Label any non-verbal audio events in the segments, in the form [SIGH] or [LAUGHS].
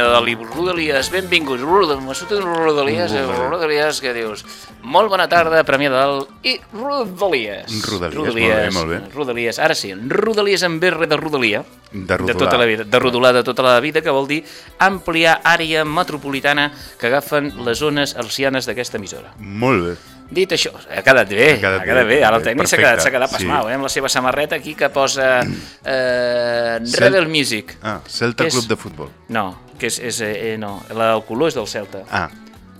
Premià de Rodalies. Benvinguts. Rodalies, Rodalies, Rodalies, què dius? Molt bona tarda, Premià de Dalt i Rodalies. Rodalies, molt bé, molt bé. Rodalies, ara sí, Rodalies amb R de Rodalia. De rodolar. tota la vida, de rodolar de tota la vida, que vol dir ampliar àrea metropolitana que agafen les zones arcianes d'aquesta emissora. Molt bé. Dit això, ha quedat bé, Ha quedat ha quedat bé, bé. Ara el tècnic s'ha quedat, quedat sí. pasmau, eh, amb la seva samarreta aquí que posa eh, [CLEARS THROAT] Rebel Music. Ah, Celta Que és- Club de Futbol. No, que és, és eh, eh, no, la, el color és del Celta. Ah,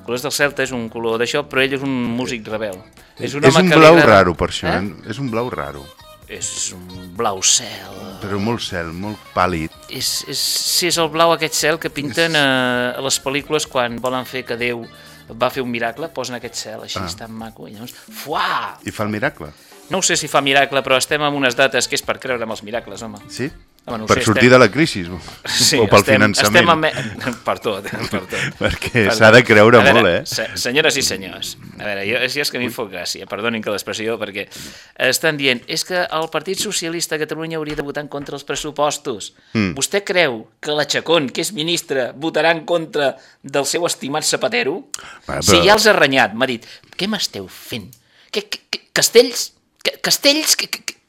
El color és del Celta és un color d'això, però ell és un músic rebel. És és un, que li blau agrada- raro, per això. Eh? Eh? És un blau raro. És un blau cel. Però molt cel, molt pàl·lid. És, és, sí, és el blau aquest cel que pinten a, a les pel·lícules quan volen fer que Déu va fer un miracle, posen aquest cel així, ah. tan maco, i llavors, fuà! I fa el miracle. No sé si fa miracle, però estem en unes dates que és per creure en els miracles, home. Sí? Home, no ho per sé, sortir estem- de la crisi Sí, o pel estem, finançament. Estem me- [LAUGHS] Per tot, per tot. Perquè Per s'ha de creure veure, molt, eh? se- Senyores i senyors, a veure, jo, és, és que a mi em fot gràcia, perdonin que l'expressió, perquè estan dient, és que el Partit Socialista de Catalunya hauria de votar en contra els pressupostos. Mm. Vostè creu que la Chacón, que és ministra, votarà en contra del seu estimat Zapatero? Va, Si però- ja els ha renyat, m'ha dit, què m'esteu fent? Que, que, que, castells? Que, castells? Que, que,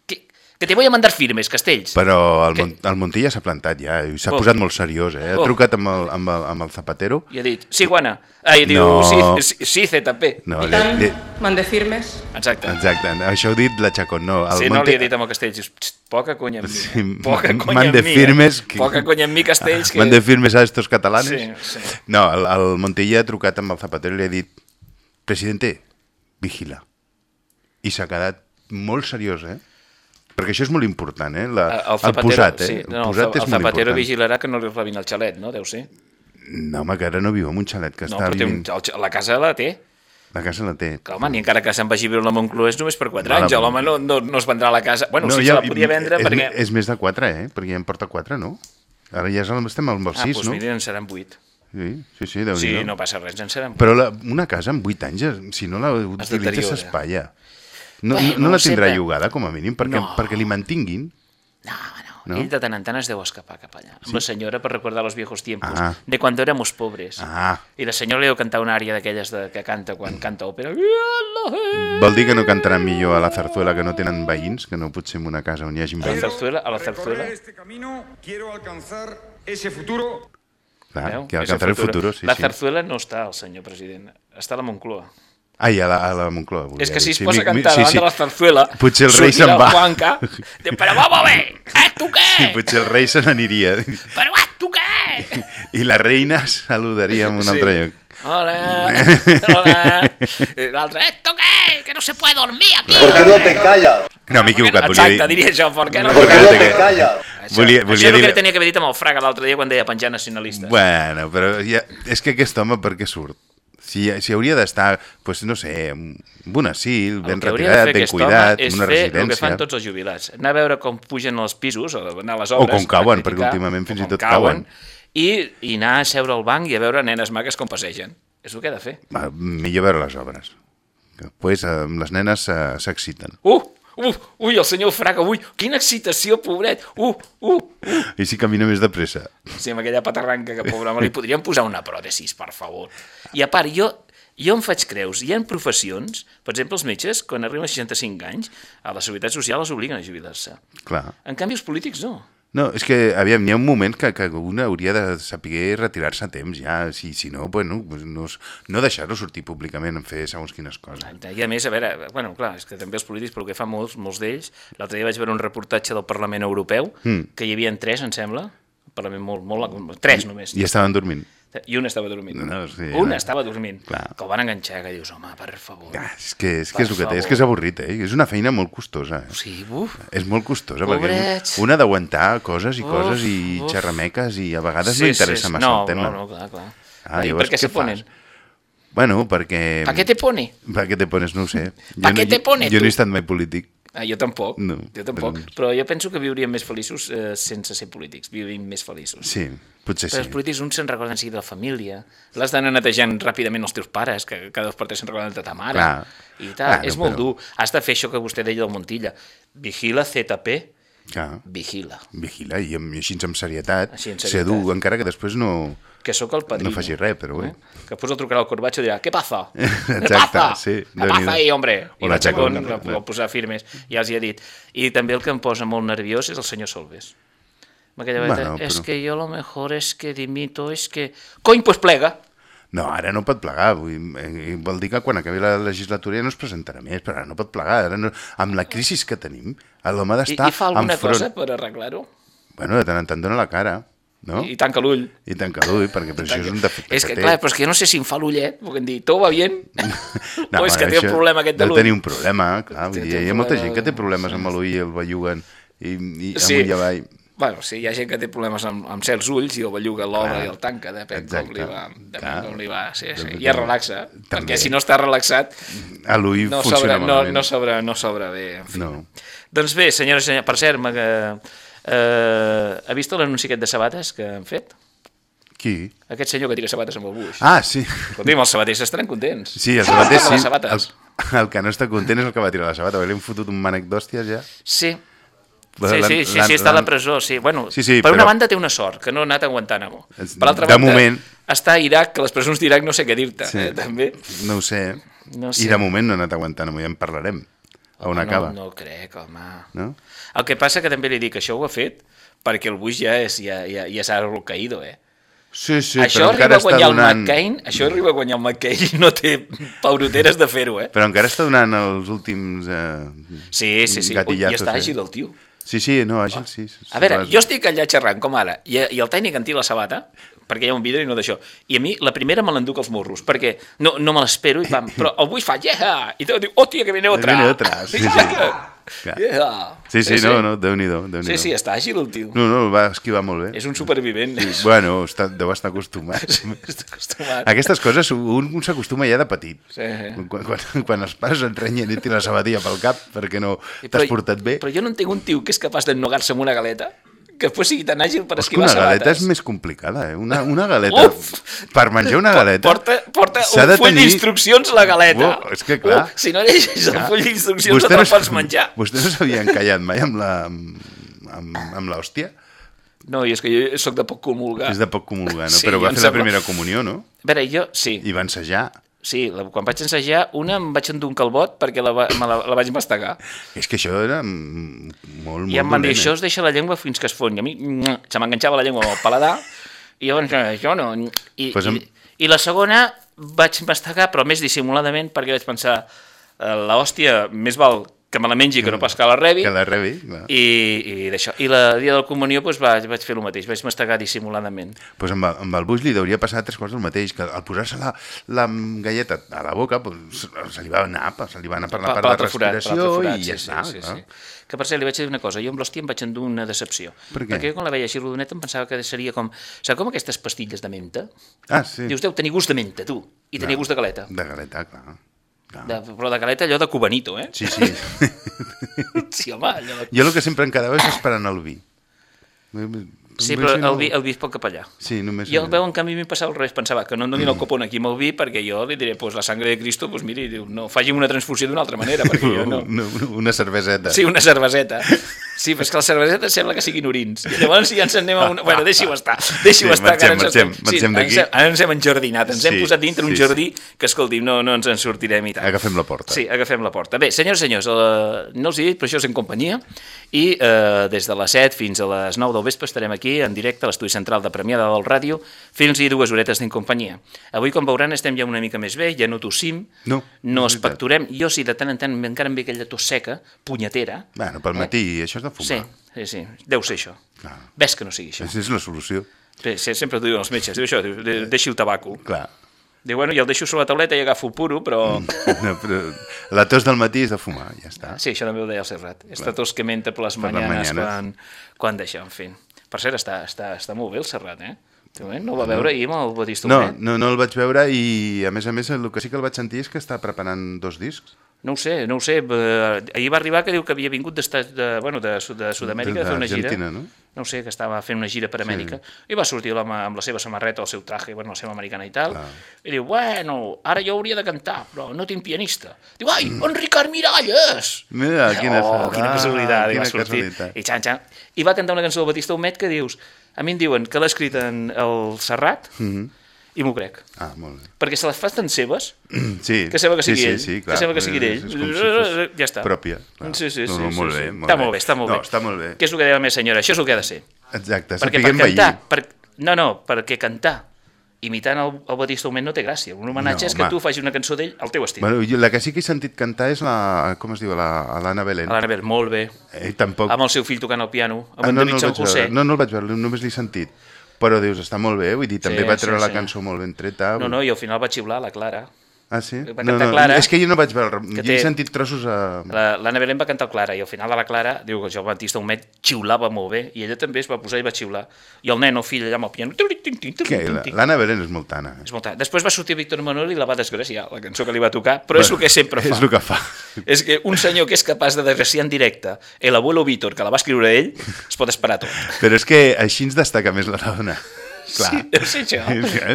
que, te voy a mandar firmes, castells. Però el? Mon el Montilla s'ha plantat ja i s'ha Oh. posat molt seriós, eh? Ha Oh. trucat amb el, amb, el, amb el Zapatero. I ha dit, sí, Guana. Ah, i diu, No. sí, sí, sí, ZP. No, I tant, li, mande firmes. Exacte. exacte, això ho ha dit la Chacón, no. El Sí, no Monte- li he dit amb el Castells, dius, "Xt, poca conya amb mi. Sí, poca conya mande amb mi, firmes eh? que- Poca conya amb mi, Castells, que... Mande firmes a estos catalanes. Sí, sí. No, el, el Montilla ha trucat amb el Zapatero i li ha dit presidente, vigila. I s'ha quedat molt seriós, eh? Perquè això és molt important, eh? La, El Zapatero, posat, eh? sí, no, el posat el molt Zapatero vigilarà que no li robin el xalet, no? Deu ser. No, home, que ara no viu en un xalet, que No, està té un, vivint... el, la casa la té. La casa la té. Que, home, ni encara que se'n vagi a viure la Moncloa és només per 4 Mala anys. L'home no, no, no es vendrà la casa. Bueno, no, sí, ja- se la podia vendre és, perquè... És més de 4, eh? Perquè ja en porta 4, no? Ara ja el- estem al ah, 6, doncs no? mira, en seran 8. Sí, sí, sí, déu Sí, no passa res, en seran 8. Però la, una casa amb 8 anys, eh, si no la deteriora. s'espatlla. No, Bueno, no, no la tindrà però- llogada, com a mínim, perquè, No. perquè li mantinguin. No, no, No? Ell de tant en tant es deu escapar cap allà. Amb la senyora per recordar los viejos tiempos. Ah. De cuando éramos pobres. Ah, I la senyora li deu cantar una àrea d'aquelles de, que canta quan canta òpera. vol dir que no cantaran millor a la zarzuela que no tenen veïns, que no potser en una casa on hi hagi A la veïns. zarzuela, a la zarzuela. Este camino, quiero alcanzar ese futuro Clar, Veu? que Ese alcanzar el futuro, sí, la sí. zarzuela no està al senyor president, està a la Moncloa. Ai, a la, a la Moncloa. volia És que si es posa a mi- mi- cantar davant de la zarzuela, Potser el rei se'n va. Juanca, diu, però vamos a ver, eh, tu què? Sí, potser el rei se n'aniria. Però eh, tu què? I la reina saludaria en un altre lloc. Hola, hola. [LAUGHS] L'altre, eh, tu què? Que no se puede dormir aquí. ¿Por qué no te callas? No, m'he equivocat. Volia Exacte, dir... diria jo, per què no? ¿Por ¿Por qué qué no no te te callas? callas? Això, Volia- això volia és el dir- que li tenia que haver dit amb el Fraga l'altre dia quan deia penjar nacionalistes. Bueno, però ja, és que aquest home per què surt? Si, si hauria d'estar, pues, no sé, un asil, El ben retirat, ben cuidat, en una fer el que fan residència. tots els jubilats. Anar a veure com pugen els pisos, o anar a les O obres. com cauen, perquè últimament fins o i tot cauen. I, I anar a seure al banc i a veure nenes maques com passegen. És el que ha de fer. Va, millor veure les obres. Després eh, amb les nenes eh, s'exciten. Uh! Uh! Ui, el senyor Fraga, ui, quina excitació, pobret! Uh! Uh! I si camina més de pressa. Sí, amb aquella patarranca que, pobre home, li podríem posar una pròtesis, per favor. I a part, jo, jo em faig creus, hi ha professions, per exemple, els metges, quan arriben a 65 anys, a la Seguretat Social els obliguen a jubilar-se. Clar. En canvi, els polítics no. No, és que, aviam, hi ha un moment que, que un hauria de saber retirar-se a temps, ja. Si, si no, bueno, pues no, no deixar-lo sortir públicament en fer segons quines coses. I a més, a veure, bueno, clar, és que també els polítics, però el que fan molts, molts d'ells, l'altre dia vaig veure un reportatge del Parlament Europeu, mm. que hi havia tres, em sembla, Parlament molt, molt, tres només. I estaven dormint. I un estava dormint. No, sí, un no. estava dormint. Clar. Que el van enganxar, que dius, home, per favor. Ah, és que és, que és el que té, és que és avorrit, eh? És una feina molt costosa. Eh? Sí, uf. És molt costosa, Pobrets. perquè un ha d'aguantar coses i Uf, coses i uf. xerrameques i a vegades no interessa massa no, el tema. No, no, clar, clar. Ah, I per què què se ponen? Bueno, perquè... ¿Pa qué te pone? Pa què te pones? No ho sé. Pa Jo què no- te pone, Jo no tu? he estat mai polític. Ah, jo tampoc, No, jo tampoc. però- Però jo penso que viuríem més feliços eh, sense ser polítics, viuríem més feliços. Sí. Potser Però sí. els polítics uns se'n recorden sí de la família. L'has d'anar netejant ràpidament els teus pares, que cada dos per tres se'n recorden de ta mare. Clar. I tal. Bueno, és molt però- dur. Has de fer això que vostè deia del Montilla. Vigila ZP, Clar. vigila. Vigila, i, amb, i així amb serietat, Així, amb ser serietat. dur, encara que després no, Que sóc el padrino. no faci res, però bé. Que després el trucarà al Corbacho i dirà, què passa? [LAUGHS] Exacte, passa? sí, Què passa ahí, hombre? O I la vol posar firmes, ja els hi he dit. I també el que em posa molt nerviós és el senyor Solves. Amb aquella Bueno, bueno, és però- que jo lo mejor és que dimito, és que... Cony, pues plega. No, ara no pot plegar, vull, eh, vol dir que quan acabi la legislatura ja no es presentarà més, però ara no pot plegar, ara no, amb la crisi que tenim, l'home I, d'estar I fa alguna enfront. cosa per arreglar-ho? Bueno, de tant en tant dona la cara, no? I tanca l'ull. I tanca l'ull, perquè per això és un defecte És que, té. clar, però és que jo no sé si em fa l'ullet, perquè em dir, tot va bien? [LAUGHS] o és que té un problema aquest de deu l'ull? tenir un problema, clar, vull dir, hi ha molta gent que té problemes amb l'ull i el belluguen i, i Sí. amunt i avall. Bueno, sí, hi ha gent que té problemes amb, amb certs ulls i el belluga l'obre Clar. i el tanca, depèn com Exacte. li va. Depèn Clar. com li va, sí, sí. També- I es relaxa, també. perquè si no està relaxat A l'ull no funciona s'obre no, no s'obre no s'obre bé. En fi. No. Doncs bé, senyores i senyors, per cert, m'ha- eh, ha vist l'anunci aquest de sabates que han fet? Qui? Aquest senyor que tira sabates amb el buix. Ah, sí. Escolti'm, els sabaters estaran contents. Sí, els sabaters sí. sabates. El, el que no està content és el que va tirar la sabata, li hem fotut un mànec d'hòsties ja. Sí. Sí, sí, sí, sí, està a la presó, sí. Bueno, Sí, sí, per una però- banda té una sort, que no ha anat a Guantánamo. Per l'altra banda, moment- està a Iraq, que les presons d'Iraq no sé què dir-te, Sí. eh, també. No ho sé. No sé. I de moment no ha anat aguantant, ja en parlarem. A on Home, acaba. No, no ho crec, home. No? El que passa que també li dic, això ho ha fet perquè el Bush ja és, ja, ja, ja s'ha caído, eh? Sí, sí, això però arriba encara a està guanyar donant... el McCain, això arriba a guanyar el McCain i no té pauroteres de fer-ho, eh? Però encara està donant els últims eh, Sí, sí, sí. Ui, I gatillazos. està eh? àgil el tio. Sí, sí, no, àgil, sí. A veure, jo estic allà xerrant, com ara, i, i el tècnic en tira la sabata, perquè hi ha un vidre i no d'això, i a mi la primera me l'enduc als morros, perquè no, no me l'espero, i pam, [LAUGHS] però el Bush fa, yeah! I tot diu, hòstia, que viene otra! Viene otra, sí, sí. Clar. Yeah! Sí, sí, no, no, Déu-n'hi-do. Déu Sí, sí, està àgil el tio. No, no, va esquivar molt bé. És un supervivent. Sí, bueno, està, deu estar acostumat. Està acostumat. Aquestes coses un, un s'acostuma ja de petit. Sí, sí. Quan, quan, quan els pares et renyen i tiren la sabatilla pel cap perquè no t'has portat bé. Però jo no entenc un tio que és capaç d'ennogar-se amb una galeta que després sigui tan àgil per esquivar una galeta sabates. és més complicada, eh? Una, una galeta... Uf! Per menjar una galeta... Porta, porta un de full tenir- d'instruccions la galeta. Oh, és que clar. Uh, si no llegeixes el full d'instruccions no Vostè s- pots menjar. Vostè no s'havia encallat mai amb la amb, amb, amb l'hòstia? No, i és que jo sóc de poc comulgar. És de poc comulgar, no? Sí, Però va fer la sembla- primera comunió, no? A veure, jo, sí, I va ensejar. Sí, la- quan vaig ensejar, una em vaig endur un calbot perquè la, va- me la, la vaig mastegar. És que això era molt, molt I em van dir, això eh? es deixa la llengua fins que es fon. I a mi se m'enganxava la llengua amb el paladar i llavors eh, jo no... I, Pues em- i, I la segona vaig mastegar, però més dissimuladament, perquè vaig pensar eh, la hòstia més val que me la mengi que no pas que la rebi. Que la rebi, clar. I, i d'això. I la dia del comunió doncs, vaig, vaig fer el mateix, vaig mastegar dissimuladament. pues amb, amb el Bush li hauria passar tres coses el mateix, que al posar-se la, la galleta a la boca pues, se li va anar, se li va anar per la part de per respiració forat, i ja sí, està. sí, sí, clar. sí. Que per cert, li vaig dir una cosa, jo amb l'hòstia em vaig endur una decepció. Per què? Perquè quan la veia així rodoneta em pensava que seria com... Saps com aquestes pastilles de menta? Ah, sí. Dius, deu tenir gust de menta, tu. I tenia gust de galeta. De galeta, clar. Clar. De, però de galeta allò de cubanito, eh? Sí, sí. [LAUGHS] Sí, home, allò de... jo el que sempre em quedava és esperant el vi. Sí, però el vi, el vi és poc cap allà. Sí, només... Jo el veu, en canvi, em passava al revés. Pensava que no em donin el copon aquí amb el vi perquè jo li diré, pues, la sangre de Cristo, pues, miri, diu, no, faci'm una transfusió d'una altra manera, perquè jo no... [LAUGHS] Una, una cerveseta. Sí, una cerveseta. Sí, però és que les cervesetes sembla que siguin orins. I llavors ja ens anem a una... Bueno, deixi-ho [LAUGHS] estar. Deixi-ho Sí, estar. marxem, ens marxem sí, d'aquí. hem- Ara ens hem enjardinat. Ens hem Sí, posat dintre un sí, jardí que, escolti'm, no, no ens en sortirem i tant. Agafem la porta. Sí, agafem la porta. Bé, senyors senyors, eh, no els he dit, però això és en companyia, i eh, des de les 7 fins a les 9 del vespre estarem aquí, en directe, a l'estudi central de Premià de Dalt Ràdio, fins i dues horetes d'en companyia. Avui, com veuran, estem ja una mica més bé, ja no tossim, No, no és veritat. espectorem. Jo, sí, de tant en tant encara em ve aquella tos seca, punyetera. Bueno, pel matí, això és de fumar. Sí, sí, sí, deu ser això. Clar. Ves que no sigui això. Aquesta és la solució. Sí, sí, sempre t'ho diuen els metges, diu això, diu, de- deixi el tabaco. Clar. Diu, bueno, jo el deixo sobre la tauleta i agafo puro, però... [LAUGHS] No, però la tos del matí és de fumar, ja està. Sí, això també ho deia el Serrat. Esta tos que menta per les Per les mañanes, mañanes. quan, quan d'això, en fi. Per cert, està, està, està molt bé el Serrat, eh? Eh? No el va veure ahir amb el Batista No, no, no el vaig veure i, a més a més, el que sí que el vaig sentir és que està preparant dos discs. No ho sé, no ho sé. eh, Ahir va arribar que diu que havia vingut d'Estats- de, bueno, de, de Sud-amèrica a fer una gira. No? No ho sé, que estava fent una gira per Amèrica. I va sortir l'home amb la seva samarreta, el seu traje, bueno, la seva americana i tal. Clar. I diu, bueno, ara jo hauria de cantar, però no tinc pianista. Diu, ai, en Ricard Miralles! Mira, quina, oh, quina casualitat, i quina va sortir. casualitat. I xan, xan. I va cantar una cançó del Batista Humet que dius, a mi em diuen que l'ha escrit en el Serrat, Mhm. I m'ho crec. Ah, molt bé. Perquè se les fa tan seves [CLEARS THROAT] Sí, que sembla que sigui sí, ell. Sí, sí, que clar. sembla que sigui ell. si fos ja està. Pròpia. clar. Sí, sí, sí. No, no, sí, molt sí. bé, molt està bé. molt bé, està molt no, bé. està molt bé. Què és el que deia la meva senyora? Això és el que ha de ser. Exacte, Perquè per sapiguem cantar, veir. per... no, no, perquè cantar imitant el, el Batista Humet no té gràcia. Un homenatge No, és que home. tu facis una cançó d'ell al teu estil. Bueno, la que sí que he sentit cantar és la... Com es diu? la- L'Anna Belén. A l'Anabel, molt bé. Eh, tampoc... Amb el seu fill tocant el piano, amb Ah, en no, David no, el San José. veure. no, no el vaig veure, només l'he sentit. Però dius, està molt bé, vull dir, també Sí, va treure sí, la sí. cançó molt ben treta. No, no, i al final va xiular la Clara. Ah, sí? va no, no, Clara, és que jo no vaig veure, que jo té- he sentit trossos a... La- L'Anna Belén va cantar Clara i al final de la Clara diu que el Joan Batista Humet xiulava molt bé i ella també es va posar i va xiular i el nen, el fill allà amb el piano Què? La- L'Anna Belén és molt tana. és molt... Després va sortir Víctor Manuel i la va desgraciar, la cançó que li va tocar, però és el que sempre fa. És el que fa. És que un senyor que és capaç de desgraciar en directe el abuelo Víctor, que la va escriure ell, es pot esperar tot. Però és que així ens destaca més la dona. Clar. Sí, deu ser això.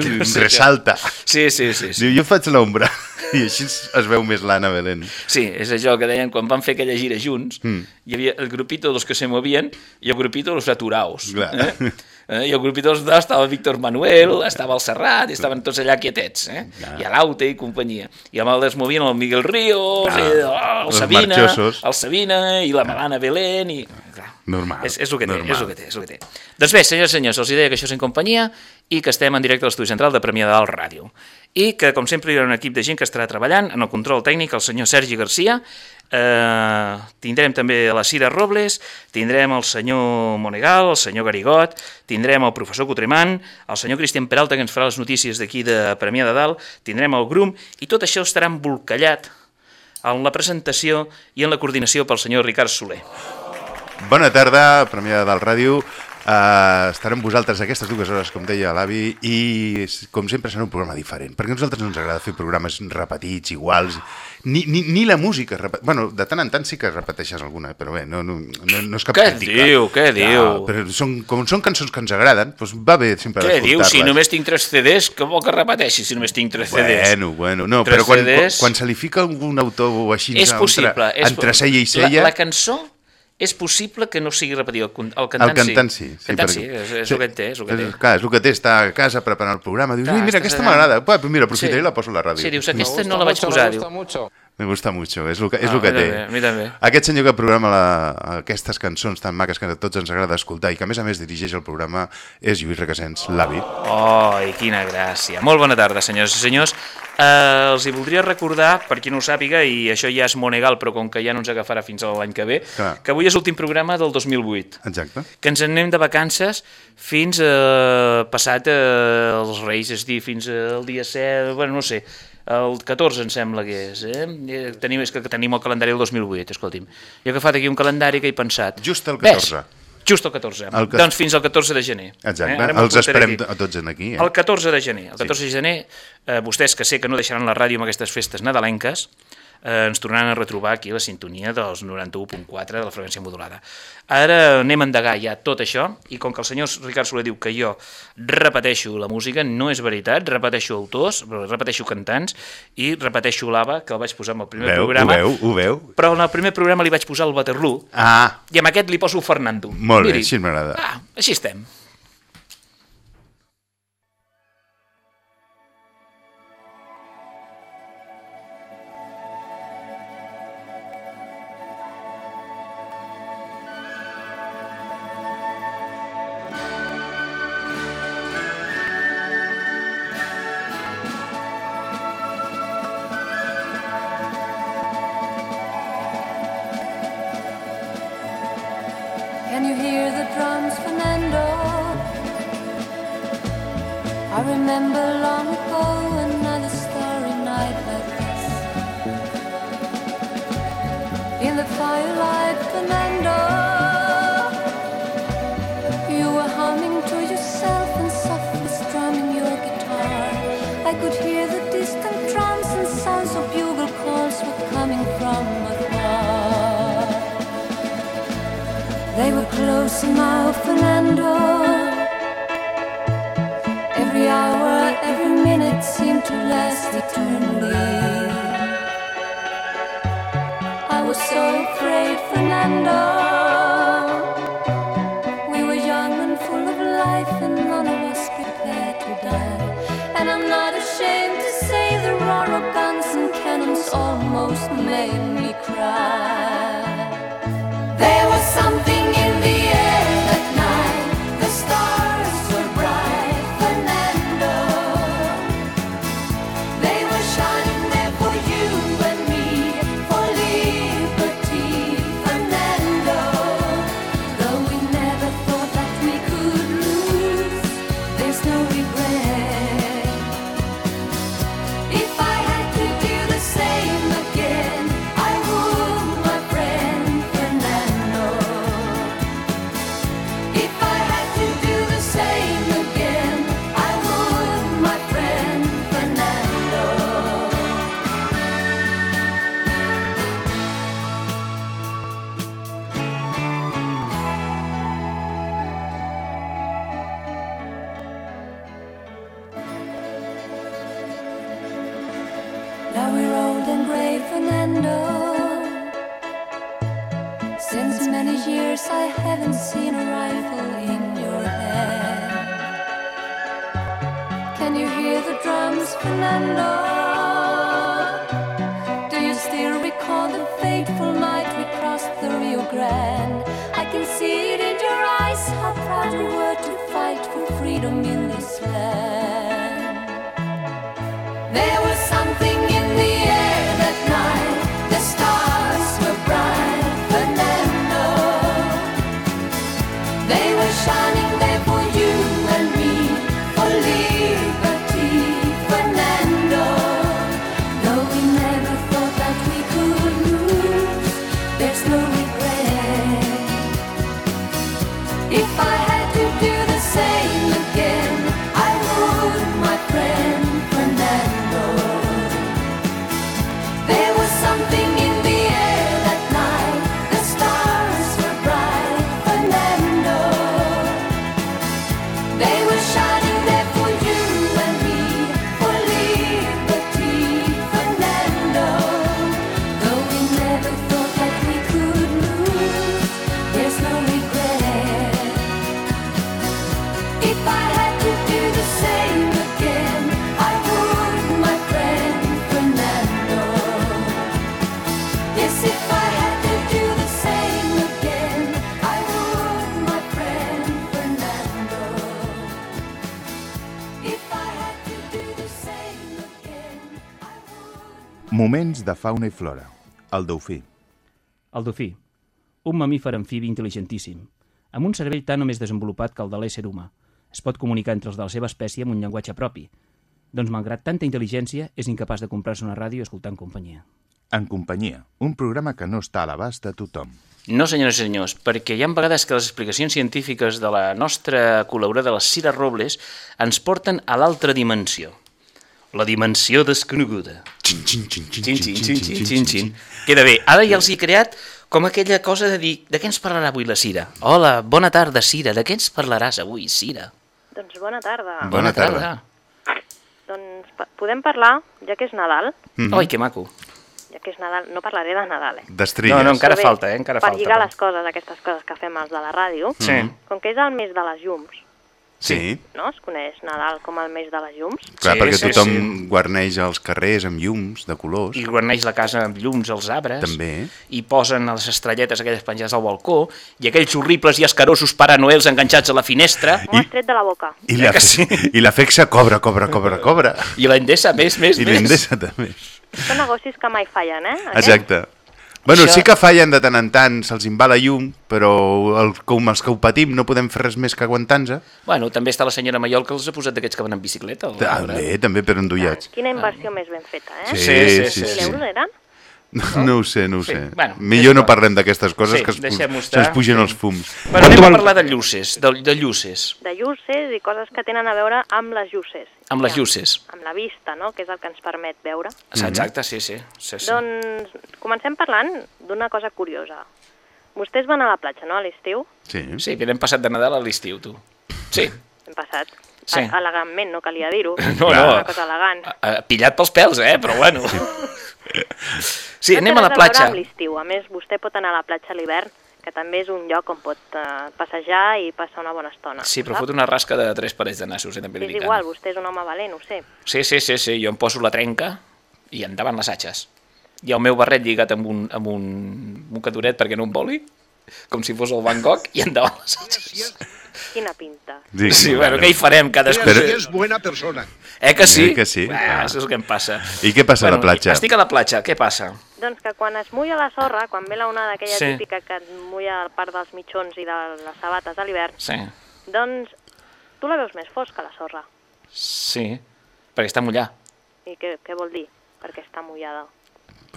Deu ser Resalta. Sí, sí, sí. sí. Diu, jo faig l'ombra. [LAUGHS] I així es veu més l'Anna Belén. Sí, és això que deien quan van fer aquella gira junts, mm. hi havia el grupito dels que se movien i el grupito dels aturaos. Clar. Eh? Eh? I el grupito dels dos estava Víctor Manuel, estava el Serrat, i estaven tots allà quietets, eh? Clar. i a l'Aute i companyia. I amb el es movien el Miguel Ríos, Clar. i, oh, el Sabina, marxosos. el Sabina i la Malana Belén, i... Normal, És, és el que té, normal. és el que té, és el que té. Doncs bé, senyors i senyors, els deia que això és en companyia i que estem en directe a l'estudi central de Premià de Dalt Ràdio. I que, com sempre, hi haurà un equip de gent que estarà treballant en el control tècnic, el senyor Sergi Garcia, eh, tindrem també la Cira Robles, tindrem el senyor Monegal, el senyor Garigot, tindrem el professor Cotremant, el senyor Cristian Peralta, que ens farà les notícies d'aquí de Premià de Dalt, tindrem el Grum, i tot això estarà embolcallat en la presentació i en la coordinació pel senyor Ricard Soler. Bona tarda, Premià del Ràdio. Uh, estarem vosaltres aquestes dues hores, com deia l'avi, i com sempre serà un programa diferent, perquè a nosaltres no ens agrada fer programes repetits, iguals, ni, ni, ni la música es repeteix. Bueno, de tant en tant sí que repeteixes alguna, però bé, no, no, no, no és cap Què crítica. diu, què diu? però són, com són cançons que ens agraden, doncs va bé sempre Què diu? Si només tinc tres CDs, que vol que repeteixi si només tinc tres CDs? Bueno, bueno, no, però quan, quan, CDs. quan se li fica algun autor així és possible. entre, és, entre cella i La, cella... la cançó és possible que no sigui repetida. El, el cantant, El cantant sí. sí. El cantant sí, perquè- és, és el que en té. És el que té. Clar, és el que té, està a casa preparant el programa, dius, Clar, "Ui, mira, aquesta allà. m'agrada, mira, aprofitaré Sí. i la poso a la ràdio. Sí, dius, aquesta gusta no la vaig mucho, posar. Me Diu. gusta mucho. Me gusta mucho, és el que, és Ah, el que té. també, a mi també. Aquest senyor que programa la, aquestes cançons tan maques que a tots ens agrada escoltar i que a més a més dirigeix el programa és Lluís Requesens, l'avi. Oh, quina gràcia. Molt bona tarda, senyors i senyors. Uh, els hi voldria recordar, per qui no ho sàpiga, i això ja és monegal, però com que ja no ens agafarà fins a l'any que ve, Clar. que avui és l'últim programa del 2008. Exacte. que ens en anem de vacances fins a passat eh, els Reis, és a dir, fins al dia 7, bueno, no sé, el 14 em sembla que és, eh? Eh, Tenim, és que tenim el calendari del 2008, escolti'm. Jo he agafat aquí un calendari que he pensat... Just el Ves, 14. just el 14. El que- Doncs fins al 14 de gener. Exacte. Eh? Ara Els esperem aquí. a tots en aquí. Eh? El 14 de gener. El 14 de gener, eh, vostès que sé que no deixaran la ràdio amb aquestes festes nadalenques, eh, ens tornaran a retrobar aquí la sintonia dels 91.4 de la freqüència modulada. Ara anem a endegar ja tot això, i com que el senyor Ricard Soler diu que jo repeteixo la música, no és veritat, repeteixo autors, repeteixo cantants, i repeteixo l'ABA, que el vaig posar en el primer Veu, programa, ho veu, ho veu? però en el primer programa li vaig posar el Waterloo, Ah, i amb aquest li poso Fernando. Molt bé, Miri, així m'agrada. Ah, així estem. Fauna i flora. El dofí. El dofí, un mamífer amfibi intel·ligentíssim, amb un cervell tan o més desenvolupat que el de l'ésser humà. Es pot comunicar entre els de la seva espècie amb un llenguatge propi. Doncs, malgrat tanta intel·ligència, és incapaç de comprar-se una ràdio en companyia. En companyia, un programa que no està a l'abast de tothom. No, senyores i senyors, perquè hi ha vegades que les explicacions científiques de la nostra col·laboradora, la Cira Robles, ens porten a l'altra dimensió. La dimensió desconeguda. Xin, xin, xin, xin, Xin, xin, xin, xin, xin, xin. Queda bé. Ara ja els he creat com aquella cosa de dir de què ens parlarà avui la Cira? Hola, bona tarda, Cira. De què ens parlaràs avui, Cira? Doncs bona tarda. Bona tarda. Doncs pa- podem parlar, ja que és Nadal, Mm -hmm. Oi, que maco. ja que és Nadal, no parlaré de Nadal, eh? D'estrelles. No, no, encara bé, falta, eh? Encara per falta. lligar però- les coses, aquestes coses que fem els de la ràdio, Sí. com que és el mes de les llums, Sí, no? Es coneix Nadal com el mes de les llums. clar, Sí, perquè sí, tothom sí. guarneix els carrers amb llums de colors. I guarneix la casa amb llums als arbres. També. I posen les estrelletes aquelles penjades al balcó. I aquells horribles i escarosos Pare Noels enganxats a la finestra. M'ho has tret de la boca. I la, que sí? I la fexa cobra, cobra, cobra, cobra. I l'Endesa, més, més, I més. l'Endesa també. Són negocis que mai fallen, eh? Aquests? Exacte. Bueno, Això- sí que fallen de tant en tant, se'ls va la llum, però el, com els que ho patim no podem fer res més que aguantar-nos. Bueno, també està la senyora Maiol que els ha posat d'aquests que van en bicicleta. arbre. També, també per endollats. Quina inversió més ben feta, eh? Sí, Sí, sí, sí, sí, sí. 1.000 euros eren? No, no ho sé, no ho Sí, sé. bueno, Millor no parlem d'aquestes coses Sí, que se'ns estar. pugen Sí. els fums. Bueno, anem a parlar de lluces, de, de lluces, De lluces i coses que tenen a veure amb les lluces. amb les Ja. lluces. Amb la vista, no?, que és el que ens permet veure. Exacte, sí, sí. sí, sí. Doncs comencem parlant d'una cosa curiosa. Vostès van a la platja, no?, a l'estiu? Sí. Sí, ben hem passat de Nadal a l'estiu, tu. Sí. Hem passat. Sí. A- Elegantment, no calia dir-ho. [LAUGHS] No, no. Una cosa elegant. Uh, pillat pels pèls, eh? Però bueno. Sí, [LAUGHS] No té anem a la platja. amb l'estiu. A més, vostè pot anar a la platja a l'hivern, que també és un lloc on pot uh, passejar i passar una bona estona. Sí, però sap? fot una rasca de tres parets de nassos, eh? també li És dic. igual, Anna. vostè és un home valent, ho sé. Sí, sí, sí, sí, jo em poso la trenca i endavant les atxes. I el meu barret lligat amb un, amb un mocadoret perquè no em voli, com si fos el Van Gogh, i endavant les atxes. Quina pinta. Sí, Sí, bueno, què hi farem cadascú? Però- es buena persona. Eh que sí? Eh que sí, Ah, això és el que em passa. I què passa a la platja? Estic a la platja, què passa? Doncs que quan es mulla la sorra, quan ve la onada aquella Sí. típica que et mulla part dels mitjons i de les sabates a l'hivern, Sí, doncs tu la veus més fosca, la sorra. sí, perquè està mullat. I què, què vol dir? Perquè està mullada.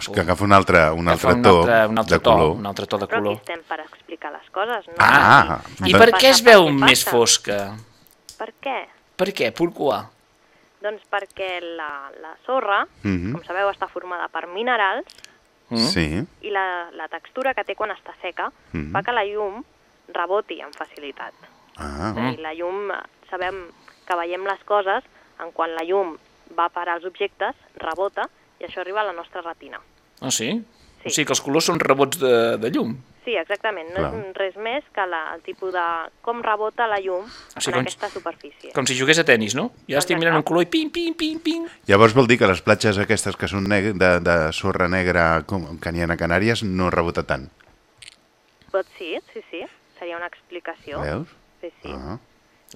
Pues que agafa un altre, un altre un to altre, un altre de to, color. un altre to de Però aquí color. estem per explicar les coses, no? Ah, I per- què es Passa veu perquè més passa. fosca? Per què? Per què? Pourquoi? Doncs perquè la, la sorra, Mhm. com sabeu, està formada per minerals Mm? Sí. i la, la textura que té quan està seca Mhm. fa que la llum reboti amb facilitat. Ah, És a dir, la llum, sabem que veiem les coses, en quan la llum va a parar als objectes, rebota, i això arriba a la nostra retina. Ah, sí? Sí. O sigui que els colors són rebots de, de llum. Sí, exactament. No Clar. és res més que la, el tipus de com rebota la llum O sigui, en com- aquesta superfície. Com si jugués a tennis, no? Ja estic Exacte. mirant un color i ping, ping, ping, ping. Llavors vol dir que les platges aquestes que són neg de, de sorra negra com que n'hi ha a Canàries no rebota tant. Pot sí, sí, sí. Seria una explicació. Veus? Sí, sí. Ah.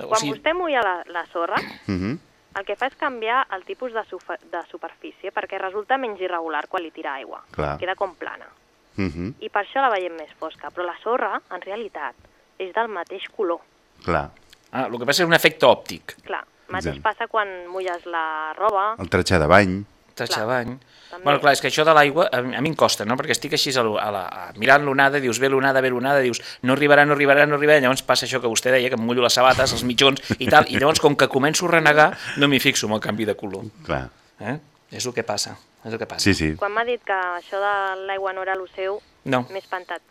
O Quan sigui, vostè mulla la, la sorra, Mhm. El que fa és canviar el tipus de, de superfície perquè resulta menys irregular quan li tira aigua. Clar. Queda com plana. Mhm. I per això la veiem més fosca. Però la sorra, en realitat, és del mateix color. Clar. ah, el que passa és un efecte òptic. Clar, mateix Exacte. passa quan mulles la roba. El tratge de bany. Tatxa Clar, bany. també. Bueno, clar, és que això de l'aigua a, mi- a mi em costa, no? Perquè estic així a, la, a la, a, mirant l'onada, dius, ve l'onada, ve l'onada, dius, no arribarà, no arribarà, no arribarà, llavors passa això que vostè deia, que em mullo les sabates, els mitjons i tal, i llavors com que començo a renegar, no m'hi fixo amb el canvi de color. Clar. Eh? És el que passa, és el que passa. Sí, sí. Quan m'ha dit que això de l'aigua no era el seu, No. m'he espantat.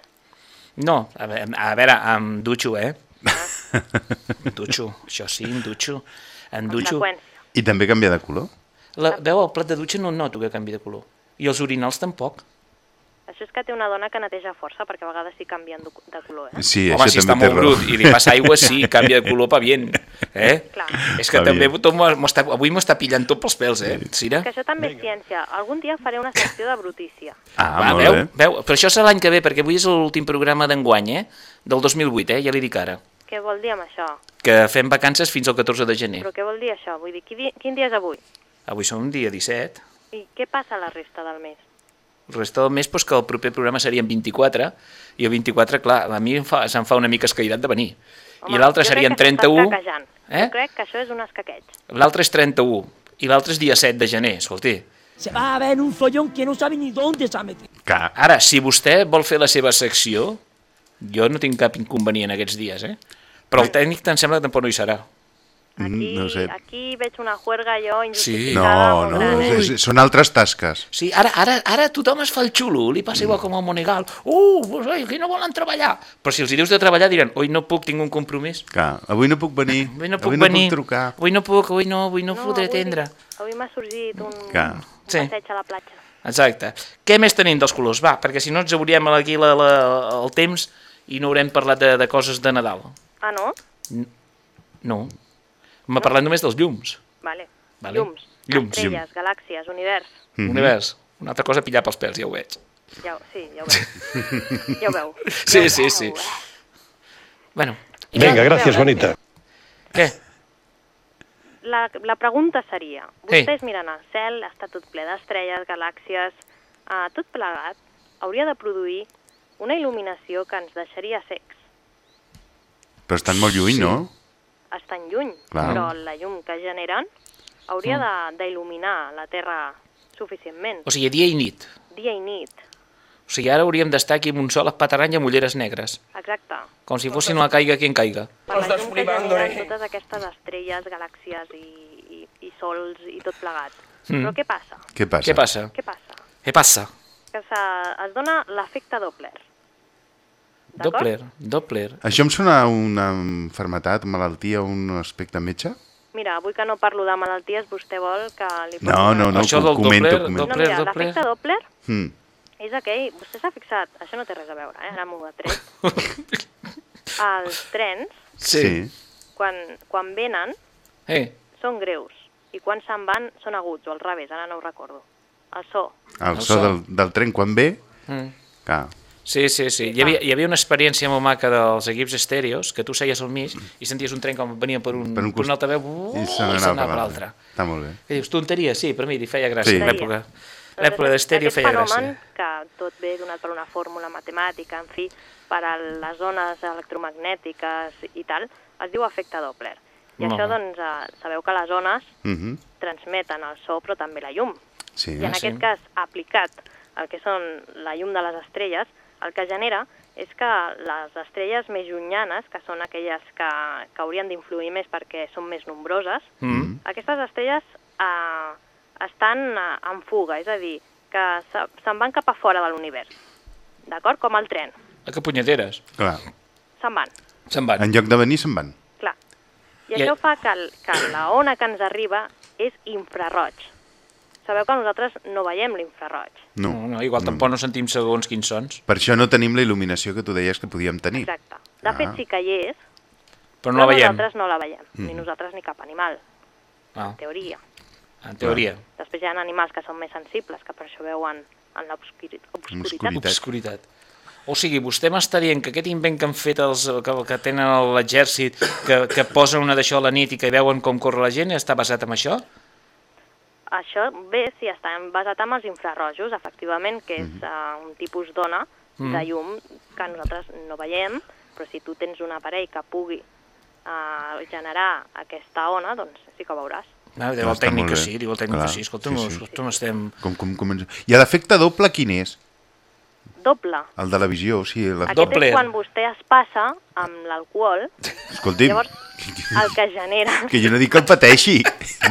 No, a veure, a veure em dutxo, eh? Em dutxo, això sí, em dutxo. Em dutxo. I també canvia de color? La, veu, el plat de dutxa no noto que canvi de color. I els orinals tampoc. Això és que té una dona que neteja força, perquè a vegades sí canvien de de color, eh? Sí, Home, si això està també té molt raó. brut i li passa aigua, sí, [LAUGHS] canvia de color pa bien. Eh? Clar. És que Pa també tot està, avui m'està pillant tot pels pèls, eh, Cira? Que això també és ciència. Algun dia faré una secció de brutícia. Ah, Va, molt veu, bé. veu? Però això serà l'any que ve, perquè avui és l'últim programa d'enguany, eh? Del 2008, eh? Ja li dic ara. Què vol dir amb això? Que fem vacances fins al 14 de gener. Però què vol dir això? Vull dir, quin dia, quin dia és avui? Avui som dia 17. I què passa la resta del mes? El resta del mes, doncs, que el proper programa seria en 24, i el 24, clar, a mi em fa, se'm fa una mica escairat de venir. I l'altre jo seria en crec que s'està 31. escaquejant. Eh? Jo crec que això és un escaqueig. L'altre és 31, i l'altre és dia 7 de gener, escolti. Se va a ver un follón que no sabe ni dónde se ha metido. Clar. Ara, si vostè vol fer la seva secció, jo no tinc cap inconvenient aquests dies, eh? Però el tècnic em sembla que tampoc no hi serà. Aquí, Mm, no sé. aquí veig una juerga jo Sí. injustificada. No, molt no, gran, eh? són altres tasques. Sí, ara, ara, ara tothom es fa el xulo, li passa igual com al Monegal. Uh, pues, oi, aquí no volen treballar. Però si els hi dius de treballar diran, oi, no puc, tinc un compromís. Clar, avui no puc venir, Avui no puc avui venir. no puc trucar. Avui no puc, avui no, avui no, no podré avui- atendre. Avui m'ha sorgit un, Clar. un Sí. passeig a la platja. Exacte. Què més tenim dels colors? Va, perquè si no ens hauríem aquí la, la, el temps i no haurem parlat de, de coses de Nadal. Ah, no? No. M'ha parlat només dels llums. Vale. Vale. Llums, Llums. estrelles, galàxies, univers. Mm -hmm. Univers. Una altra cosa, pillar pels pèls, ja ho veig. Ja, sí, ja ho veu. [LAUGHS] ja ho veu. Sí, Ja ho sí, veu, sí. eh? Bueno, què? gracias, bonita. Què? La, la pregunta seria, Sí. vostès miren al cel, està tot ple d'estrelles, galàxies, eh, tot plegat, hauria de produir una il·luminació que ens deixaria secs. Però estan molt lluny, Sí. no? Estan lluny, Clar. però la llum que generen hauria de- d'il·luminar la Terra suficientment, O sigui, dia i nit. dia i nit. O sigui, ara hauríem d'estar aquí amb un sol espaterrany amb ulleres negres. Exacte. Com si fossin la caiga qui en caiga. Per la llum que generen totes aquestes estrelles, galàxies i, i, i sols i tot plegat. Mm. Però què passa? Què passa? Què passa? Què passa? Què passa? Que se, es dona l'efecte Doppler. Doppler, Doppler. Això em sona a una malaltia, malaltia, un aspecte metge? Mira, avui que no parlo de malalties, vostè vol que li No, no, no, Això del comento, Doppler, comento. No, Doppler, mira, Doppler. l'efecte Doppler Mm. és aquell... Vostè s'ha fixat? Això no té res a veure, eh? Ara m'ho tret. [LAUGHS] Els trens, Sí. quan, quan venen, Eh, són greus. I quan se'n van, són aguts, o al revés, ara no ho recordo. El so. El El so so. del, del tren quan ve, mm. clar, Sí, sí, sí. Hi havia, hi havia una experiència molt maca dels equips estèreos, que tu seies al mig i senties un tren com venia per un, Per un per cos- una altra veu uh, i se i n'anava per per l'altre. Està molt bé. Que dius, tonteria, sí, però mira, feia gràcia. Sí. L'època l'època d'estèreo Aquest feia fenomen, gràcia. que tot ve donat per una fórmula matemàtica, en fi, per a les zones electromagnètiques i tal, es diu efecte Doppler. I Molt això, doncs, eh, sabeu que les ones Mhm. transmeten el so, però també la llum. Sí. I en Ah, sí? aquest cas, aplicat al que són la llum de les estrelles, el que genera és que les estrelles més llunyanes, que són aquelles que, que haurien d'influir més perquè són més nombroses, Mm. aquestes estrelles eh, estan eh, en fuga, és a dir, que se- se'n van cap a fora de l'univers. D'acord? Com el tren. A que punyeteres. Clar. Se'n van, Se'n van. En lloc de venir, se'n van. clar. I, I- això fa que, el, que la ona que ens arriba és infraroig. Sabeu que nosaltres no veiem l'infraroig. No. No, no, igual tampoc no sentim segons quins sons, Per això no tenim la il·luminació que tu deies que podíem tenir. Exacte. De Ah. fet, sí que hi és, però no la veiem. nosaltres no la veiem. Ni nosaltres ni cap animal, Ah, en teoria. en teoria. Després hi ha animals que són més sensibles, que per això veuen en l'obscuri- obscuritat. Obscuritat. Obscuritat. O sigui, vostè m'està dient que aquest invent que han fet els que, que tenen l'exèrcit, que, que posen una d'això a la nit i que veuen com corre la gent, està basat en això? Això bé, sí, està basat en els infrarrojos, efectivament, que és uh, un tipus d'ona de llum que nosaltres no veiem, però si tu tens un aparell que pugui uh, generar aquesta ona, doncs sí que ho veuràs. Ah, diu No, el tècnic que sí, diu el tècnic Clar, que sí. Escolta, sí, sí. escolta, no estem... Com, com, com ens... I l'efecte doble quin és? Doble. El de la visió, o sigui... La... Aquest Doppler. és quan vostè es passa amb l'alcohol, Escolti'm, llavors el [LAUGHS] que genera... que jo no dic que el pateixi.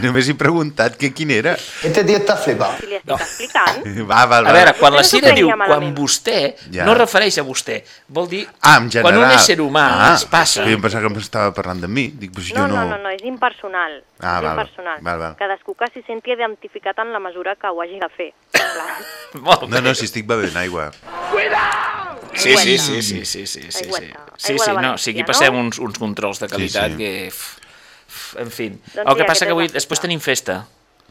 Només he preguntat que quin era. Este tío está flipado. Si li estic explicant, Va, va, va. A veure, quan la No Cira diu prengui quan malament. vostè, Ja. no refereix a vostè, vol dir Ah, en general. quan un ésser humà ah, es passa. Jo em pensava que m'estava parlant de mi. Dic, pues No, jo no, no, no, és impersonal. Ah, és val, impersonal. val, val. Cadascú que s'hi senti identificat en la mesura que ho hagi de fer. Clar. [LAUGHS] Molt No, bé. no, si estic bevent aigua. Sí, sí, sí, sí, sí, sí, sí, sí. Aigüeta. Sí, Aigua sí, de no, València, sí, aquí no? passem uns, uns controls de qualitat sí. Que... En fi. Doncs El que passa que avui després tenim festa.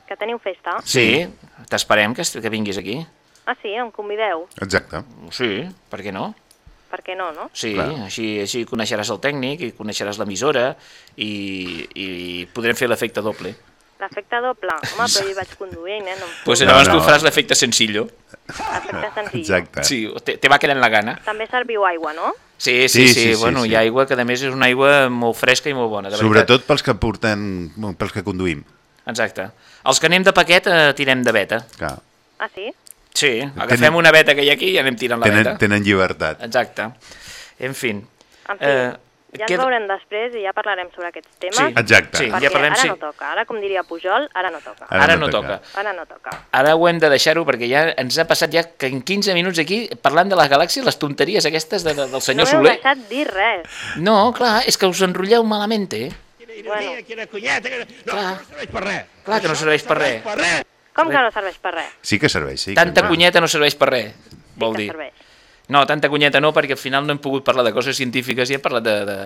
Que teniu festa? Sí, t'esperem que, que vinguis aquí. Ah, sí? Em convideu? Exacte. Sí, per què no? Per què no, no? Sí, Clar. així, així coneixeràs el tècnic i coneixeràs l'emissora i, i podrem fer l'efecte doble. L'efecte doble. Home, però jo hi vaig conduint, eh? No em Pues No, llavors no. tu faràs l'efecte sencillo. Efecte senzill. Exacte. Sí, te, te va quedar en la gana. També serviu aigua, no? Sí, sí, Sí, sí, sí, sí, sí, bueno, sí. hi ha aigua que a més és una aigua molt fresca i molt bona, de veritat. Sobretot pels que bueno, pels que conduïm. Exacte. Els que anem de paquet eh, tirem de veta. Clar. Ah, sí? Sí, agafem una veta que hi ha aquí i anem tirant la Tenen, veta. tenen llibertat. Exacte. En fi. En fi, Eh, ja ens queda- veurem després i ja parlarem sobre aquests temes. Sí. Exacte. Sí. Ja parlem, ara sí. no toca. Ara, com diria Pujol, ara no toca. Ara Ara no no toca. toca. Ara no toca. Ara ho hem de deixar-ho perquè ja ens ha passat ja que en 15 minuts aquí parlant de les galàxies, les tonteries aquestes de, de, del senyor no m'heu Soler. deixat dir res. No, clar, és que us enrotlleu malament, eh? Bueno, Quina cunyeta, que... No, Clar. no serveix per res. Clar que no serveix per res. Per res. com que no serveix per res? Sí que serveix, sí. Tanta que... cunyeta no serveix per res, vol que dir. serveix. No, tanta cunyeta no, perquè al final no hem pogut parlar de coses científiques i hem parlat de, de,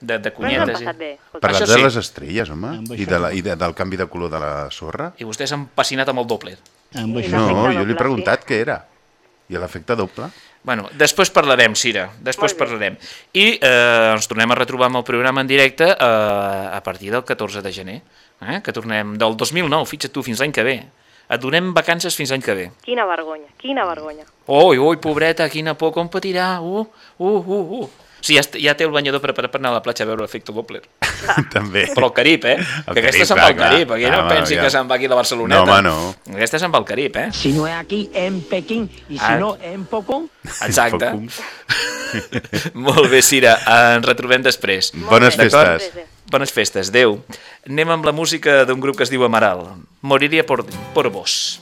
de, de Però cunyetes. passat bé. Per Escolta. Parlat Això de les estrelles, home, i, de la, i de, del canvi de color de la sorra. I vostè s'ha empassinat amb el Doppler. Amb I això. No, jo li he preguntat què era. I l'efecte doble? Bueno, després parlarem, Cira, després bé. parlarem. I eh, ens tornem a retrobar amb el programa en directe eh, a partir del 14 de gener, eh? que tornem del 2009, fixa't tu, fins l'any que ve. Et donem vacances fins l'any que ve. Quina vergonya, quina vergonya. Ui, ui, pobreta, quina por, com patirà, uh, uh, uh, uh. Sí, ja, ja té el banyador preparat per anar a la platja a veure l'efecte Doppler. [LAUGHS] També. [LAUGHS] Però el Carib, eh? El que aquesta Carib, se'n va al Carib, aquí no bueno, pensi ja. que se'n va aquí a la Barceloneta. No, home, no. Aquesta se'n va al Carib, eh? Si no es aquí, en Pekín. Y si Ah. no, en Pocón. Exacte. [LAUGHS] Molt bé, Cira, ens retrobem després. Bones festes. Bones festes, Déu. Anem amb la música d'un grup que es diu Amaral. Moriria por, por vos.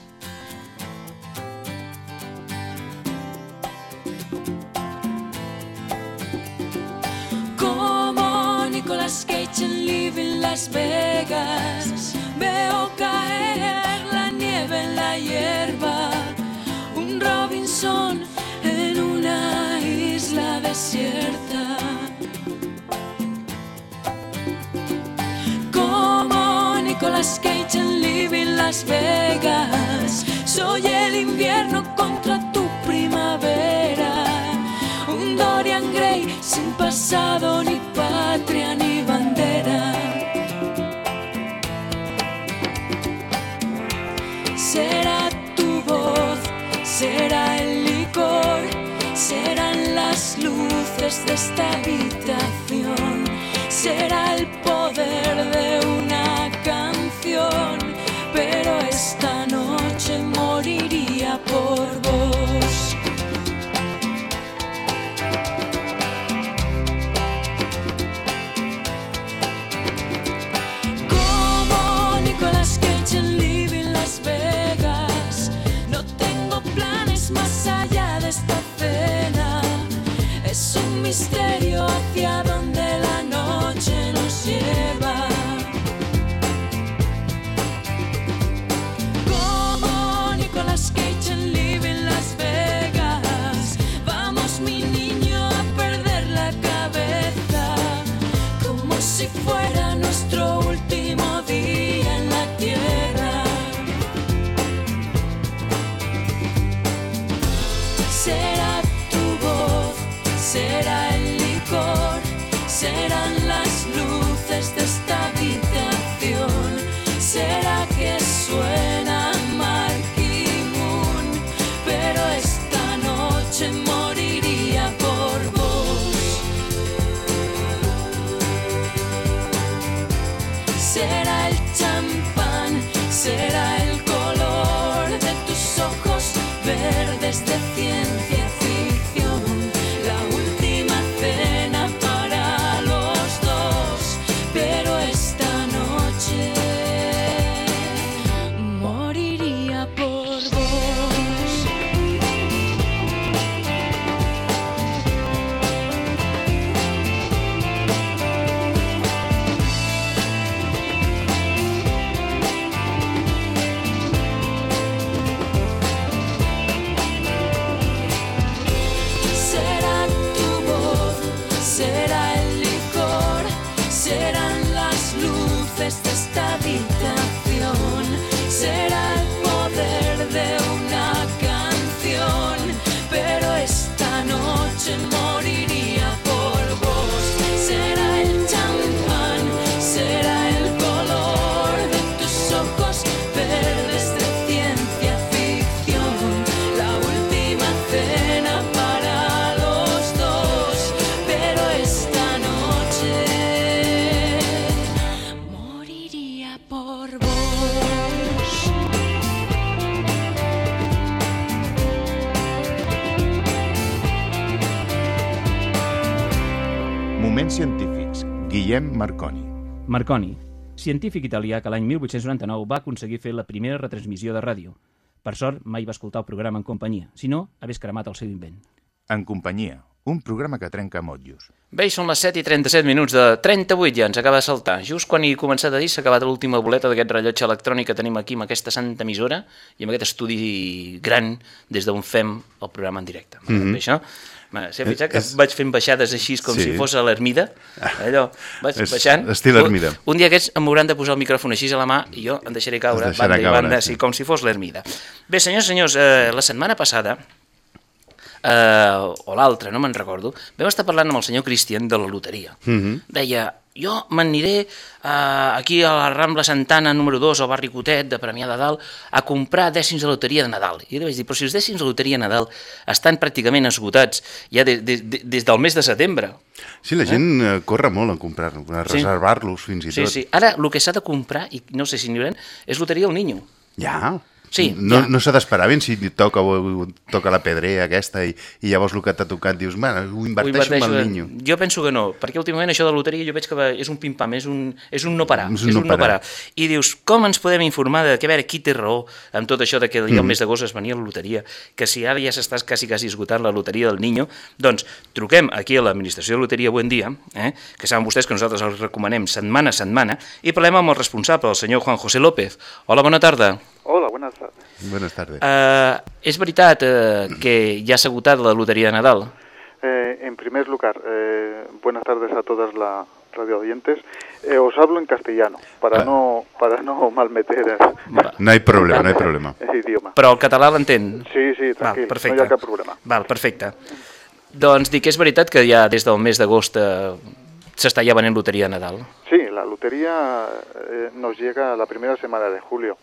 Como Nicolas Cage en Live in Las Vegas Veo caer la nieve en la hierba Un Robinson en una isla desierta Nicolas Cage en Living Las Vegas. Soy el invierno contra tu primavera. Un Dorian Gray sin pasado, ni patria, ni bandera. Será tu voz, será el licor, serán las luces de esta habitación, será el poder de una misterio hacia donde la noche nos lleva. Marconi. Científic italià que l'any 1899 va aconseguir fer la primera retransmissió de ràdio. Per sort, mai va escoltar el programa en companyia, si no, hagués cremat el seu invent. En companyia, un programa que trenca motllos. Bé, són les 7 i 37 minuts de 38, ja ens acaba de saltar. Just quan he començat a dir s'ha acabat l'última boleta d'aquest rellotge electrònic que tenim aquí amb aquesta santa emissora i amb aquest estudi gran des d'on fem el programa en directe. Mm -hmm. això? S'ha fixat que És- vaig fent baixades així com Sí. si fos a l'ermida? Allò, vaig És baixant. estil ermida. Un, un dia aquests em hauran de posar el micròfon així a la mà i jo em deixaré caure, banda i caure, banda, sí. sí, com si fos l'ermida. Bé, senyors, senyors, eh, la setmana passada eh, o l'altre, no me'n recordo, vam estar parlant amb el senyor Cristian de la loteria. Mm -hmm. Deia, jo m'aniré eh, aquí a la Rambla Santana número 2, al barri Cotet, de Premià de Dalt, a comprar dècims de loteria de Nadal. I jo vaig dir, però si els dècims de loteria de Nadal estan pràcticament esgotats ja de, de, de, des del mes de setembre. Sí, la gent eh? corre molt a comprar, a Sí. reservar-los fins i Sí, tot. sí. Ara, el que s'ha de comprar, i no sé si n'hi és loteria al Niño. Ja, Sí, no, ja. no s'ha d'esperar ben si toca, toca la pedrea aquesta i, i llavors el que t'ha tocat dius, bueno, ho Ho inverteixo amb el inverteixo- niño. Jo penso que no, perquè últimament això de loteria jo veig que és un pim-pam, és, un, és un no parar. És un no parar. I dius, com ens podem informar de que, a veure, qui té raó amb tot això de que Mm. el mes d'agost es venia la loteria, que si ara ja s'està quasi, quasi esgotant la loteria del niño, doncs truquem aquí a l'administració de loteria Buen Dia, eh, que saben vostès que nosaltres els recomanem setmana a setmana, i parlem amb el responsable, el senyor Juan José López. Hola, bona tarda. Hola, buenas tardes. Buenas tardes. Uh, és veritat uh, que ja s'ha agotat la loteria de Nadal? Eh, en primer lugar, eh, buenas tardes a todas las radio oyentes. Eh, os hablo en castellano para Ah. no para no malmeter Va. No hay problema, no hay problema. idioma. Però el català l'entén? Sí, sí, Val, tranquilo, perfecte. no hi ha cap problema. Val, perfecte. Doncs dic que és veritat que ja des del mes d'agost eh, s'està ja venent loteria de Nadal. Sí, la lotería eh, nos llega la primera semana de julio.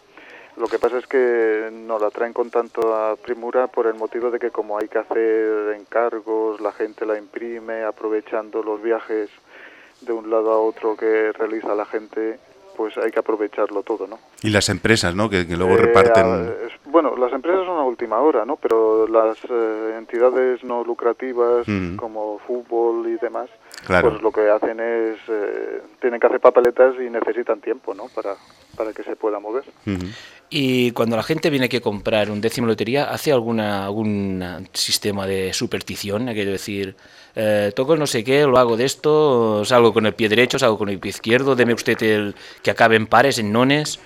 Lo que pasa es que nos la traen con tanta premura por el motivo de que como hay que hacer encargos, la gente la imprime, aprovechando los viajes de un lado a otro que realiza la gente, pues hay que aprovecharlo todo, ¿no? Y las empresas, ¿no? Que, que luego Eh, reparten... a- bueno, las empresas son a última hora, ¿no? Pero las eh, entidades no lucrativas Mm. como fútbol y demás, Claro. pues lo que hacen es eh, tienen que hacer papeletas y necesitan tiempo, ¿no? Para para que se pueda mover. Ujú. Y cuando la gente viene aquí a comprar un décimo de lotería, ¿hace alguna algún eh, sistema de superstición? Aquello de decir, eh, toco el no sé qué, lo hago de esto, salgo con el pie derecho, salgo con el pie izquierdo, deme usted el que acabe en pares, en nones.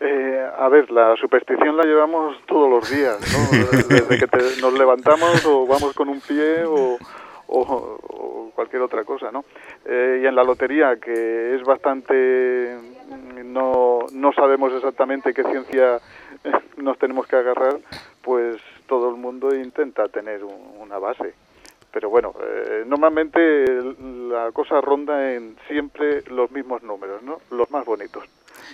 Eh, a ver, la superstición la llevamos todos los días, ¿no? [LAUGHS] Desde que te- nos levantamos o vamos con un pie o, o- o cualquier otra cosa, ¿no? Eh, y en la lotería, que es bastante... no, no sabemos exactamente qué ciencia [LAUGHS] nos tenemos que agarrar, pues todo el mundo intenta tener un- una base. Pero bueno, eh, normalmente la cosa ronda en siempre los mismos números, ¿no? Los más bonitos.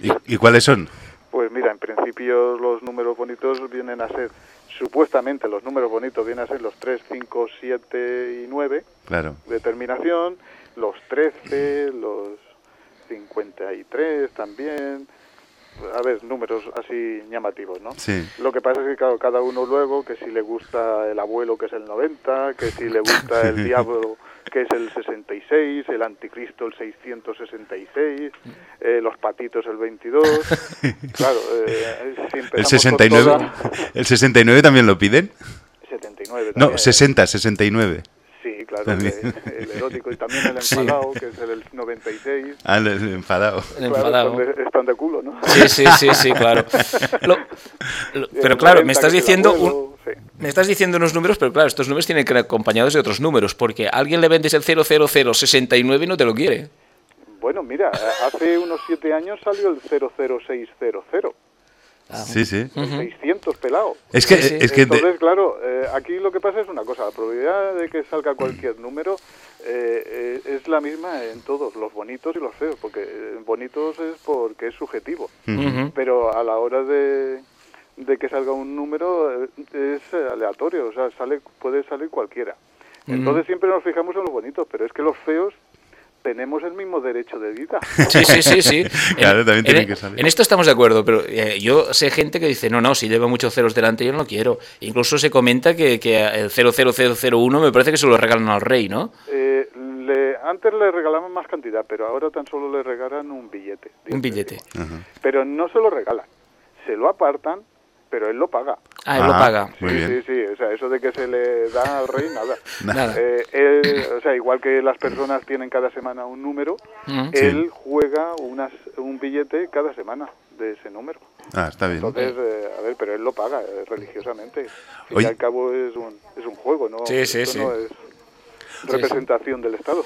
¿Y, y cuáles son? Pues mira, en principio los números bonitos vienen a ser, supuestamente los números bonitos vienen a ser los 3, 5, 7 y 9 Claro. de terminación, los 13, los 53 también. A ver, números así llamativos, ¿no? Sí. Lo que pasa es que claro, cada uno luego, que si le gusta el abuelo, que es el 90, que si le gusta [LAUGHS] el diablo, que es el 66, el anticristo, el 666, eh, los patitos, el 22. [LAUGHS] Claro, eh, si empezamos El por 69, toda- [LAUGHS] ¿El 69 también lo piden? 79 No, también. 60, 69. Sí, claro, También. el, el erótico y también el [LAUGHS] Sí. enfadado, que es el 96. Ah, el, enfadado. El Claro, enfadado. están de, están de culo, ¿no? Sí, sí, sí, sí, claro. Lo- lo- pero claro, 90, me estás diciendo un- sí. me estás diciendo unos números, pero claro, estos números tienen que ir acompañados de otros números, porque a alguien le vendes el 00069 y no te lo quiere. Bueno, mira, hace unos siete años salió el 00600, Sí, sí. el 600 pelado. Es que, Sí, sí. es que de- Entonces, claro, eh, aquí lo que pasa es una cosa, la probabilidad de que salga cualquier número eh, eh, es la misma en todos, los bonitos y los feos, porque eh, bonitos es porque es subjetivo, pero a la hora de, de que salga un número eh, es eh, aleatorio, o sea, sale puede salir cualquiera. Entonces siempre nos fijamos en los bonitos, pero es que los feos tenemos el mismo derecho de vida. [LAUGHS] Sí, sí, sí, sí. [LAUGHS] Claro, también tienen en, que salir. en esto estamos de acuerdo, pero eh, yo sé gente que dice, no, no, si lleva muchos ceros delante yo no lo quiero. Incluso se comenta que, que el 00001 me parece que se lo regalan al rey, ¿no? Eh, le- antes le regalaban más cantidad, pero ahora tan solo le regalan un billete. Un billete. Pero no se lo regalan, se lo apartan, pero él lo paga. Ah, él lo Ah, paga. Muy sí, bien. sí, sí, o sea, eso de que se le da al rey, nada. [LAUGHS] Nada. Eh, él, o sea, igual que las personas tienen cada semana un número, Mm. él juega unas, un billete cada semana de ese número. Ah, está bien. Entonces, eh, a ver, pero él lo paga eh, religiosamente. Al fin y al cabo es un, es un juego, ¿no? Sí, sí, Esto sí. no es representación del Estado.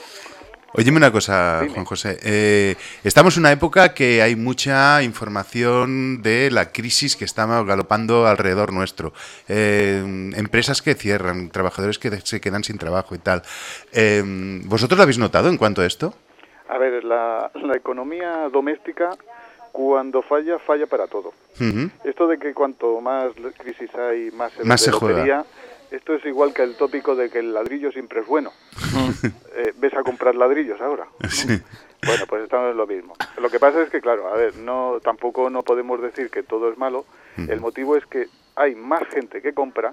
Óyeme una cosa, Dime. Juan José. Eh, estamos en una época que hay mucha información de la crisis que está galopando alrededor nuestro. Eh, empresas que cierran, trabajadores que se quedan sin trabajo y tal. Eh, ¿Vosotros lo habéis notado en cuanto a esto? A ver, la, la economía doméstica, cuando falla, falla para todo. Esto de que cuanto más crisis hay, más Más se juega. Esto es igual que el tópico de que el ladrillo siempre es bueno. [LAUGHS] Eh, ves a comprar ladrillos ahora. ¿no? Sí. Bueno, pues estamos en lo mismo. Lo que pasa es que, claro, a ver, no, tampoco no podemos decir que todo es malo. El motivo es que hay más gente que compra,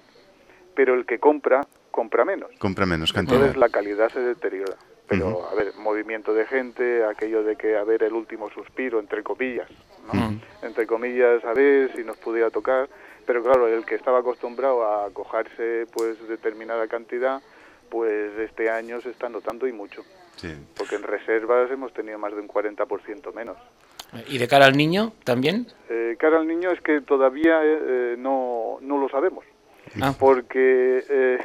pero el que compra, compra menos. Compra menos cantidad. Entonces la calidad se deteriora. Pero, a ver, movimiento de gente, aquello de que, a ver, el último suspiro, entre comillas, ¿no? Entre comillas, a ver si nos pudiera tocar. Pero claro, el que estaba acostumbrado a cogerse, pues, determinada cantidad, pues este año se está notando y mucho. Sí. Porque en reservas hemos tenido más de un 40% menos. ¿Y de cara al niño también? Eh, cara al niño es que todavía eh, eh, no, no lo sabemos. Ah. Porque eh,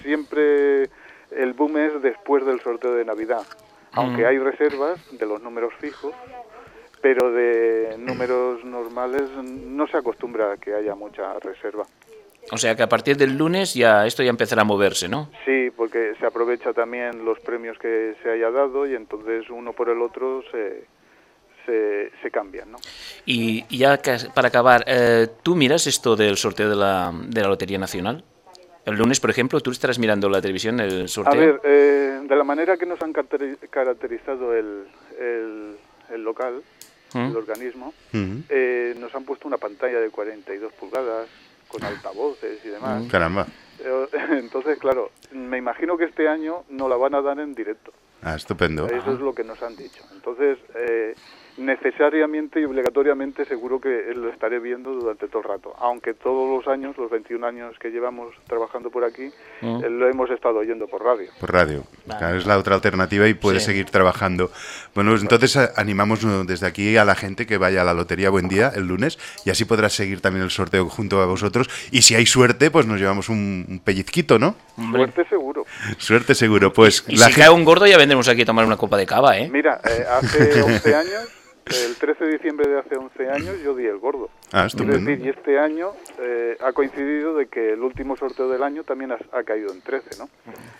siempre el boom es después del sorteo de Navidad. Aunque Mm. hay reservas de los números fijos, pero de números normales no se acostumbra a que haya mucha reserva. O sea que a partir del lunes ya esto ya empezará a moverse, ¿no? Sí, porque se aprovecha también los premios que se haya dado y entonces uno por el otro se, se, se cambian, ¿no? Y ya para acabar, eh, ¿tú miras esto del sorteo de la, de la Lotería Nacional? El lunes, por ejemplo, ¿tú estarás mirando la televisión, el A sorteo? ver, eh, de la manera que nos han caracteri- caracterizado el, el, el local, ¿Mm? el organismo, Ujú. eh, nos han puesto una pantalla de 42 pulgadas con altavoces y demás. Caramba. Eh, [LAUGHS] Entonces, claro, me imagino que este año no la van a dar en directo. Ah, estupendo. Eso es lo que nos han dicho. Entonces, eh, necesariamente y obligatoriamente seguro que lo estaré viendo durante todo el rato. Aunque todos los años, los 21 años que llevamos trabajando por aquí, Mm. eh, lo hemos estado oyendo por radio. Por radio. Claro, es la otra alternativa y puede Sí. seguir trabajando. Bueno, pues entonces a- animamos desde aquí a la gente que vaya a la Lotería Buen Día el lunes y así podrá seguir también el sorteo junto a vosotros. Y si hay suerte, pues nos llevamos un, un pellizquito, ¿no? Suerte seguro. Suerte seguro. Pues Y la si gen- cae un gordo ya vendremos aquí a tomar una copa de cava, ¿eh? Mira, eh, hace [LAUGHS] 11 años, el 13 de diciembre de hace 11 años, yo di el gordo. Ah, Es decir, y este año eh, ha coincidido de que el último sorteo del año también ha, ha caído en 13, ¿no?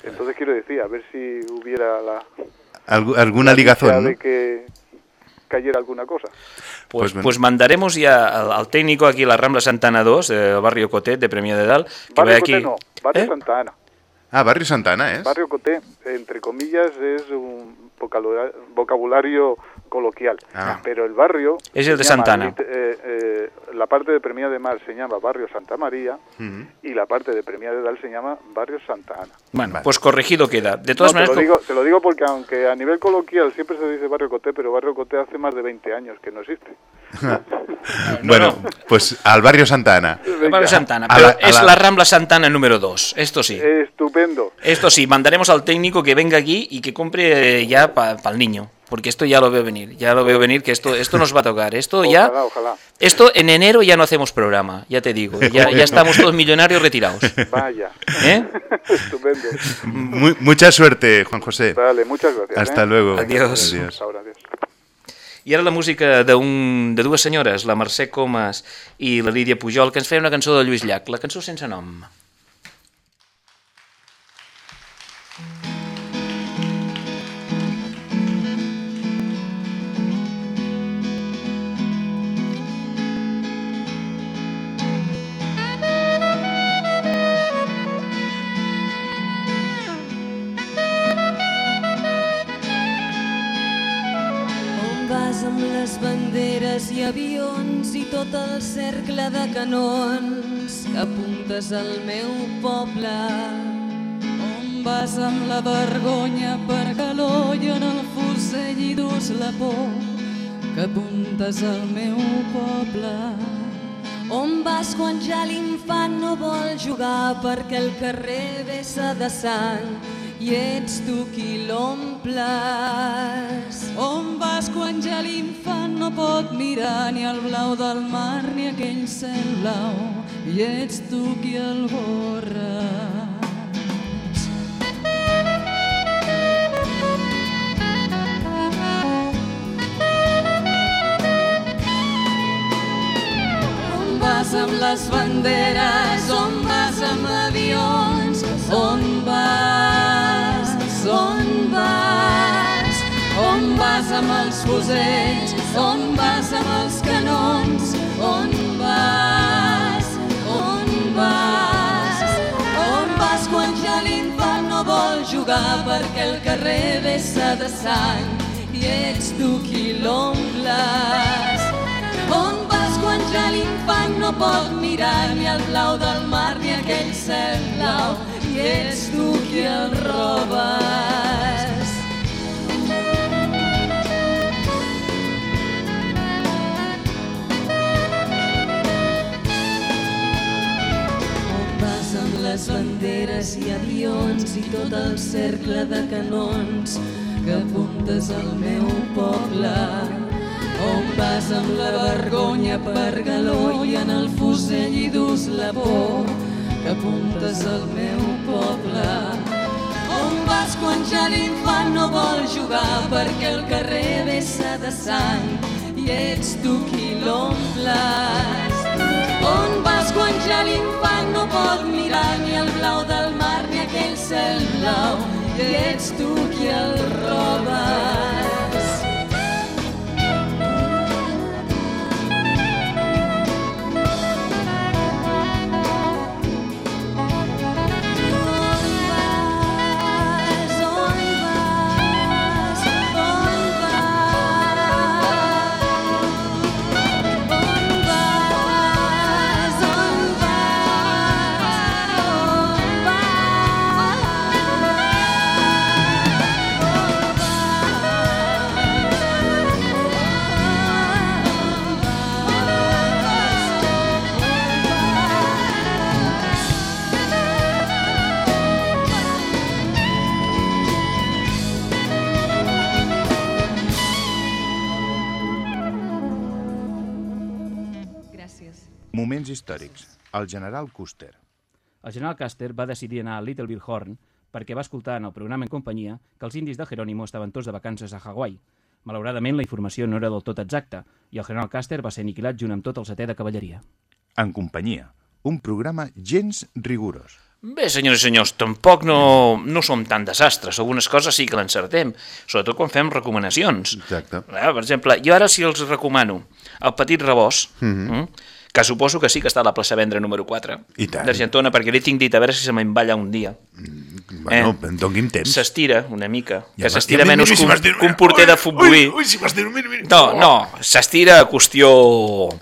Entonces quiero decir, a ver si hubiera la... Algu- alguna la ligazón, ¿no? de que cayera alguna cosa. Pues, Pues pues, mandaremos ya al, al técnico aquí a la Rambla Santana 2, eh, barrio Cotet de Premia de Dal, que Barrio vaya Coté aquí. no, Barrio ¿Eh? Santa Ana. Ah, Barrio Santana, ¿es? Barrio Coté, entre comillas, es un vocabula- vocabulario coloquial. Ah. Pero el barrio... Es el de se llama Santa Ana. lit- eh, eh, la parte de Premia de Mar se llama Barrio Santa María y la parte de Premia de Dal se llama Barrio Santa Ana. Bueno, Vale. pues corregido queda. De todas No, te, maneras, lo digo, te lo digo porque aunque a nivel coloquial siempre se dice Barrio Coté, pero Barrio Coté hace más de 20 años que no existe. [LAUGHS] [LAUGHS] Bueno, pues al Barrio Santana. barrio Santana, pero la- es la- la Rambla Santana número 2, esto sí. Estupendo. Esto sí, mandaremos al técnico que venga aquí y que compre ya para el niño. Porque esto ya lo veo venir, ya lo veo venir que esto, esto nos va a tocar. Esto ya, Ojalá, ojalá. esto en enero ya no hacemos programa, ya te digo. Ya, ya estamos todos millonarios retirados. Vaya. ¿Eh? [LAUGHS] Estupendo. Mu- mucha suerte, Juan José. Vale, muchas gracias. Hasta ¿eh? luego. Adiós. Adiós. Ahora, adiós. I ara la música d'un, de dues senyores, la Mercè Comas i la Lídia Pujol, que ens feia una cançó de Lluís Llach, la cançó sense nom. Tot el cercle de canons que apuntes al meu poble. On vas amb la vergonya per galó i en el fusell i dus la por que apuntes al meu poble. On vas quan ja l'infant no vol jugar perquè el carrer vessa de sang i ets tu qui l'omples. On vas quan ja l'infant no pot mirar ni el blau del mar ni aquell cel blau i ets tu qui el borres. On vas amb les banderes, on vas amb avions, on amb els fusells, on vas amb els canons, on vas, on vas, on vas quan ja l'infant no vol jugar perquè el carrer vessa de sang i ets tu qui l'omples. On vas quan ja l'infant no pot mirar ni el blau del mar ni aquell cel blau i ets tu qui el robes. Les banderes i avions i tot el cercle de canons que apuntes al meu poble. On vas amb la vergonya per galó i en el fusell hi dus la por que apuntes al meu poble. On vas quan ja l'infant no vol jugar perquè el carrer vessa de sang i ets tu qui l'omples. On quan ja l'infant no pot mirar ni el blau del mar ni aquell cel blau i ets tu qui el robes. Moments històrics. El general Custer. El general Custer va decidir anar a Little Bighorn perquè va escoltar en el programa en companyia que els indis de Jerónimo estaven tots de vacances a Hawaii. Malauradament, la informació no era del tot exacta i el general Custer va ser aniquilat junt amb tot el setè de cavalleria. En companyia. Un programa gens rigorós. Bé, senyors i senyors, tampoc no, no som tan desastres. Algunes coses sí que l'encertem, sobretot quan fem recomanacions. Exacte. Eh, per exemple, jo ara si els recomano el petit reboç, Mhm. mm que suposo que sí que està a la plaça Vendre número 4, I tant. d'Argentona, perquè li tinc dit a veure si se me'n un dia. Bueno, eh? doni'm temps. S'estira una mica, Ja que s'estira menys mira, si que un, que un porter de futbolí. Ui, ui, si mira, mira. No, no, s'estira a qüestió...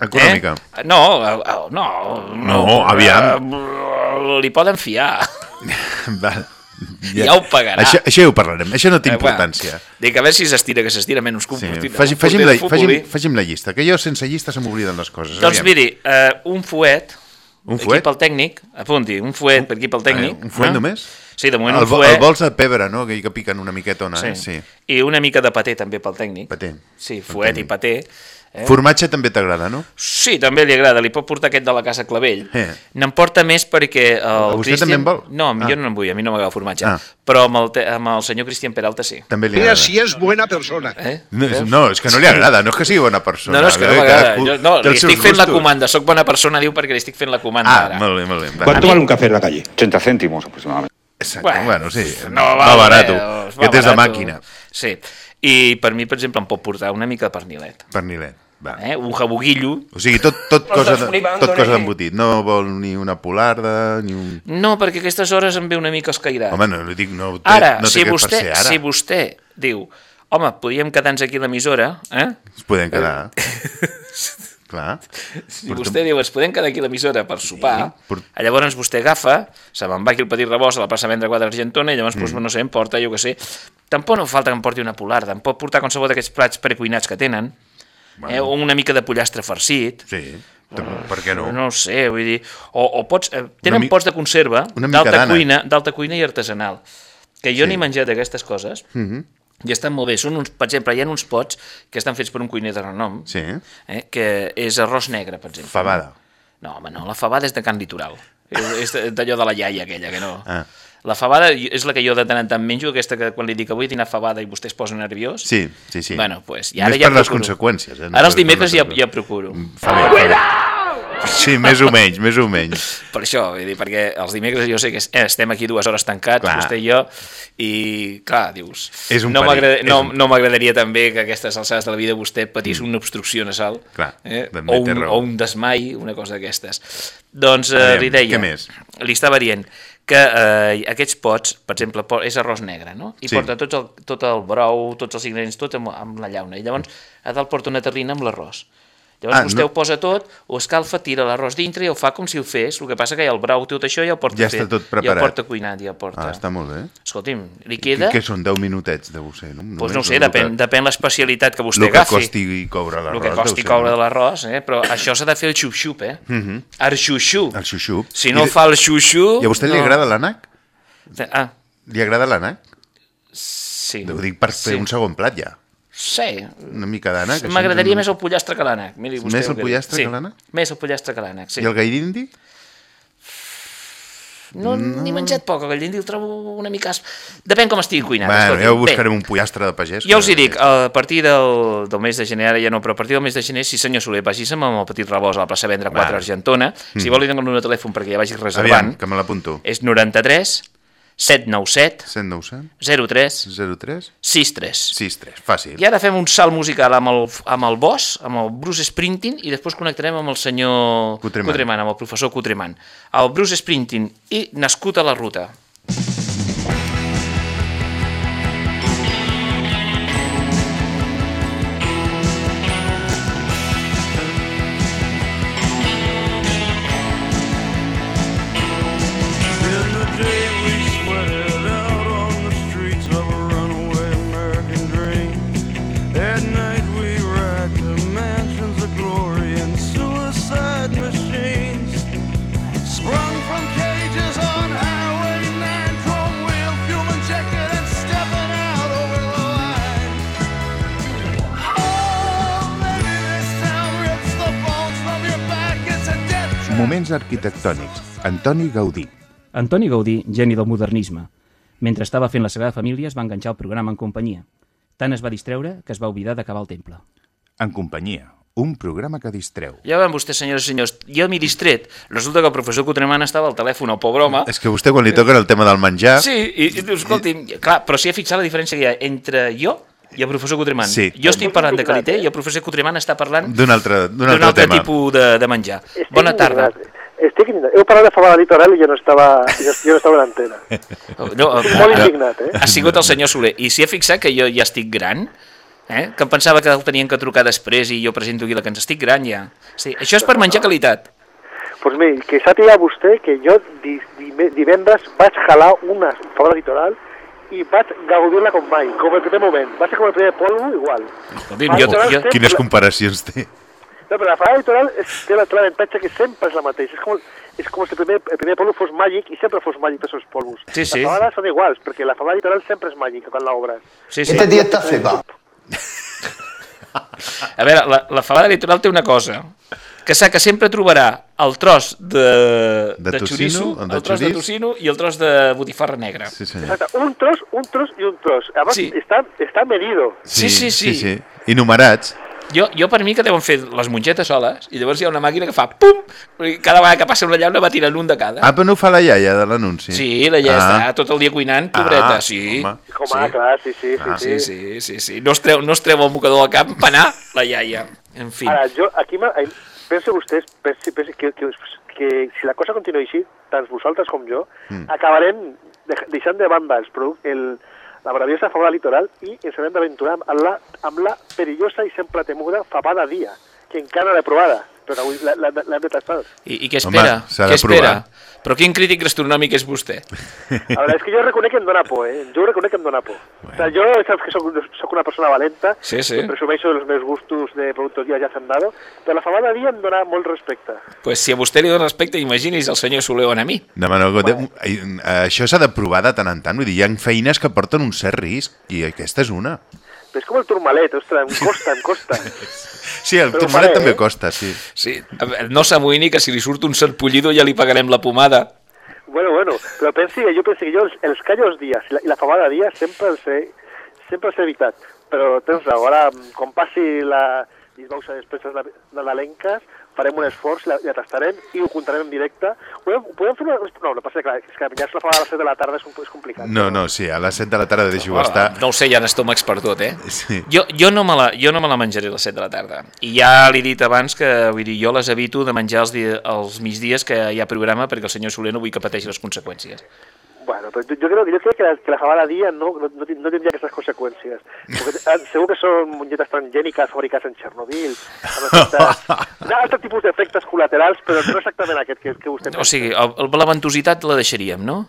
Econòmica. Eh? No, eh, no, No, aviam. Li poden fiar. [LAUGHS] Val. Ja ho pagarà. Això, això ja ho parlarem, això no té Eh, importància. Dic, a veure si s'estira, que s'estira menys que un Sí, porter, faci, un porter la, la llista, que jo sense llista se m'obliden les coses. Doncs Aviam. miri, uh, un fuet, Un aquí fuet? pel tècnic, apunti, un fuet per aquí pel tècnic. Ah, un fuet eh? només? Sí, de moment el, un fuet. El vols de pebre, no? Que, que piquen una miquetona, eh? Sí. I una mica de paté també pel tècnic. Paté. Sí, fuet i paté. Eh? Formatge també t'agrada, no? Sí, també li agrada, li pot portar aquest de la Casa Clavell. Eh. N'en porta més perquè el A vostè Cristian... també en vol? No, Ah. jo no en vull, a mi no m'agrada el formatge. Ah. Però amb el, te... amb el senyor Cristian Peralta sí. També li Mira agrada. si és buena persona. Eh? No, és- no, és que no li agrada, no és que sigui bona persona. No, no, és que no Eh, m'agrada. cadascú Jo, no, li estic fent la gustos. comanda. Soc bona persona, diu, perquè li estic fent la comanda Ah, ara. molt bé, molt bé. Va. ¿Cuánto vale un café en la calle? 80 céntimos aproximadamente. Exacte, Bueno, bueno, sí. No, va, va, barato. va Aquest és de màquina. Sí. I per mi, per exemple, em pot portar una mica de pernilet. Pernilet. Va. Eh? Un jabuguillo. O sigui, tot, tot cosa, de, tot cosa eh? d'embotit. No vol ni una polarda, ni un... No, perquè a aquestes hores em ve una mica escairat. Home, no li dic, no té, ara, no té si, vostè, ser ara. si vostè diu home, podríem quedar-nos aquí a l'emissora, eh? Es podem quedar. [LAUGHS] Clar. Si Portem- vostè diu, ens podem quedar aquí a l'emissora per sopar, por- llavors vostè agafa, se me'n va aquí el petit reboç a la plaça Vendre 4 Argentona i llavors, Mm. doncs, no sé, em porta, jo que sé, tampoc no falta que em porti una polarda, em pot portar qualsevol d'aquests plats precuinats que tenen, Bueno. eh? o una mica de pollastre farcit, Sí, tam- per què no? no sé, vull dir, o, o pots, eh, tenen mi- pots de conserva d'alta cuina, cuina i artesanal, que jo Sí. n'he menjat aquestes coses, Mhm. I estan molt bé. Són uns, per exemple, hi ha uns pots que estan fets per un cuiner de renom, Sí. eh, que és arròs negre, per exemple. Fabada. No, home, no, la fabada és de Can Litoral. És, és d'allò de la iaia aquella, que no. Ah. La fabada és la que jo de tant en tant menjo, aquesta que quan li dic avui dinar fabada i vostè es posa nerviós. Sí, sí, sí. Bueno, pues, i ara Més ja per les procuro. conseqüències. Eh? No Ara els dimecres les ja, ja procuro. Fa bé, fa bé. Sí, més o menys, més o menys. Per això, vull dir, perquè els dimecres jo sé que eh, estem aquí dues hores tancats, Clar. vostè i jo, i clar, dius, És un no perill, m'agrada- és no, un- no m'agradaria també que a aquestes alçades de la vida vostè patís una obstrucció nasal Clar, eh? o, un, o un desmai, una cosa d'aquestes. Doncs eh, Aviam, li deia, més? li estava dient que eh, aquests pots, per exemple, és arròs negre, no? I Sí. porta tots el, tot el brou, tots els ingredients, tot amb, amb la llauna. I llavors a dalt porta una terrina amb l'arròs. Llavors Ah, vostè no- ho posa tot, ho escalfa, tira l'arròs dintre i ho fa com si ho fes. El que passa que ja el brou, tot això ja ho porta Ja fet. està tot Ja preparat. ho porta cuinat, ja ho porta. Ah, està molt bé. Escolti'm, li queda... què són, 10 minutets, deu ser, no? Doncs no ho sé, el depèn, que- depèn l'especialitat que vostè El que agafi. costi coure l'arròs. El que costi ser, coure no? l'arròs, eh? però això s'ha de fer el xup-xup, eh? Mm -hmm. El xuxu. El xuxup. Si no I fa el xuxu... I a vostè li no. agrada l'ànec? Ah, Li agrada l'ànec? sí. Ho dic per fer Sí. un segon plat, ja. Sí, Una mica d'ànec. m'agradaria més el pollastre que l'ànec. Més el pollastre sí. que l'ànec? Més el pollastre que l'ànec, sí. I el gall d'indi? No, n'he menjat poc, el d'indi el trobo una mica... Depèn com estigui cuinat. Bueno, escolti. ja ho Bé, buscarem un pollastre de pagès. Jo els hi dic, a partir del, del mes de gener, ara ja no, però a partir del mes de gener, si senyor Soler, vagi-se'm amb el petit rebost a la plaça Vendra 4 Va. Argentona. Si vol li dono el telèfon perquè ja vagi reservant. Aviam, que me l'apunto. És 93 797 197 03 03 63. 63, fàcil. I ara fem un salt musical amb el, amb el boss, amb el Bruce Springsteen, i després connectarem amb el senyor Cutreman. Cutreman amb el professor Cutreman. El Bruce Springsteen i Nascut a la ruta. In arquitectònics. Antoni Gaudí. Antoni Gaudí, geni del modernisme. Mentre estava fent la Sagrada Família es va enganxar el programa en companyia. Tant es va distreure que es va oblidar d'acabar el temple. En companyia. Un programa que distreu. Ja veuen vostès, senyores i senyors, jo m'he distret. Resulta que el professor Cutreman estava al telèfon, el pobre home. És que vostè quan li toquen el tema del menjar... Sí, i, i escolti'm, clar, però si ha fixat la diferència que hi ha entre jo i el professor Cutreman. Sí. Jo estic parlant de qualité i el professor Cutreman està parlant D'un altre, altre, altre tema. tipus de, de menjar. Estic Bona tarda. indignat. Estic indignat. Heu parlat de Fabada Litoral i jo no estava, jo, jo no estava a l'antena. [LAUGHS] No, Estic molt indignat, eh? Ha sigut el senyor Soler. I si ha fixat que jo ja estic gran, eh? que em pensava que el tenien que trucar després i jo presento aquí la que ens estic gran ja. Sí, això és per menjar qualitat. Doncs pues miri, que sàpiga vostè que jo di, di, divendres vaig jalar una Fabada Litoral i vaig gaudir-la com mai, com el primer moment. Va ser com el primer polvo, igual. Escolti'm, jo, jo, Quines comparacions té? No, però la Fabada Litoral és, té la- té l'avantatge que sempre és la mateixa. És com, és com si el primer, el primer polvo fos màgic i sempre fos màgic tots els polvos. Sí, sí. Les fabades són iguals, perquè la Fabada Litoral sempre és màgica quan l'obres. sí, sí. Este día está flipado. A veure, la, la fabada litoral té una cosa, que sa que sempre trobarà el tros de, De tocino, xoriço, el de el tros de tocino i el tros de botifarra negra. Sí, senyor. Exacte, un tros, un tros i un tros. Además, Sí. està, està medido. Sí, sí, sí. sí, sí. I numerats. Jo, jo per mi que deuen fer les mongetes soles i llavors hi ha una màquina que fa pum i cada vegada que passa una llauna va tirant un de cada. Ah, però no ho fa la iaia de l'anunci? Sí, la ja ah. està tot el dia cuinant, pobreta, Ah, sí. home. Com Sí. a, clar, sí, sí, sí. Ah, sí, sí, sí, sí. No es treu, no es treu el mocador al cap per anar la iaia. En fi. Ara, jo, aquí, penso vostès, pensi, pensi que, que, que si la cosa continua així, tant vosaltres com jo, Mm. acabarem deixant de banda els produ- el, la meravellosa fabada litoral i ens haurem d'aventurar amb la, amb la perillosa i sempre temuda fabada dia, que encara l'he provada, però avui l'he- l'hem de tastar. I, I què Home, espera? s'ha què de espera? provar. Però quin crític gastronòmic és vostè? La veritat és que jo reconec que em dóna por, eh? Jo reconec que em dóna por. O sea, jo saps que soc, soc una persona valenta, Sí, sí. presumeixo dels meus gustos de productos ya ya hacendado, però la fabada dia em dóna molt respecte. pues si a vostè li dona respecte, imagini's el senyor Soler on a mi. No, no, no, ai, això s'ha de provar de tant en tant. Vull dir, hi ha feines que porten un cert risc i aquesta és una. Però és com el turmalet, ostres, em costa, em costa. [LAUGHS] Sí, el Però turmalet faré, també eh? costa, sí. Sí, no s'amoïni que si li surt un sarpullido ja li pagarem la pomada. Bueno, bueno, però pensi que jo penso que jo els, els callos dies i la, i la sempre els he, sempre els he evitat. Però tens raó, ara, mm, quan passi la disbauxa de despeses nadalenques, farem un esforç, la, la tastarem i ho contarem en directe. Podem, podem fer una... No, no passa, clar, és que ja la fa a les 7 de la tarda és, és complicat. No, no, sí, a les 7 de la tarda deixo-ho estar. No ho sé, ja n'estómacs per tot, eh? Sí. Jo, jo, no me la, jo no me la menjaré a les 7 de la tarda. I ja li he dit abans que vull dir, jo les evito de menjar els, di els migdies que hi ha programa perquè el senyor Soler no vull que pateixi les conseqüències. Bueno, però jo, jo, crec, jo crec que la, que la fabada dia no, no, no, tindria aquestes conseqüències. Perquè, eh, segur que són mongetes transgèniques fabricades en Chernobyl, amb [LAUGHS] efectes, un altre tipus d'efectes col·laterals, però no exactament aquest que, que vostè O sigui, el, el, la ventositat la deixaríem, no?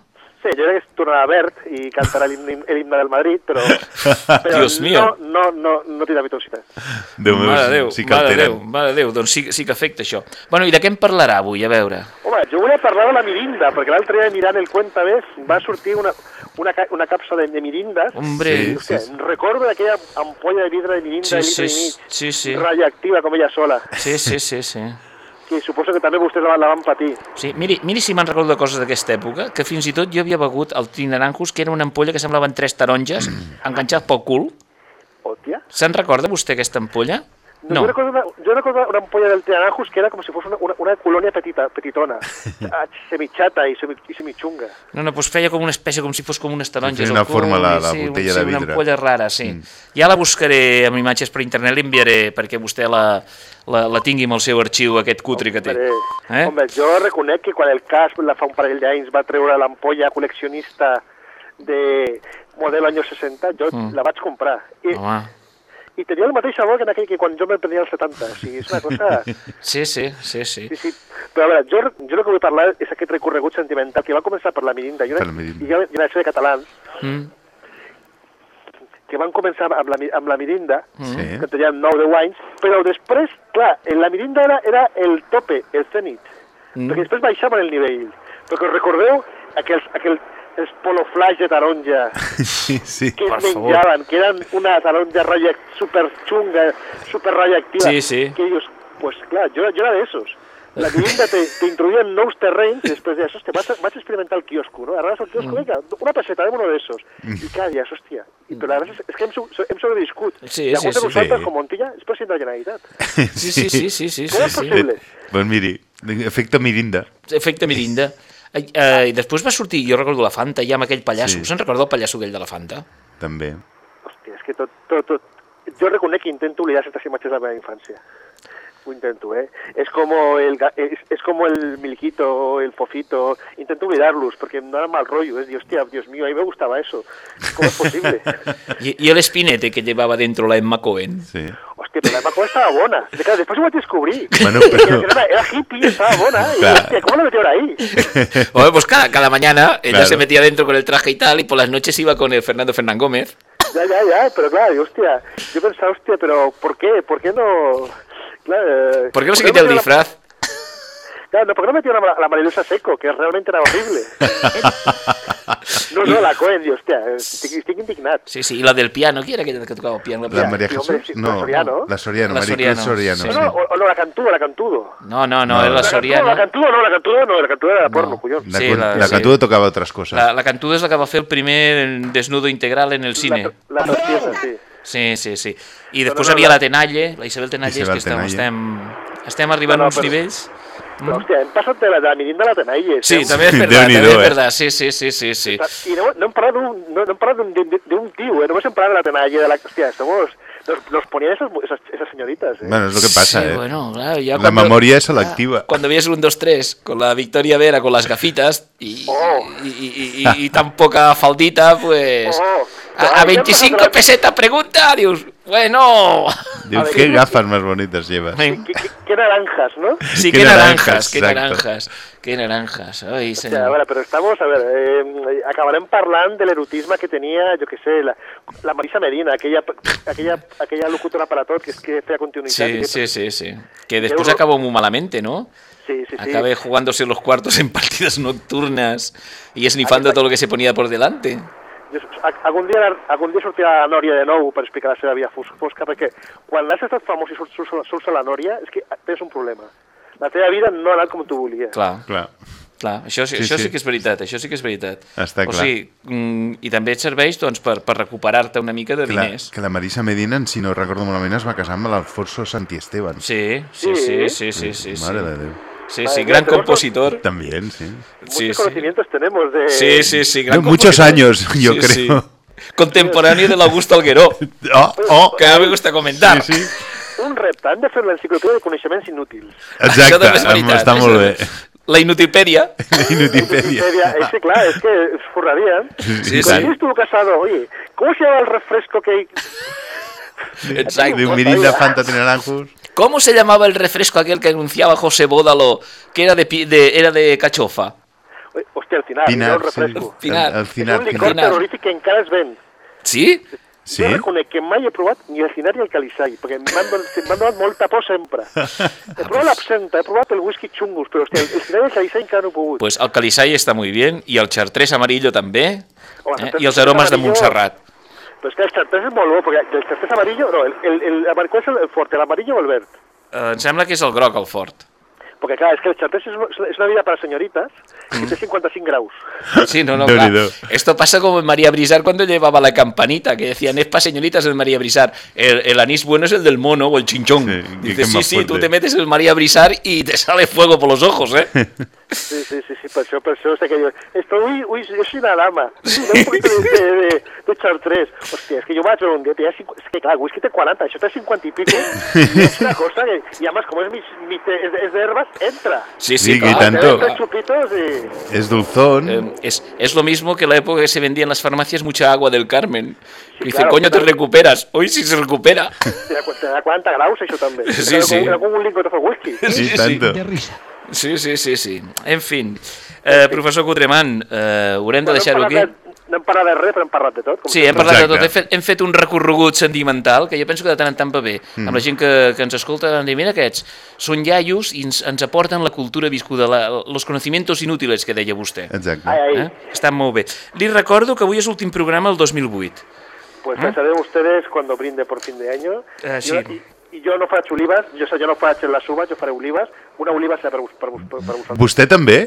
Sí, jo crec que es tornarà verd i cantarà l'himne del Madrid, però, [LAUGHS] però Dios mío. no, no, no, no tindrà vitositat. Déu meu, mare de Déu, sí que mare. Déu, mare de Déu, doncs sí, sí que afecta això. Bueno, i de què em parlarà avui? A veure. Home, jo volia parlar de la mirinda, perquè l'altre dia mirant el Cuéntame va sortir una, una, ca- una capsa de, de mirindes. Hombre. I, hòstia, Recordo aquella ampolla de vidre de mirinda Sí, de litre sí, i mig, sí, sí. radioactiva com ella sola, Sí, sí, sí, sí. Que suposo que també vostès la, van patir. Sí, miri, miri si me'n recordo de coses d'aquesta època, que fins i tot jo havia begut el Trinaranjus, que era una ampolla que semblaven tres taronges enganxades pel cul. Hòstia. Se'n recorda vostè aquesta ampolla? No. Jo, recordo una, jo recordo una ampolla del Trianajus que era com si fos una, una, una colònia petita, petitona, [LAUGHS] ah, semichata i, semi, i semichunga. No, no, doncs feia com una espècie, com si fos com unes taronges. Feia una forma la- la sí, botella sí, de una vidre. ampolla rara, sí. Mm. Ja la buscaré amb imatges per internet, l'enviaré perquè vostè la, la, la tingui amb el seu arxiu aquest cutre que té. Eh? Eh? Home, jo reconec que quan el cas la fa un parell d'anys va treure l'ampolla col·leccionista de model anys 60, jo Mm. la vaig comprar. I, Home, I tenia el mateix sabor que, en aquell, que quan jo me'n prenia als 70. O sigui, és una cosa... [LAUGHS] sí, sí, sí, sí. Sí, sí. Però a veure, jo, jo el que vull parlar és aquest recorregut sentimental que va començar per la Mirinda i una, Per la Mirinda. i una generació de catalans Mm. que van començar amb la, amb la Mirinda, Sí. que tenien 9-10 anys, però després, clar, en la Mirinda era, era el tope, el zenit, Mm. perquè després baixaven el nivell. Perquè recordeu aquells, aquells els poloflaix de taronja [LAUGHS] Sí, sí. que es favor. menjaven, que eren una taronja raya, super chunga, super radioactiva. Sí, sí. Que dius, pues clar, jo, jo era de esos. La vivienda te, te introduïa en nous terrenys i després deies, hòstia, vaig, vaig experimentar el quiosco, no? Arrels al quiosco, Mm. vinga, una peseta, dame uno de esos. I clar, deies, hòstia, i, però a vegades és que hem, hem sobreviscut. Sí, I alguns sí, de sí. vosaltres, Sí. com Montilla, és president de la Generalitat. Sí, sí, sí, sí, sí, Com sí, és sí. possible? Doncs miri, efecte mirinda. Efecte Mirinda. Eh, eh, I després va sortir, jo recordo la Fanta, ja amb aquell pallasso. Sí. Se'n recorda el pallasso aquell de la Fanta? També. Hòstia, és que tot, tot, tot... Jo reconec que intento oblidar certes imatges de la meva infància. Intento, ¿eh? Es como el, es, es como el milquito, el fofito. Intento olvidarlos porque me da mal rollo. Es, hostia, Dios mío, a mí me gustaba eso. ¿Cómo es posible? [LAUGHS] I, i el espinete que llevaba dentro la Emma Cohen. Sí. Hostia, pero la Macoa estaba bona. De cara, después me descubrí. [LAUGHS] Bueno, [LAUGHS] pero... Era, era hippie, estaba bona. Y, Claro. hostia, ¿cómo la metieron ahí? Bueno, pues cada, cada mañana ella Claro. se metía dentro con el traje y tal, y por las noches iba con el Fernando Fernán Gómez. Ya, ya, ya, pero claro, y, hostia, yo pensaba, hostia, pero ¿por qué? ¿Por qué no...? Claro, eh, ¿Por qué no se quita el disfraz? Claro, no, ¿por qué no a la, la Marilusa Seco, que realmente era horrible? [LAUGHS] no, no, la Cohen, dios, hostia, estic, estic indignat. Sí, sí, y la del piano, ¿quién era que, que tocaba piano? La María Jesús? sí, la No, Soriano. la Soriano, María Soriano, Soriano. sí. No, sí. no, o, o no, la Cantudo, la Cantudo. No, no, no, No. era la La Cantudo, Soriano. la Cantudo, no, la Cantudo no, la Cantudo era porno, collons. La, Sí, Cu- la- la sí. Catudo tocava altres coses. La, la Cantudo és la que va fer el primer desnudo integral en el cine. La, la sí. Sí, sí, sí. I després no, hi havia la- Tenalle, la Isabel Tenalle, Isabel que estem, Tenalle. estem, estem arribant No, no, a uns però- nivells... Però, hòstia, hem passat de la, de a la Tenaille. Sí, estem- també és verdad, també és eh? verdad. Sí, sí, sí, sí, sí. I no, no hem parlat d'un no, no hem parlat d'un- tío, eh? només hem parlat de la Tenaille, de la... Hòstia, somos... Nos, nos ponían esas, esas, esas señoritas, eh? Bueno, és el que passa, sí, eh? bueno, claro, ya La memoria es selectiva. Cuando veías un 2-3 con la Victoria Vera con las gafitas y, Oh. y, y- y- y tan poca faldita, pues... Oh, A, a ahí ya 25 pasó otra- pesetas pregunta, Dios. Bueno. Diu, A ver, qué ¿qué- gafas más bonitas llevas. ¿Qué, qué, qué naranjas, ¿no? Sí, Qué qué, naranjas, naranjas, qué naranjas, qué naranjas. Ay, O sea, veure, però estamos, a veure, eh, acabarem parlant de l'erotisme que tenia, jo que sé, la, la Marisa Medina, aquella, aquella, aquella locutora para tot que, és que feia continuïtat. Sí, que, sí, sí, sí. Que después Euro- acabó muy malamente, ¿no? sí, sí, sí. Acabé jugándose los cuartos en partidas nocturnas y esnifando todo lo que se ponía por delante. Algun, dia, algun dia sortirà la Nòria de nou per explicar la seva vida fos- fosca, perquè quan has estat famós i surts, surts, surts a la Nòria és que tens un problema. La teva vida no ha anat com tu volies. Clar. Clar. Clar, això, sí, Sí, això sí. sí. que és veritat, això sí que és veritat. Està o clar. sigui, mm, I també et serveix doncs, per, per recuperar-te una mica de la, diners. que la Marisa Medina, si no recordo malament, es va casar amb l'Alfonso Santiesteban. Sí, sí, sí, sí, sí, sí. sí. Mare de Déu. Sí, sí, gran compositor. También, sí. Sí, Muchos sí. conocimientos tenemos de... Sí, sí, sí, gran De muchos años, yo Sí, creo. sí. Contemporáneo del Augusto Algueró. Oh, [LAUGHS] oh, Que me gusta comentar. sí, sí. Un repte, han de fer l'enciclopèdia de coneixements inútils. Exacte, és veritat. està molt bé. La inutilpèdia. [LAUGHS] Inutilpèdia. Wikipedia, es que claro, es que es forrarían. Sí, sí. yo estuvo casado, oye, ¿cómo se llama el refresco que... Exacto. De un mirín de Fanta Naranjos. ¿Cómo se llamaba el refresco aquel que anunciaba José Bódalo, que era de, pi- de- era de cachofa? Hostia, al final, Pinar, un refresco. sí. Pinar. El, el Cinar, un licor Pinar. terrorífic que encara es ven. Sí? Sí? Jo reconec que mai he provat ni el Cinar ni el Calisai, perquè m'han don- m'han donat molta por sempre. [LAUGHS] He provat l'absenta, he provat el whisky chungus, però hòstia, el Cinar i el Calisai encara no he pogut. Pues el calisay está muy bien y el chartrés amarillo també Home, eh? i els aromes de Montserrat. És que el xartrés és molt bo, perquè el xartrés amarillo, no, el, el, el, el, ¿cuál és el, el fort, l'amarillo o el verd? Eh, em sembla que és el groc, el fort. Porque claro, es que el xartrés es, una vida para señoritas Mm. que té 55 graus. Sí, no, no, claro. Esto pasa como en María Brizar cuando llevaba la campanita, que decían, es para señoritas el María Brizar. El, el anís bueno es el del mono o el chinchón. Sí, que- Dice, que sí, sí, tú fuerte". te metes el María Brizar y te sale fuego por los ojos, ¿eh? [LAUGHS] Sí, sí, sí, sí, per això, per això que jo... Esto, ui, ui, jo soy una dama. [LAUGHS] Sí, un poquito de, de, de, de xartrés. Hòstia, és que jo vaig veure un dia, tenia 50, és que clar, whisky té 40, això té 50 i pico. I és una cosa que, i además, com és, mi, mi, és, és d'herbes, entra. Sí, sí, Sí, claro. tanto. Chupitos y... Es dulzón. Eh, es, es lo mismo que la época que se vendía en las farmacias mucha agua del Carmen. Que dice, claro, coño, te recuperas. Hoy sí se recupera. Te da, te da 40 graus, això també. Sí, Era sí. Com, era com un lingot de whisky. Sí, sí, tanto. De risa. Sí, sí, sí, sí. En fin, eh, professor Cotremant, eh, haurem de deixar-ho aquí. de- No hem parlat de res, però hem parlat de tot. Com Sí, hem parlat de Exacte. tot. Hem fet, hem fet un recorregut sentimental que jo penso que de tant en tant va bé. Mm. Amb la gent que, que ens escolta, ens diu, mira aquests, són iaios i ens, ens aporten la cultura viscuda, la, los conocimientos inútiles que deia vostè. Exacte. Ai, ai. Eh? Està molt bé. Li recordo que avui és l'últim programa el 2008. Pues pensaré en ustedes cuando brinde por fin de año. Ah, sí. Yo, yo no faig olivas, jo, jo no faig les uvas, jo faré olives. Una oliva serà per, vos- per, vos- per, per vosaltres. Vostè també?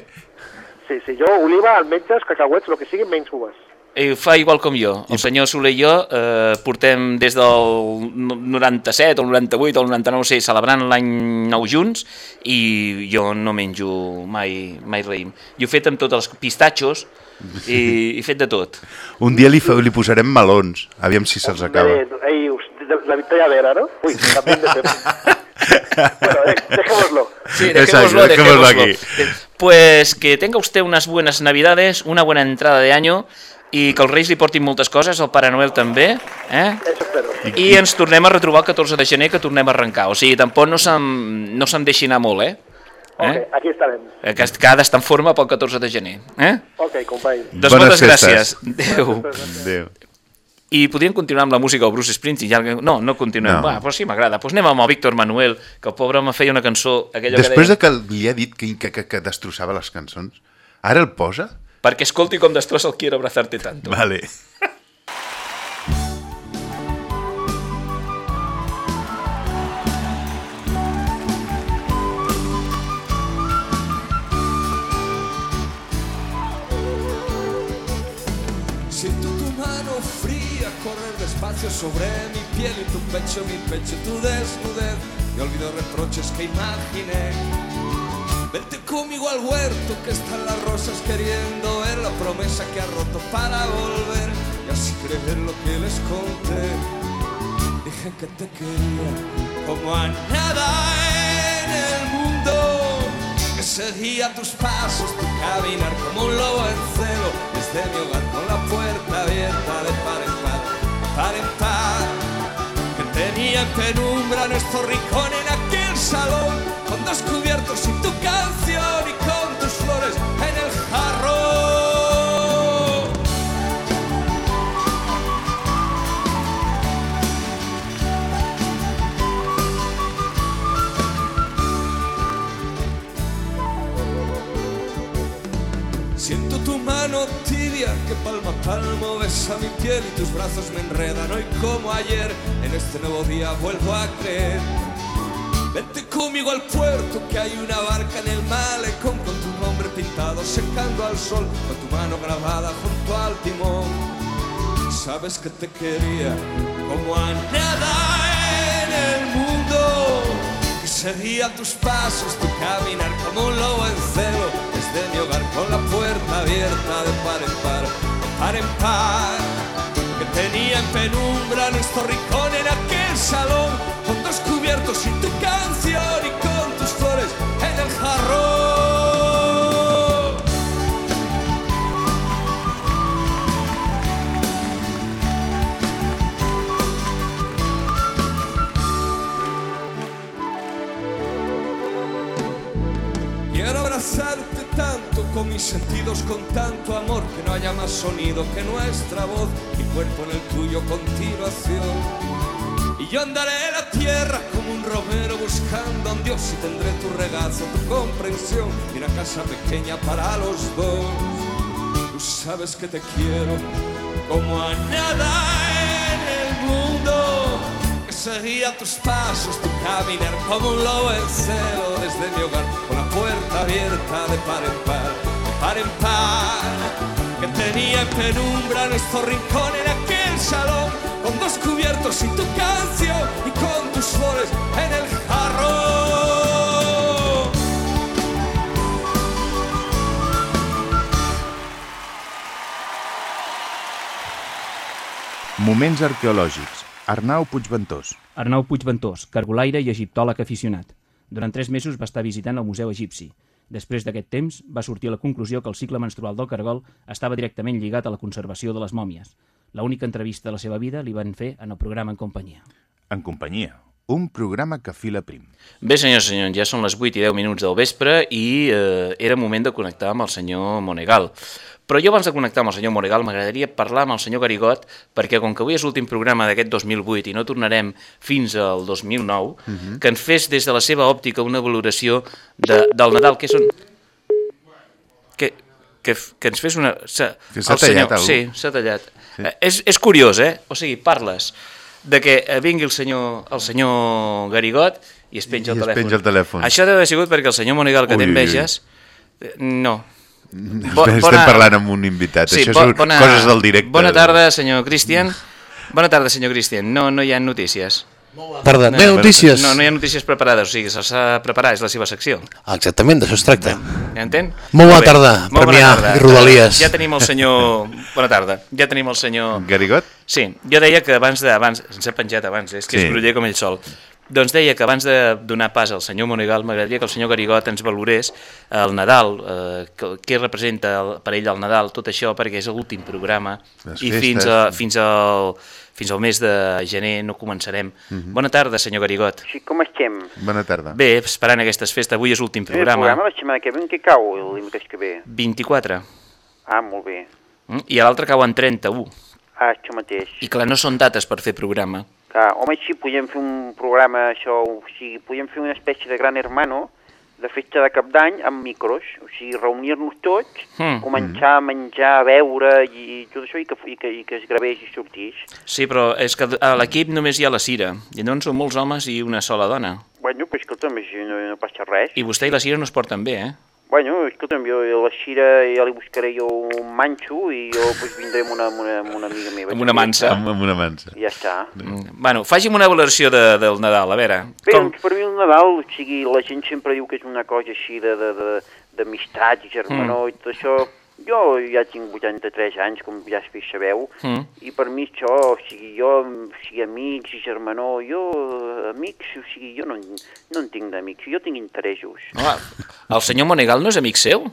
Sí, sí, jo oliva, almetges, cacauets, el que sigui, menys uves. Eh, fa igual com jo. El senyor Soler i jo eh, portem des del no- 97 o el 98 o el 99, no sé, celebrant l'any nou junts i jo no menjo mai, mai raïm. Jo he fet amb tots els pistatxos i he fet de tot. Un dia li, fa, li posarem melons. Aviam si se'ls acaba. Ei, de, la Victoria Vera, ¿no? Uy, [LAUGHS] también de Bueno, eh, dejémoslo. Sí, Exacto, dejémoslo, dejémoslo dejémoslo. aquí. Pues que tenga usted unas buenas navidades, una buena entrada de año i que els Reis li portin moltes coses, el Pare Noel també, eh? Eso espero. I ens tornem a retrobar el 14 de gener, que tornem a arrencar. O sigui, tampoc no se'm, no se'm deixi anar molt, eh? Ok, eh? aquí estarem. Que, que ha d'estar en forma pel 14 de gener. Eh? Ok, company. Doncs Bones moltes festes. gràcies. Adéu. Adéu. I podríem continuar amb la música del Bruce Springsteen. Ja... No, no continuem. No. Va, però sí, m'agrada. Doncs anem amb el Víctor Manuel, que el pobre home feia una cançó... Aquella Després que de que li ha dit que, que, que, que destrossava les cançons, ara el posa? Perquè escolti com destrossa el Quiero abrazarte tanto. Vale. Sobre mi piel y tu pecho, mi pecho, tu desnudez. Me olvido reproches que imaginé. Vente conmigo al huerto que están las rosas queriendo ver la promesa que ha roto para volver y así creer lo que les conté. Dije que te quería como a nada en el mundo. Que seguía tus pasos, tu caminar como un lobo en celo desde mi hogar con la puerta abierta de par en par, par en par. Que tenía en penumbra nuestro rincón en aquel salón con dos que palmo a palmo besa mi piel y tus brazos me enredan hoy como ayer. En este nuevo día vuelvo a creer. Vente conmigo al puerto que hay una barca en el malecón con tu nombre pintado buscando al sol con tu mano grabada junto al timón. Sabes que te quería como a nada en el mundo. Y seguía tus pasos, tu caminar como un lobo en celo. Desde mi hogar con la puerta abierta de par en par, de par en par. Que tenía en penumbra nuestro rincón en aquel salón. Con dos cubiertos y tu canción y con tus flores en el jarrón. Quiero abrazarte tanto con mis sentidos con tanto amor que no haya más sonido que nuestra voz, mi cuerpo en el tuyo continuación. Y yo andaré la tierra como un romero buscando a un Dios y tendré tu regazo, tu comprensión y una casa pequeña para los dos. Tú sabes que te quiero como a nada en el mundo. Que seguía tus pasos, tu caminar como un lobo en celo desde mi hogar, con la puerta abierta de par en par, par en par. Que tenía en penumbra nuestro rincón en aquel salón, con dos cubiertos y tu canción y con tus flores en el jarrón. Moments arqueològics. Arnau Puigventós. Arnau Puigventós, cargolaire i egiptòleg aficionat. Durant tres mesos va estar visitant el Museu Egipci. Després d'aquest temps, va sortir a la conclusió que el cicle menstrual del cargol estava directament lligat a la conservació de les mòmies. La única entrevista de la seva vida li van fer en el programa En Companyia. En companyia. Un programa que fila prim. Bé, senyors i senyors, ja són les 8 i 10 minuts del vespre i eh, era moment de connectar amb el senyor Monegal. Però jo abans de connectar amb el senyor Monegal m'agradaria parlar amb el senyor Garigot perquè com que avui és l'últim programa d'aquest 2008 i no tornarem fins al 2009, Mhm. que ens fes des de la seva òptica una valoració de, del Nadal, que són... Que, que, que ens fes una... S'ha, el senyor- tallat algú. Sí, s'ha tallat. Sí. És, és curiós, eh? O sigui, parles de que eh, vingui el senyor, el senyor Garigot i es penja I el es telèfon. penja el telèfon. Això deu haver sigut perquè el senyor Monegal, que Ui, té No. Estem parlant amb un invitat. Això bo- són coses del directe. Bona tarda, senyor Cristian. Bona tarda, senyor Cristian. No, no hi ha notícies. tarda. No hi ha notícies? No, no hi ha notícies preparades, o sigui, se s'ha de preparar, és la seva secció. Exactament, d'això es tracta. Ja entén? Molt bona bé. tarda, Molt bona Premià tarda. i Rodalies. Ja tenim el senyor... Bona tarda. Ja tenim el senyor... Garigot? Sí, jo deia que abans de... Abans, ens ha penjat abans, eh? és que Sí. és groller com ell sol. Doncs deia que abans de donar pas al senyor Monegal m'agradaria que el senyor Garigot ens valorés el Nadal, eh, que- què representa el, per ell el Nadal, tot això, perquè és l'últim programa Les i festes. fins, a, fins, al, fins al mes de gener no començarem. Mhm. Bona tarda, senyor Garigot. Sí, com estem? Bona tarda. Bé, esperant aquestes festes, avui és l'últim El programa. programa la setmana que ve en què cau el dimecres que ve? 24. Ah, molt bé. Mm? I l'altre cau en 31. Ah, això mateix. I clar, no són dates per fer programa. Clar, home, sí, podíem fer un programa, això, o sigui, podíem fer una espècie de gran hermano de festa de cap d'any amb micros, o sigui, reunir-nos tots, Mm. començar a menjar, a beure i tot això i que, i que, i que es gravés i sortís. Sí, però és que a l'equip només hi ha la Cira, i llavors són molts homes i una sola dona. Bueno, pues escolta'm, així no, no passa res. I vostè i la Cira no es porten bé, eh? Bueno, escolta'm, jo a la Xira ja li buscaré jo un manxo i jo pues, vindré amb una, amb una, amb una amiga meva. Amb una mansa. Amb, amb una mansa. I ja està. Mm. Bueno, faci'm una valoració de, del Nadal, a veure. Bé, doncs per mi el Nadal, o sigui, la gent sempre diu que és una cosa així de, de, de, d'amistat i germanor Mm. i tot això. Jo ja tinc 83 anys, com ja es sabeu, Mm. i per mi això, o sigui, jo, o sigui, amics i germanor, jo, amics, o sigui, jo no, no en tinc d'amics, jo tinc interessos. Home, el senyor Monegal no és amic seu?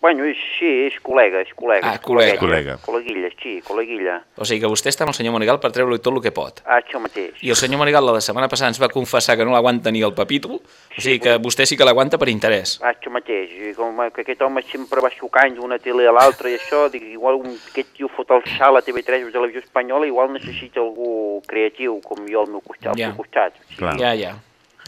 Bueno, és, sí, és col·lega, és col·lega. Ah, és col·lega. col·leguilla, sí, col·leguilla. O sigui que vostè està amb el senyor Monegal per treure-li tot el que pot. Ah, això mateix. I el senyor Monegal la setmana passada ens va confessar que no l'aguanta ni el papítol, o sigui que vostè sí que l'aguanta per interès. Ah, això mateix, i com que aquest home sempre va xocant d'una tele a l'altra i això, dic, igual un, aquest tio fot el salt a TV3 o Televisió Espanyola, igual necessita algú creatiu, com jo al meu costat. Ja. Al costat. Clar. Ja, ja.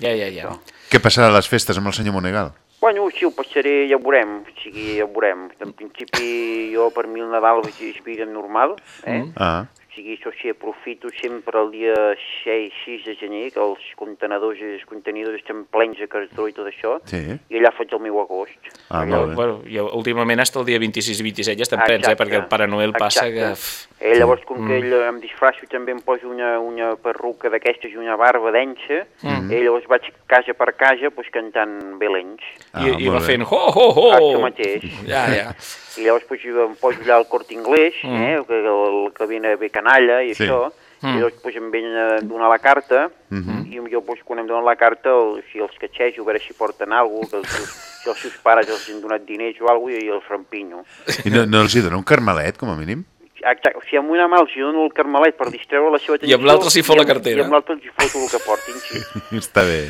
Ja, ja, ja. Què passarà a les festes amb el senyor Monegal? Bueno, sí, ho passaré, ja ho veurem, o sigui, ja ho veurem. En principi, jo per mi el Nadal és, és vida normal, eh? Ah. Sigui, això sí, aprofito sempre el dia 6, 6 de gener, que els contenedors, els contenidors estan plens de cartró i tot això, Sí. i allà faig el meu agost. Ah, Jo, molt bé. bueno, jo, últimament hasta el dia 26 i 27 ja estem plens, eh? Perquè el Pare Noel passa Exacte. que... Eh, llavors, com Mm. que ell em disfraço, també em poso una, una perruca d'aquestes i una barba densa, Mm. eh, llavors vaig casa per casa pues, cantant belenys. Ah, I, i va bé. fent ho, ho, ho! Això mateix. Ja, ja. I llavors pues, jo em poso allà al Corte Inglés, Mm. eh, que, el, que viene bé canalla i Sí. això, Mm. i llavors pues, em venen a donar la carta, Mhm. i jo pues, quan em donen la carta, el, si els catxejo, a veure si porten alguna cosa, que els, seus- si els seus pares els han donat diners o alguna cosa, i els rampinyo. I no, no els hi dona un carmelet, com a mínim? Exacte, o sigui, amb una mà els hi dono el carmelet per distreure la seva atenció... amb l'altra s'hi fot la i cartera. I amb l'altra els hi foto el que portin, sí. [LAUGHS] Està bé.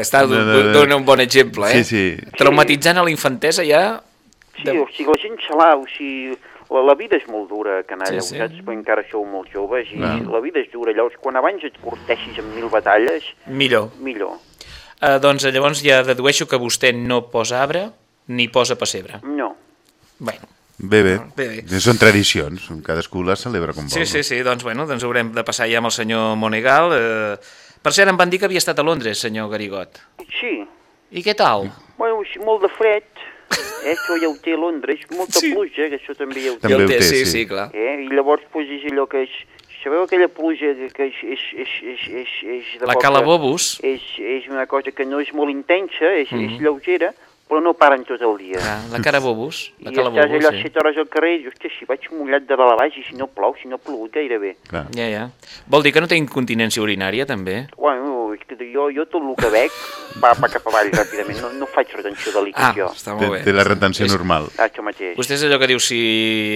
Està, No, no, no. dona un bon exemple, eh? Sí, sí. Traumatitzant a la infantesa ja... Sí, o sigui, la gent se l'ha, o sigui, la, la vida és molt dura, canalla, Sí, sí. sí, sí. saps? Perquè encara sou molt joves i Clar. la vida és dura. Llavors, quan abans et corteixis amb mil batalles, Millor. millor. Uh, doncs llavors ja dedueixo que vostè no posa arbre ni posa pessebre. No. Bueno, Bé, bé. Bé, Són tradicions, cadascú les celebra com vol. sí, sí, sí, doncs, bueno, doncs haurem de passar ja amb el senyor Monegal. Eh, per cert, em van dir que havia estat a Londres, senyor Garigot. Sí. I què tal? Bueno, molt de fred, eh? això ja ho té a Londres, molta sí. pluja, que això també ja ho té. Ja ho té, sí, sí, clar. Eh? I llavors, pues, és allò que és... Sabeu aquella pluja que, és, és, és, és, és, és de La poca- calabobos. És, és una cosa que no és molt intensa, és, Mhm. és lleugera, però no paren tot el dia. Ah, la cara bobos. La I cala estàs bobos, allò sí. 7 hores al carrer i dius, hòstia, si vaig mullat de dalt a baix i si no plou, si no ha plogut gairebé. Clar. Ja, ja. Vol dir que no té incontinència urinària, també? Bueno, és que jo, jo tot el que bec va, va cap avall ràpidament, no, no faig retenció de líquid Ah, jo. està Té, molt bé. té la retenció És- normal. Això mateix. Vostè és allò que diu, si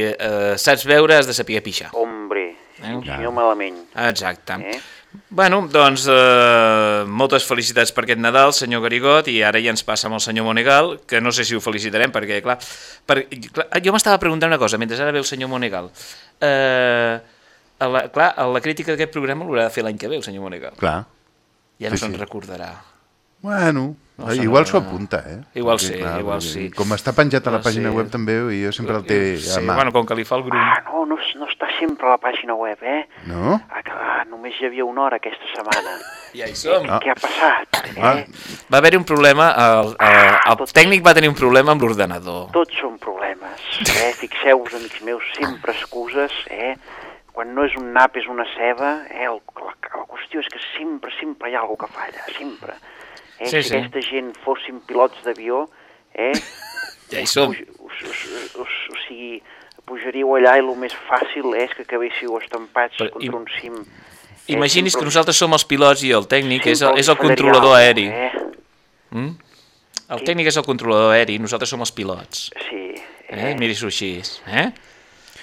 eh, saps veure, has de saber pixar. Hombre, Eh? si no malament. Exacte. Eh? Bueno, doncs eh, moltes felicitats per aquest Nadal, senyor Garigot, i ara ja ens passa amb el senyor Monegal, que no sé si ho felicitarem, perquè, clar, per, clar jo m'estava preguntant una cosa, mentre ara ve el senyor Monegal. Eh, a la, clar, a la crítica d'aquest programa l'haurà de fer l'any que ve, el senyor Monegal. Clar. Ja no Sí, se'n sí. recordarà. Bueno, No eh, igual s'ho apunta, eh? Igual Perquè, sí, igual sí. Com està penjat a la Ah, pàgina sí. web també, i jo sempre el té a Sí, mà. bueno, com que li fa el grup. Ah, no, no, no està sempre a la pàgina web, eh? No? Ah, que, ah, només hi havia una hora aquesta setmana. [LAUGHS] Ja hi som. Eh, Què ha passat? Ah, Eh? Va haver-hi un problema, el, el, el tècnic va tenir un problema amb l'ordenador. Tots són problemes, eh? [LAUGHS] Fixeu-vos, amics meus, sempre excuses, eh? Quan no és un nap, és una ceba, eh? El, la qüestió és que sempre, sempre hi ha alguna que falla, sempre. Eh? Sí, si sí. aquesta gent fossin pilots d'avió, eh? [LAUGHS] Ja hi som. Us, us, us, us, o sigui, pujaríeu allà i el més fàcil és que acabéssiu estampats Però contra un cim. Eh, Imagini's que sempre- nosaltres som els pilots i el tècnic és el, sempre és el us fallaria controlador alguna aeri. Eh? Mm? El tècnic és el controlador aeri, nosaltres som els pilots. Sí. Eh? Miri-s'ho així. Eh?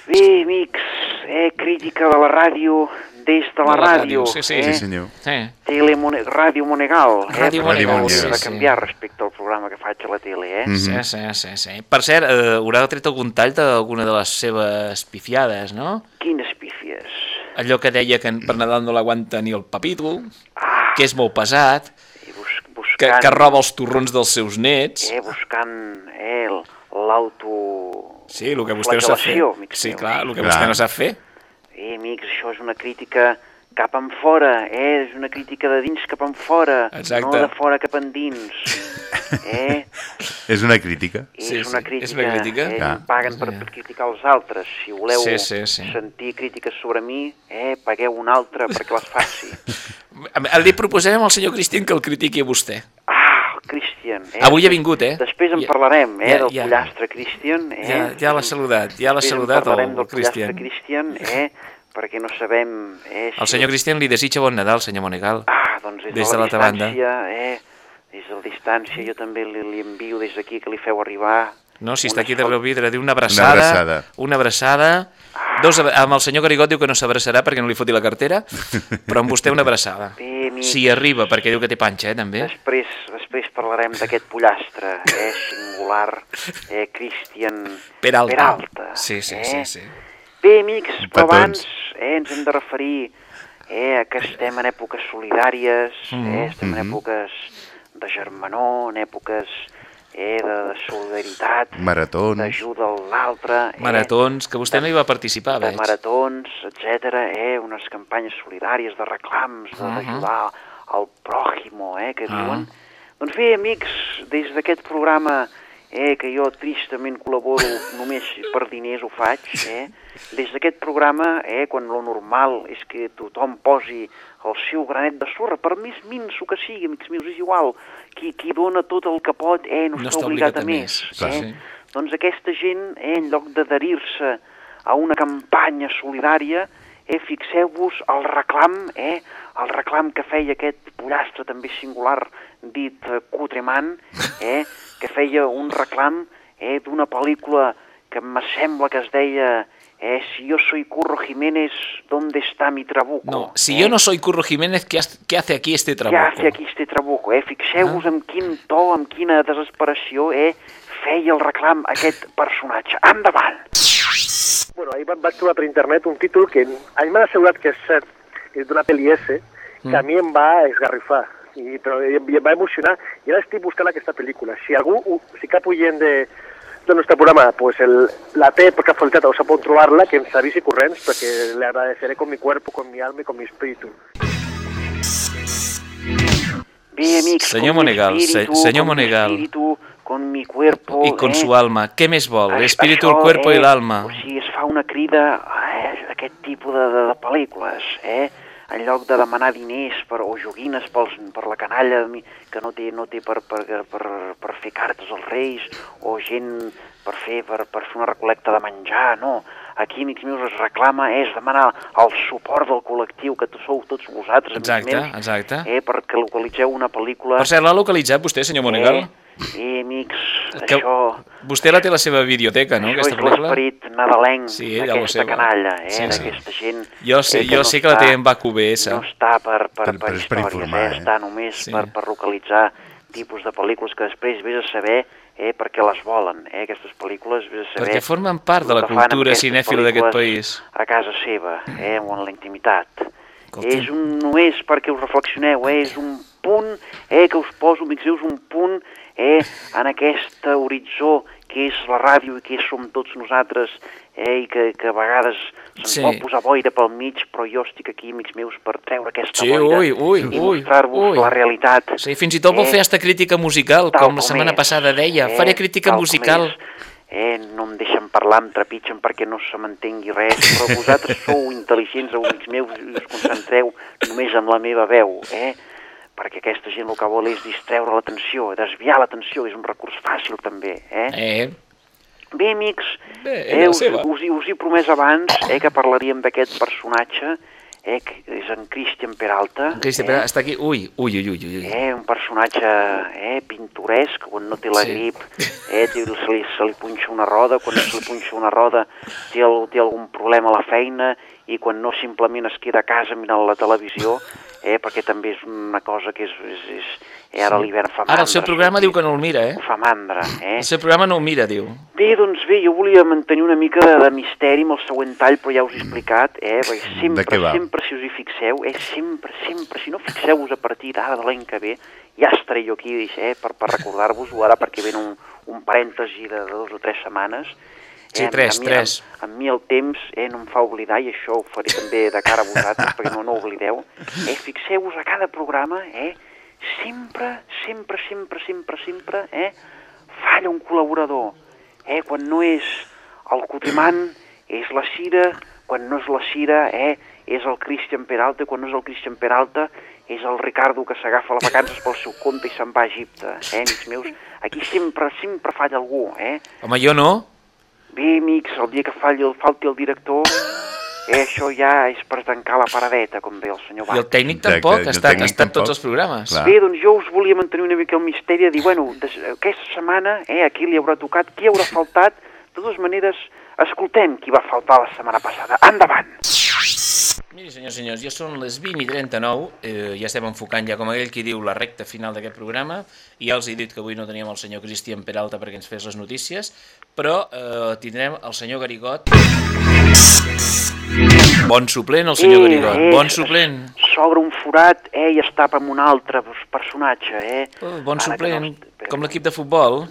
Bé, amics, eh, crítica de la ràdio des de la, De la ràdio. ràdio, sí, sí. Eh? Sí, senyor. Sí. Tele Mone Ràdio Monegal. Ràdio eh? Monegal, sí, de sí. canviar respecte al programa que faig a la tele, eh? Mhm. Sí, sí, sí, sí. Per cert, eh, haurà tret algun tall d'alguna de les seves pifiades, no? Quines pífies. Allò que deia que per Nadal no l'aguanta ni el papito, que és molt pesat, que, buscant- que roba els torrons dels seus nets. Eh, buscant eh, el- l'auto... Sí, el que vostè no sap fer. Sí, clar, el que vostè no sap fer. Eh, amics, això és una crítica cap en fora, eh? És una crítica de dins cap en fora, Exacte. no de fora cap endins. [LAUGHS] Eh? És una crítica. és una crítica. és una crítica. Eh? Em paguen per, per criticar els altres. Si voleu Sí, sí, sí. sentir crítiques sobre mi, eh, pagueu un altre perquè les faci. [LAUGHS] Li proposarem al senyor Cristian que el critiqui a vostè. Ah. Eh? Avui ha vingut, eh? Després en Ja- parlarem, eh, ja- del ja. pollastre Christian. Eh? Ja, ja l'ha saludat, ja l'ha Després en saludat parlarem el, Cristian. pollastre Christian, [LAUGHS] eh? perquè no sabem... Eh, si El senyor Cristian li desitja bon Nadal, senyor Monegal. Ah, doncs des, des de de la l'altra banda. distància, eh? Des de la distància jo també li, li envio des d'aquí que li feu arribar... No, si està aquí de Revidre, diu una abraçada. Una abraçada. Una abraçada. Dos, amb el senyor Garigot diu que no s'abraçarà perquè no li foti la cartera, però amb vostè una abraçada. Bé. Si arriba, perquè diu que té panxa, eh, també. Després, després parlarem d'aquest pollastre, eh, singular, eh, Christian Peralta. Peralta Sí, sí, eh? sí, sí. Bé, amics, però Petons. abans eh, ens hem de referir eh, a que estem en èpoques solidàries, Mhm. eh, estem en èpoques de germanor, en èpoques eh, de, de solidaritat, Maratons. d'ajuda a l'altre, eh, Maratons, que vostè no hi va participar, de veig. maratons, etc. Eh, unes campanyes solidàries de reclams, de- Mhm. d'ajudar al pròximo, eh, que Ah. diuen. Doncs bé, amics, des d'aquest programa eh, que jo tristament col·laboro només per diners ho faig, eh, des d'aquest programa, eh, quan lo normal és que tothom posi el seu granet de sorra, per més minso que sigui, amics meus, és igual, qui, qui dona tot el que pot, eh, no, No està està obligat obligat a a més. més, clar, eh? sí. Doncs aquesta gent, eh, en lloc d'adherir-se a una campanya solidària, eh, fixeu-vos el reclam, eh, el reclam que feia aquest pollastre també singular dit eh, Cutreman, eh, que feia un reclam eh, d'una pel·lícula que me sembla que es deia eh, Si yo soy Curro Jiménez, ¿dónde está mi trabuco? No, si yo no soy Curro Jiménez, ¿qué, has- qué hace aquí este Què trabajo? hace aquí este trabuco? Eh? Fixeu-vos amb quin to, amb quina desesperació eh, feia el reclam aquest personatge. Endavant! Bueno, ahir va- vaig trobar per internet un títol que a mi m'han assegurat que és cert, que és d'una pel·li S, que a mi em va esgarrifar, i, però i, em va emocionar, i ara estic buscant aquesta pel·lícula. Si algú, si cap oient de, del nostre programa pues el, la té per casualitat o sap on trobar-la, que ens avisi corrents, perquè le agradeceré con mi cuerpo, con mi alma y con mi espíritu. Bé, amics, Senyor Monegal, se- espíritu, senyor con mi Monegal. espíritu, con mi cuerpo... Y con eh? su alma. ¿Qué més vol? L'espíritu, el això, cuerpo eh, y l'alma. O sigui, es fa una crida eh, a aquest tipus de, de, de pel·lícules, eh? En lloc de demanar diners per, o joguines pels, per la canalla que no té, no té per, per, per, per fer cartes als reis, o gent per fer, per, per fer una recolecta de menjar, no. Aquí, amics meus, es reclama, eh, es demana el suport del col·lectiu, que sou tots vosaltres, amics Exacte, meus, exacte. eh, perquè localitzeu una pel·lícula... Per cert, l'ha localitzat vostè, senyor Monegal? Eh, amics, Que això... Vostè la té la seva biblioteca, no, Això aquesta és pel·lícula? l'esperit nadalenc Sí, ja d'aquesta canalla, eh, Sí, sí. d'aquesta gent... Jo sé, eh, jo no sé que la té en VQBS. No està per, per, per, Per- per- és per històries, informar, eh? eh? està només Sí. per, per localitzar tipus de pel·lícules que després vés a saber eh, per què les volen, eh, aquestes pel·lícules, vés a saber... Perquè formen part de la cultura cinèfila d'aquest país. A casa seva, eh, o en la intimitat. És un, només perquè us reflexioneu, eh, és un punt eh, que us poso, amics meus, un punt eh, en aquest horitzó que és la ràdio i que som tots nosaltres eh, i que, que a vegades se'ns Sí. vol posar boira pel mig, però jo estic aquí, amics meus, per treure aquesta Sí, boira ui, ui, i mostrar-vos la realitat. Sí, fins i tot vol Eh, fer hasta crítica musical, tal com la setmana és, passada deia. eh, Faré crítica tal com musical. Eh, no em deixen parlar, em trepitgen perquè no se m'entengui res, però [LAUGHS] vosaltres sou intel·ligents, amics meus, i us concentreu només amb la meva veu, eh? Perquè aquesta gent el que vol és distreure l'atenció, desviar l'atenció, és un recurs fàcil també, eh? Eh, Bé, amics, Bé, eh, us, seva. us, us he promès abans eh, que parlaríem d'aquest personatge, eh, que és en Christian Peralta. Cristian, eh? però està aquí. Ui, ui, ui, ui, ui. Eh, un personatge eh, pintoresc, quan no té la Sí. grip, eh, té, se, li, se li punxa una roda, quan se li punxa una roda té, el, té algun problema a la feina i quan no simplement es queda a casa mirant la televisió, eh, perquè també és una cosa que és... és, és eh, ara l'hivern fa mandra. Ara el seu programa diu que no el mira, eh? Fa mandra, eh? El seu programa no el mira, diu. Bé, doncs bé, jo volia mantenir una mica de, de misteri amb el següent tall, però ja us he explicat, eh? Perquè sempre, sempre, si us hi fixeu, eh? Sempre, sempre, si no fixeu-vos a partir d'ara de l'any que ve, ja estaré jo aquí, eh? Per, per recordar-vos-ho ara, perquè ven un, un parèntesi de, de dos o tres setmanes. Sí, a- tres, a mi, tres. A, a mi el temps eh, no em fa oblidar, i això ho faré també de cara a vosaltres, perquè no, no oblideu. Eh? Fixeu-vos a cada programa, eh? Sempre, sempre, sempre, sempre, sempre, eh? Falla un col·laborador. Eh? Quan no és el Cotrimant, és la Cira, quan no és la Cira, eh? és el Christian Peralta, quan no és el Christian Peralta, és el Ricardo que s'agafa les vacances pel seu compte i se'n va a Egipte, eh, amics meus? Aquí sempre, sempre falla algú, eh? Home, jo no. Bé, amics, el dia que falli el, falti el director, eh, [LAUGHS] això ja és per tancar la paradeta, com deia el senyor I el Bach. tècnic Exacte, tampoc, el ha estat, ha tècnic estat tampoc. tots els programes. Clar. Bé, doncs jo us volia mantenir una mica el misteri de dir, bueno, des, aquesta setmana, eh, a qui li haurà tocat, qui haurà faltat, de totes maneres, escoltem qui va faltar la setmana passada. Endavant! Miri, senyors senyors, ja són les 20 i 39, eh, ja estem enfocant ja com aquell qui diu la recta final d'aquest programa, i ja els he dit que avui no teníem el senyor Cristian Peralta perquè ens fes les notícies, però eh, tindrem el senyor Garigot. Bon suplent, el senyor Eh, Garigot, eh, bon suplent. s'obre un forat eh, i es tapa amb un altre personatge. Eh? Oh, bon Ara suplent, no- com l'equip de futbol.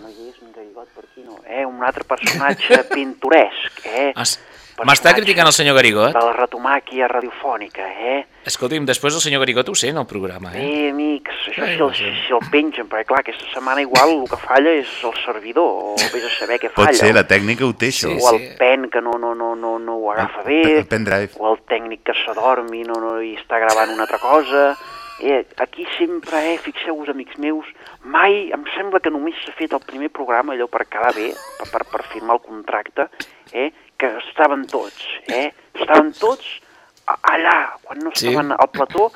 eh, un altre personatge [LAUGHS] pintoresc, eh? Es- M'està criticant el senyor Garigot? de la retomàquia radiofònica, eh? Escolti'm, després el senyor Garigot ho sent, el programa, eh? Bé, amics, això Ai, si no el, sé. si el pengen, perquè clar, aquesta setmana igual el que falla és el servidor, o vés a saber què falla. Pot ser, la tècnica ho té, això. o el pen que no, no, no, no, no ho agafa bé, El pendrive. o el tècnic que s'adormi no, no, i està gravant una altra cosa. Eh, aquí sempre, eh, fixeu-vos, amics meus, mai, em sembla que només s'ha fet el primer programa, allò per quedar bé, per, per, per firmar el contracte, eh, que estaven tots, eh, estaven tots allà, quan no Sí. estaven al plató,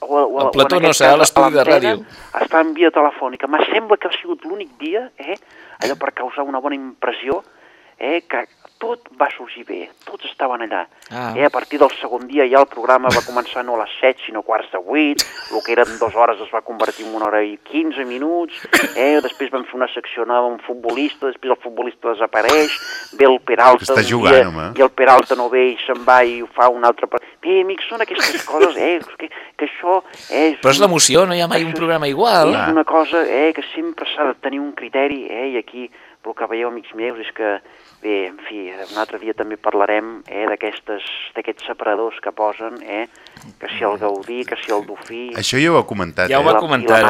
o, o, Al plató o no, serà l'estudi de ràdio. Està en via telefònica. Me sembla que ha sigut l'únic dia, eh, allò per causar una bona impressió, eh, que tot va sorgir bé, tots estaven allà. Ah. Eh, a partir del segon dia ja el programa va començar no a les 7, sinó a quarts de 8, el que eren dues hores es va convertir en una hora i 15 minuts, eh, després vam fer una secció nova amb un futbolista, després el futbolista desapareix, ve el Peralta Està jugant, dia, home. i el Peralta no ve i se'n va i ho fa un altre... Bé, amics, són aquestes coses, eh, que, que això... Eh, Però és l'emoció, no hi ha mai un programa igual. és una cosa eh, que sempre s'ha de tenir un criteri, eh, i aquí el que veieu, amics meus, és que, bé, en fi, un altre dia també parlarem eh, d'aquestes d'aquests separadors que posen, eh, que si el Gaudí, que si el Dofí... Això ja ho ha comentat, Ja ho eh? va comentar.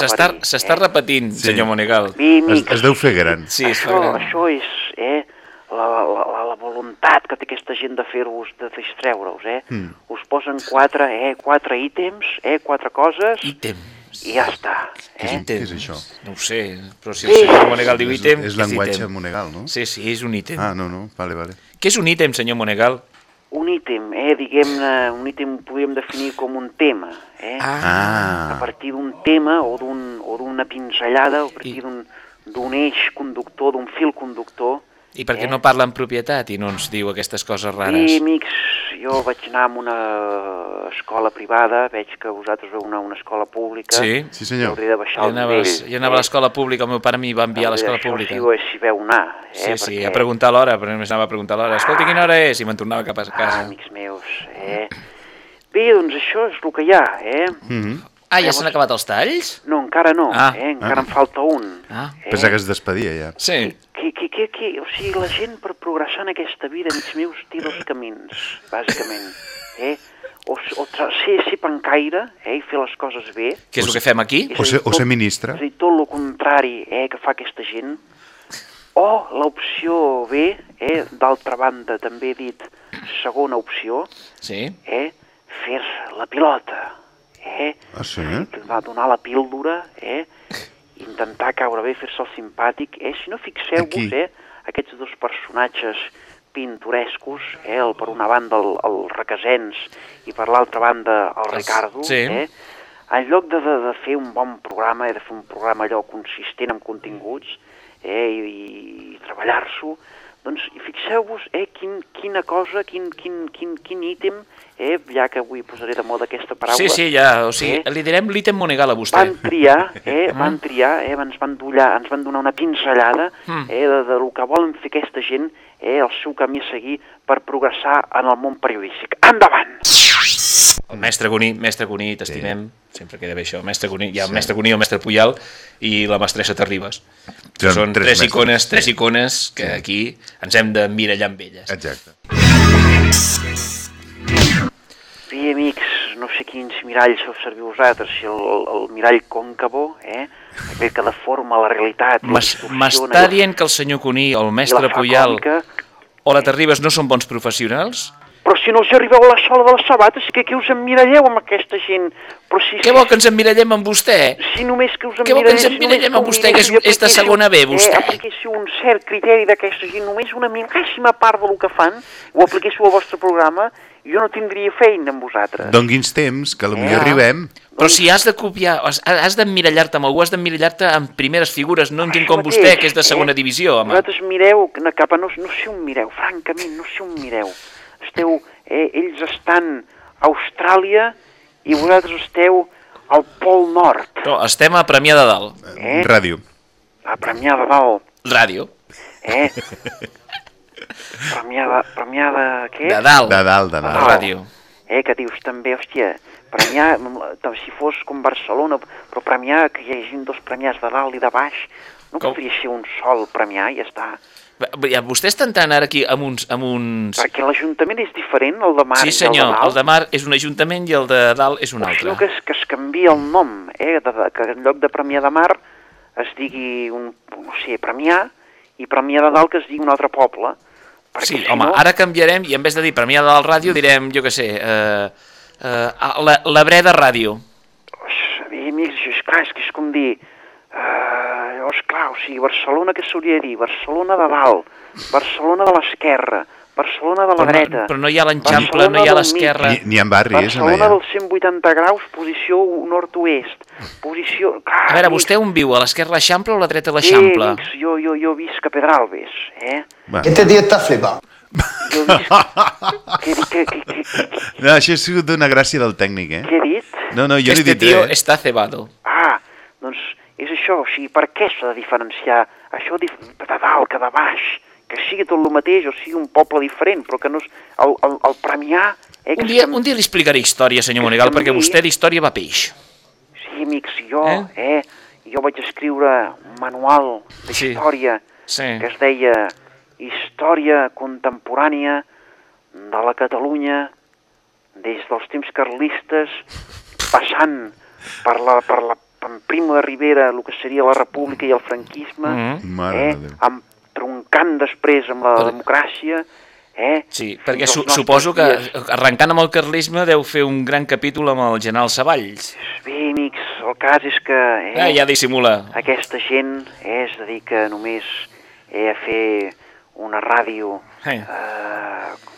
S'està s'està repetint, Sí. senyor Monegal. Bé, Es, es deu fer gran. Sí, es això, gran. això és eh, la, la, la, la voluntat que té aquesta gent de fer-vos, de distreure-us, eh? Mm. Us posen quatre, eh, quatre ítems, eh, quatre coses, Ítems. I ja està. Què és, què és això? No ho sé, però si el senyor Monegal diu És, ítem... és què llenguatge ítem? monegal, no? Sí, sí, és un ítem. Ah, no, no, vale, vale. Què és un ítem, senyor Monegal? Un ítem, eh, diguem-ne, un ítem ho podríem definir com un tema, eh? Ah. A partir d'un tema o d'un- o d'una pinzellada, o a partir d'un d'un eix conductor, d'un fil conductor. I per què no parla en propietat i no ens diu aquestes coses rares? amics, jo vaig anar a una escola privada, veig que vosaltres veu una, una escola pública. Sí, sí senyor. Hauré de baixar Jo el anava, nivell. jo anava a l'escola pública, el meu pare m'hi va enviar a l'escola Això pública. Si, ho- si veu anar, eh? Sí, sí, perquè- a preguntar l'hora, però només anava a preguntar l'hora. Escolta, quina hora és? I me'n tornava cap a Ah, casa. amics meus, eh? Bé, doncs això és el que hi ha, eh? Mm Ah, ja s'han acabat els talls? No, encara no, Ah. eh? Encara Ah. em falta un. Ah. Eh? Pensa que es despedia, ja. Sí. Que, que, que, que, o sigui, la gent per progressar en aquesta vida, amics meus, té dos camins, bàsicament. Eh? O, o tra- ser, ser pancaire eh? i fer les coses bé. Què és el que fem aquí? O ser, o ser ministre. És a dir, tot el contrari eh, que fa aquesta gent. O l'opció B, eh, d'altra banda també he dit segona opció, Sí. eh, fer la pilota. Eh? Ah, sí? va donar la píldora, eh? intentar caure bé, fer-se el simpàtic, eh? si no fixeu-vos, eh? aquests dos personatges pintorescos, eh? el, per una banda el, el Requesens i per l'altra banda el Ricardo, sí. eh? en lloc de, de, de fer un bon programa, eh? de fer un programa allò consistent en continguts eh? i, i treballar-s'ho, doncs fixeu-vos eh, quin, quina cosa, quin, quin, quin, quin ítem, eh, ja que avui posaré de moda aquesta paraula, Sí, sí, ja, o sigui, eh, li direm l'ítem Monegal a vostè. van triar, eh, Ah. van triar, eh, ens van dollar, ens van donar una pinzellada Mm. eh, de, de lo que volen fer aquesta gent, eh, el seu camí a seguir per progressar en el món periodístic. Endavant! El mestre Goní, mestre Goní, t'estimem, sempre queda bé això, mestre Goní, hi ha el mestre Goní, el mestre Puyal i la mestressa Terribas. Que Són són tres tres, mestres, icones, sí. tres icones que aquí ens hem de mirallar amb elles. Exacte. Bé, amics, no sé quins miralls feu servir vosaltres, si el, el, el mirall còncavo, eh, aquell que deforma la realitat M'està dient que el senyor Cuní, el mestre Puyal o la Terribas no són bons professionals? Però si no us arribeu a la sola de les sabates, que què us emmiralleu amb aquesta gent? Però si, Què vol que ens emmirallem amb vostè? si només que us Què vol que ens emmiralleu- si emmirallem amb que vostè, que és, és de segona B, vostè? Eh, apliquéssiu un cert criteri d'aquesta gent, només una mil·lèsima part del que fan, ho apliquéssiu al vostre programa, jo no tindria feina amb vosaltres. Doni'ns temps, que potser Eh. arribem. Però si has de copiar, has, has d'emmirallar-te amb algú, has d'emmirallar-te amb primeres figures, no en gent com Mateix, vostè, que és de eh? segona divisió, home. Vosaltres mireu no, cap a... No, no sé on mireu, francament, no sé on mireu. Esteu... Eh, ells estan a Austràlia i vosaltres esteu al Pol Nord. No, estem a Premià de Dalt. Eh? Ràdio. A Premià de Dalt. Ràdio. Eh? Premià de... Premià de... què? De dalt. De dalt, de dalt. ràdio. Eh, que dius també, hòstia, Premià, si fos com Barcelona, però premiar que hi hagi dos premiats de dalt i de baix, no Com? podria ser un sol premiar i ja està. Ja, Vostè està entrant ara aquí amb uns... Amb uns... Perquè l'Ajuntament és diferent, el de Mar Sí, i el de senyor, dalt. el de Mar és un ajuntament i el de dalt és un altre. sinó que es, que es canvia el nom, eh? De, de, que en lloc de Premià de Mar es digui, un, no sé, Premià, i Premià de Dalt que es digui un altre poble. Perquè Sí, si home, no, ara canviarem i en vez de dir Premià del Ràdio direm, jo què sé, eh, eh, la, la Breda Ràdio. Amics, això és clar, és que és com dir... Uh, llavors, clar, o sigui, Barcelona què s'hauria de dir? Barcelona de dalt, Barcelona de l'esquerra, Barcelona de la Però no- dreta. però no hi ha l'Eixample, no hi ha l'esquerra. Ni, ni en barris, Barcelona allà. dels 180 graus, posició nord-oest. Posició... Clar, A veure, vostè on viu? A l'esquerra l'Eixample o a la dreta Sí, l'Eixample? amics, jo, jo, jo visc a Pedralbes, eh? Bueno. Este tío está flipado. Jo visc... [LAUGHS] què, què, què, què, què, No, això ha sigut una gràcia del tècnic, eh? què he dit? No, no, jo no he este dit tío res. està cebado. Ah, doncs és això, o sigui, per què s'ha de diferenciar això de dalt que de baix? Que sigui tot el mateix, o sigui, un poble diferent, però que no és... El, el, el premiar... Eh, Un dia, un dia li explicaré història, senyor Monegal, perquè vostè d'història va peix. Sí, amics, jo, eh? jo vaig escriure un manual d'història Sí. que es deia Història contemporània de la Catalunya des dels temps carlistes passant per la, per la per Primo de Rivera, el que seria la república i el franquisme, Mhm. Mare eh? amb, troncant després amb la Per- democràcia, eh? Sí, perquè su suposo que arrencant amb el carlisme deu fer un gran capítol amb el general Savalls. Bé, amics, el cas és que... Eh, Ah, ja dissimula. Aquesta gent eh, es dedica només eh, a fer una ràdio... Eh. Eh,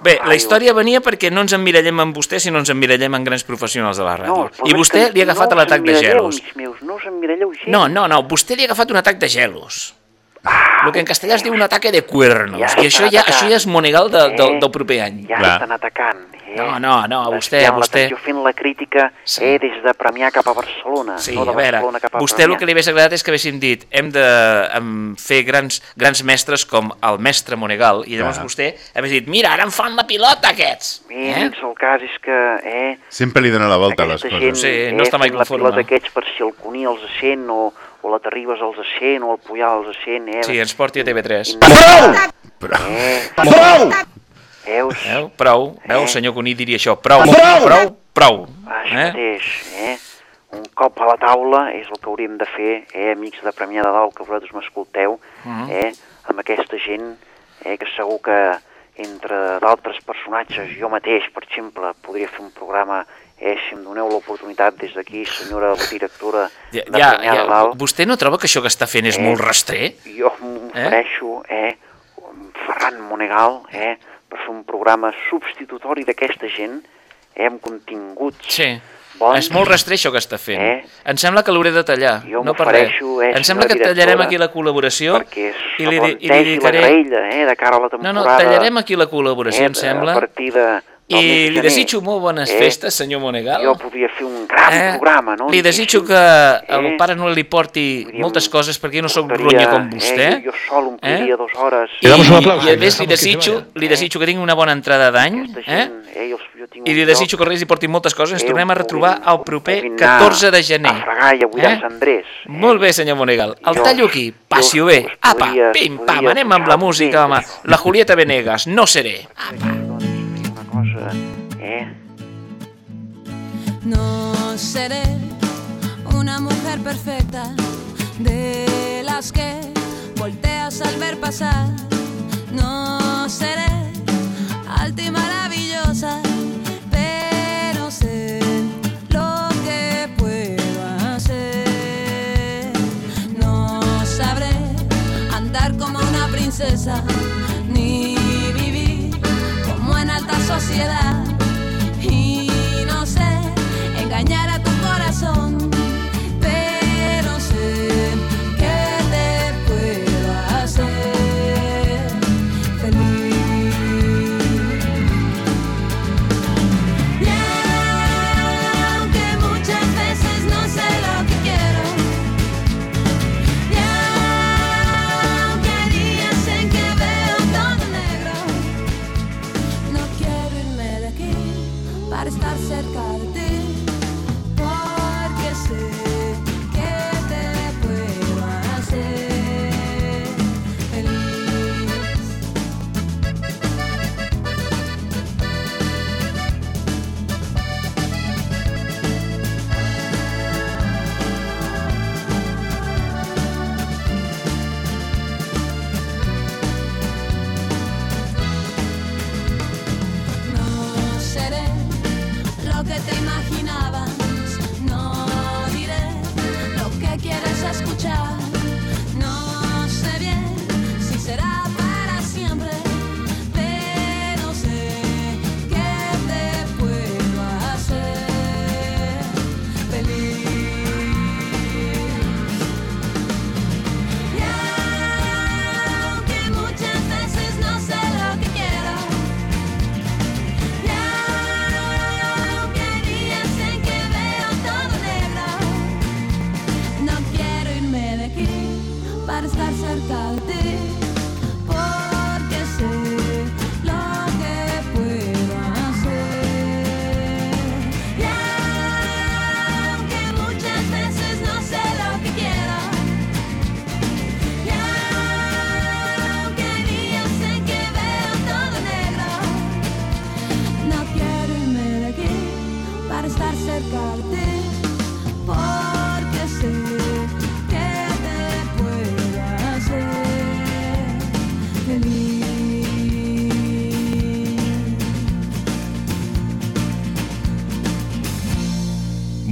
Bé, la història venia perquè no ens emmirallem amb vostè, sinó ens emmirallem en grans professionals de la ràdio. No, I vostè li ha agafat no l'atac de gelos. meus, no us emmiralleu gens. No, no, no, vostè li ha agafat un atac de gelos. El que en castellà es diu un ataque de cuernos. Ja I això ja, atacant. això ja és Monegal de, del, Eh? del proper any. Ja Clar. estan atacant. Eh? No, no, no, a vostè, a vostè. l'atenció, fent la crítica Sí. eh, des de Premià cap a Barcelona, Sí, no de a veure, Barcelona cap a vostè el Premià. que li hagués agradat és que haguéssim dit hem de em, fer grans, grans mestres com el mestre Monegal, i llavors Clar. vostè hagués dit, mira, ara em fan la pilota aquests! Bé, Eh? el cas és que... Eh, Sempre li dona la volta a les coses. gent Sí, no està mai fent la conforme. pilota aquests per si el Cuní els sent o, o la Terribas els sent o el Puyal els sent eh? Sí, ens porti a TV3. Però... eh, ¡Prou! veus? Veu? Prou, veu, Eh? el senyor Cuní diria això, prou, Prou! prou, prou. Això Eh? mateix, eh? Un cop a la taula és el que hauríem de fer, eh, amics de Premià de Dalt, que vosaltres m'escolteu, Mhm. eh, amb aquesta gent, eh, que segur que entre d'altres personatges, jo mateix, per exemple, podria fer un programa, eh, si em doneu l'oportunitat des d'aquí, senyora directora Ja, de ja, Premià ja, de Dalt, vostè no troba que això que està fent és Eh? molt rastrer? jo m'ofereixo, eh, amb Ferran Monegal, eh, per fer un programa substitutori d'aquesta gent, eh, amb continguts Sí. bons. És molt rastrer això que està fent. Eh? Em sembla que l'hauré de tallar, Jo no per res. eh, em sembla que tallarem aquí la col·laboració i li, i li s'aplantegi la dedicaré... graella, eh, de cara a la No, temporada. no, tallarem aquí la col·laboració, eh, em sembla. A partir de, I li desitjo molt bones Eh? festes, senyor Monegal. Jo podria fer un gran programa, no? Li desitjo que el Eh? Pare Noel li porti moltes coses perquè jo no sóc ronya com vostè. Eh, jo, sol ompliria dues hores. I, damos un aplauso. I a més li desitjo, li desitjo que tingui una bona entrada d'any, eh? eh, jo, jo tinc I un li desitjo que els Reis li portin moltes coses. Ens eh, tornem a retrobar el proper puguin anar 14 de gener. A fregar i a bullar Eh? Sant Andrés. Eh? Molt bé, senyor Monegal. El Jo- tallo aquí. Passi-ho bé. us Apa, podria- pim, pam, anem amb la música, home. La Julieta Venegas, no seré. Una eh? No seré una mujer perfecta de las que volteas al ver pasar. No seré alta y maravillosa, pero sé lo que puedo hacer. No sabré andar como una princesa, sociedad.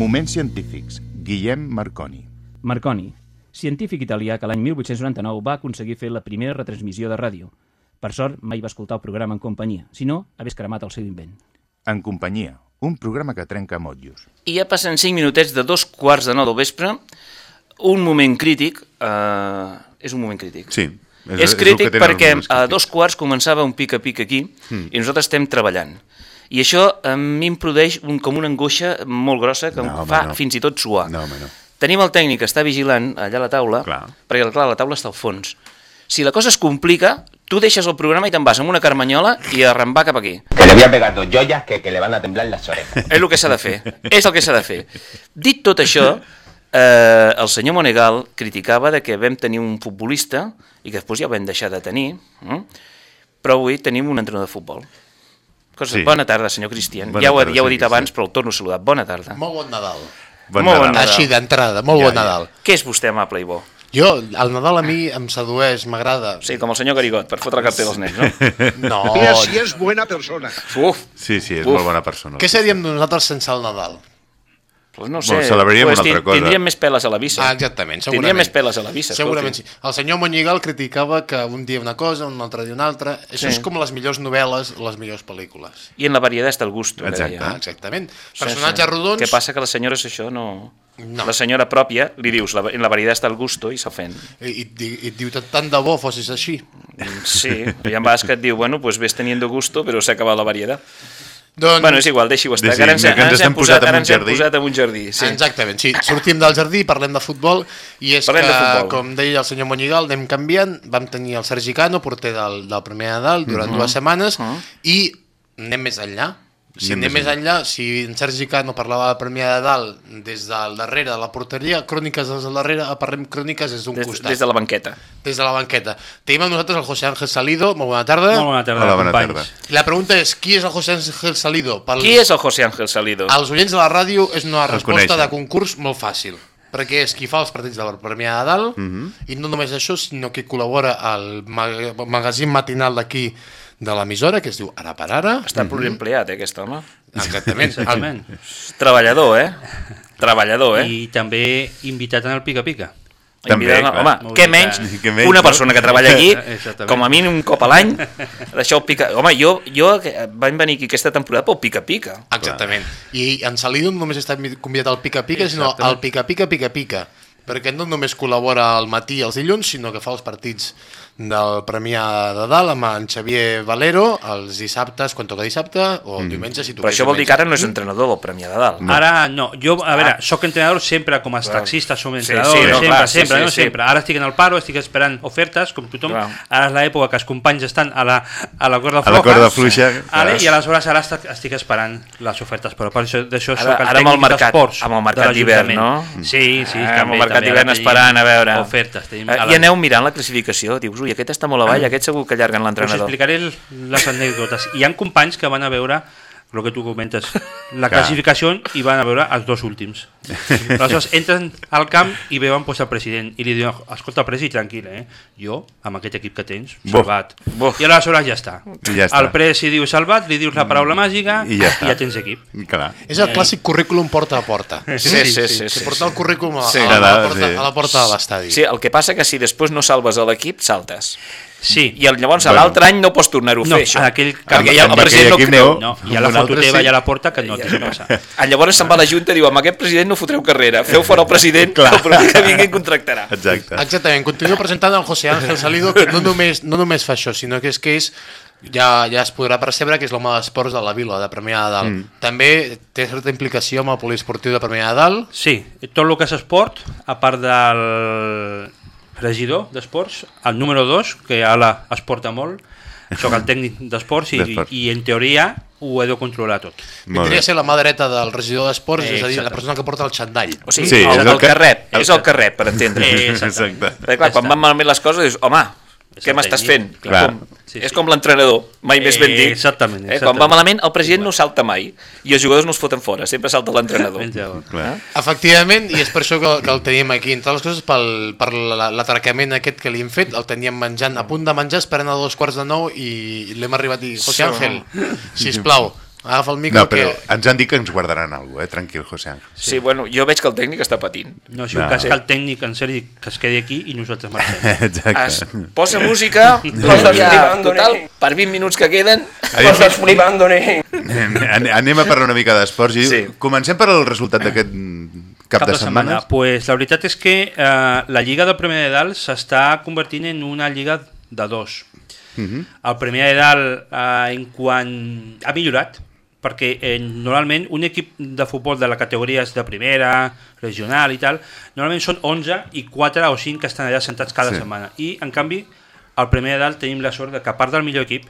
Moments científics. Guillem Marconi. Marconi, científic italià que l'any 1899 va aconseguir fer la primera retransmissió de ràdio. Per sort, mai va escoltar el programa en companyia, si no, hagués cremat el seu invent. En companyia, un programa que trenca motllos. I ja passen 5 minutets de dos quarts de nou del vespre, un moment crític, eh, és un moment crític. Sí. És, és crític els perquè a dos quarts començava un pica-pica aquí Mm. i nosaltres estem treballant. I això a mi em produeix un, com una angoixa molt grossa que No, em home, fa no. fins i tot suar. No, home, no. Tenim el tècnic que està vigilant allà a la taula, clar. perquè clar, la taula està al fons. Si la cosa es complica, tu deixes el programa i te'n vas amb una carmanyola i a rambar cap aquí. Que le voy a pegar dos joyas que, que le van a temblar las orejas. [LAUGHS] És el que s'ha de fer. És el que s'ha de fer. Dit tot això, eh, el senyor Monegal criticava de que vam tenir un futbolista i que després ja ho vam deixar de tenir, eh? però avui tenim un entrenador de futbol. Cosa, Sí. Bona tarda, senyor Cristian. Bona ja ho, tarda, ja ho he dit abans, però el torno a saludar. Bona tarda. Molt bon Nadal. Bon molt bon Nadal. Així d'entrada, molt bon Nadal. Què és vostè amable i bo? Jo, el Nadal a mi em sedueix, m'agrada. Sí, com el senyor Garigot, per fotre carter als nens, no? No. Mira si és buena persona. Uf. Sí, sí, és Uf. molt bona persona. Què seríem nosaltres sense el Nadal? Pues no Bueno, sé, celebraríem pues una altra cosa. Tindríem més peles a la vissa. Ah, exactament, segurament. Tindríem més peles a la vissa, Segurament escolti. sí. El senyor Monyigal criticava que un dia una cosa, un altre dia una altra. Això Sí. és com les millors novel·les, les millors pel·lícules. I en la varietat està el gusto. que Exacte. Ah, exactament. Sí, Personatges sí. rodons- Què passa que les senyores això no... No. La senyora pròpia li dius, la, en la varietat està el gusto i s'ofèn. I, i, i, i et diu, tant de bo fossis així. Sí, hi ha vegades que et diu, bueno, pues ves teniendo gusto, però s'ha acabat la varietat. Doncs- Bueno, és igual, deixi-ho estar. Que ara ens, que ens ens hem posat, posat en un ens hem jardí. posat en un jardí. Sí. Exactament, sí. Sortim del jardí, parlem de futbol, i és Parlem que, com deia el senyor Monyigal, anem canviant, vam tenir el Sergi Cano, porter del, del primer Nadal, durant Mhm. dues setmanes, Mhm. i anem més enllà. Si Anem més enllà, si en Sergi Cano parlava del primer Nadal des del darrere de la porteria, cròniques des del darrere, parlem cròniques des d'un Des, costat. des de la banqueta. Des de la banqueta. Tenim amb nosaltres el José Ángel Salido, molt bona tarda. Molt bona tarda, Hola, bona companys. tarda. La pregunta és, qui és el José Ángel Salido? Pels... Qui és el José Ángel Salido? Els oients de la ràdio és una El resposta coneixen. de concurs molt fàcil, perquè és qui fa els partits de la Premià de Dalt, Mhm. i no només això, sinó que col·labora al mag magazín matinal d'aquí de l'emissora, que es diu Ara per Ara. Està pluriempleat, eh, aquest home. Exactament. Exactament. Treballador, eh? Treballador, eh? I també invitat en el Pica Pica. També, Invitant- clar. home, què menys, Què menys, una persona que treballa aquí, [LAUGHS] Exactament. com a mínim un cop a l'any, d'això pica... Home, jo, jo que- vaig venir aquí aquesta temporada pel pica-pica. Exactament. I en Salido no només està convidat al Pica Pica, sinó al Pica Pica Pica Pica, perquè no només col·labora al matí i els dilluns, sinó que fa els partits del Premià de Dalt amb en Xavier Valero els dissabtes, quan toca dissabte, o mm. diumenge, si tu Però això vol dir que ara no és entrenador del Premià de Dalt. No. Ara no, jo, a veure, Ah. sóc entrenador sempre, com a taxista som Sí, entrenadors, sí, no, sempre, clar, sí, sempre, sí, no sí. sempre. Ara estic en el paro, estic esperant ofertes, com tothom. Clar. Ara és l'època que els companys estan a la, a la corda A floja. la corda fluixa, Vale, clar. I aleshores ara estic, esperant les ofertes, però per això d'això Ara- sóc el ara amb el tècnic mercat- d'esports amb el mercat d'hivern, no? Sí, sí, Ah, amb també. el mercat d'hivern ara esperant a veure. Ofertes. Tenim, Eh, I aneu mirant la classificació, dius, ui, aquest està molt avall, aquest segur que allarguen Us l'entrenador. explicaré el- les anècdotes. Hi ha companys que van a veure el que tu comentes, [LAUGHS] la Clar. classificació i van a veure els dos últims. [LAUGHS] Aleshores entren al camp i veuen pues, el president i li diuen, escolta, presi, tranquil, eh? jo, amb aquest equip que tens, Bo. salvat. Bo. I aleshores ja està. I ja està. El presi diu salvat, li dius la paraula màgica I ja està. i ja tens equip. Clar. És el clàssic currículum porta a porta. Sí, sí, sí, sí, Que sí, portar el currículum a, Sí. a, la, a, la Clar, porta, sí. a la porta de l'estadi. Sí, el que passa que si després no salves a l'equip, saltes. Sí. I el- llavors Bueno. l'altre any no pots tornar-ho a No, fer, això. en aquell Perquè ja el president no creu. no. No, hi ha la foto teva sí. i a la porta que no et deixa passar. [LAUGHS] Ah, Llavors se'n va a la Junta i diu, amb aquest president no fotreu carrera, feu fora el president, [LAUGHS] Clar. però que vingui contractarà. Exacte. Exactament, continuo presentant el José Ángel Salido, que no només, no només fa això, sinó que és que és ja, ja es podrà percebre que és l'home d'esports de la Vila, de Premià de Dalt. Mm. També té certa implicació amb el poliesportiu de Premià de Dalt. Sí, tot el que és esport, a part del regidor d'esports, el número 2, que ara es porta molt, sóc el tècnic d'esports i, i en teoria ho he de controlar tot. Vindria a ser la mà dreta del regidor d'esports, és a dir, la exacte. persona que porta el xandall. O sigui, sí, el, el, el que rep, és el que rep, per entendre. Eh, [LAUGHS] exacte. Perquè, clar, quan van malament les coses, dius, home, què m'estàs fent? clar. Com, és com l'entrenador, mai més ben Eh, dit. exactament, Eh, quan exactament. va malament, el president no salta mai, i els jugadors no es foten fora, sempre salta l'entrenador. Clar. Efectivament, i és per això que, que el tenim aquí, entre les coses, pel, per la- l'atracament aquest que li hem fet, el teníem menjant, a punt de menjar, esperant a dos quarts de nou, i l'hem arribat a dir, José Sí. Ángel, sisplau, agafa el micro No, però que... ens han dit que ens guardaran alguna cosa, eh? Tranquil, José Ángel. Sí, bueno, jo veig que el tècnic està patint. No, si No. cas que el tècnic en sèrie que es quedi aquí i nosaltres marxem. [LAUGHS] Exacte. Es posa música, [LAUGHS] posa ja, total, per 20 minuts que queden... Cosas flipándole. An- Anem a parlar una mica d'esports i sí. comencem per el resultat d'aquest cap, de, setmana. Pues la veritat és que eh, la Lliga del Primer de Dalt s'està convertint en una lliga de dos. Mhm. El Primer de Dalt, eh, en quan ha millorat, perquè eh, normalment un equip de futbol de la categoria és de primera, regional i tal, normalment són 11 i 4 o 5 que estan allà sentats cada Sí. setmana. I, en canvi, al Primer de Dalt tenim la sort de que, a part del millor equip,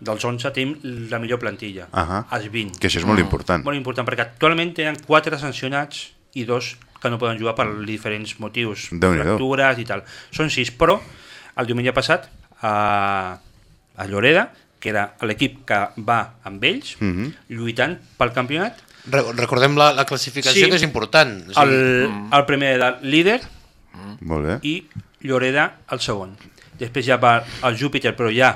dels 11 tenim la millor plantilla, Ahà. els 20. Que això és molt important. Molt important, perquè actualment tenen 4 sancionats i dos que no poden jugar per diferents motius, fractures i tal. Són 6, però el diumenge passat a, a Lloreda, que era l'equip que va amb ells, Mhm. lluitant pel campionat, Re recordem la, la classificació, Sí. que és important. O el, el primer era líder bé. i Lloreda el segon. Després ja va el Júpiter, però ja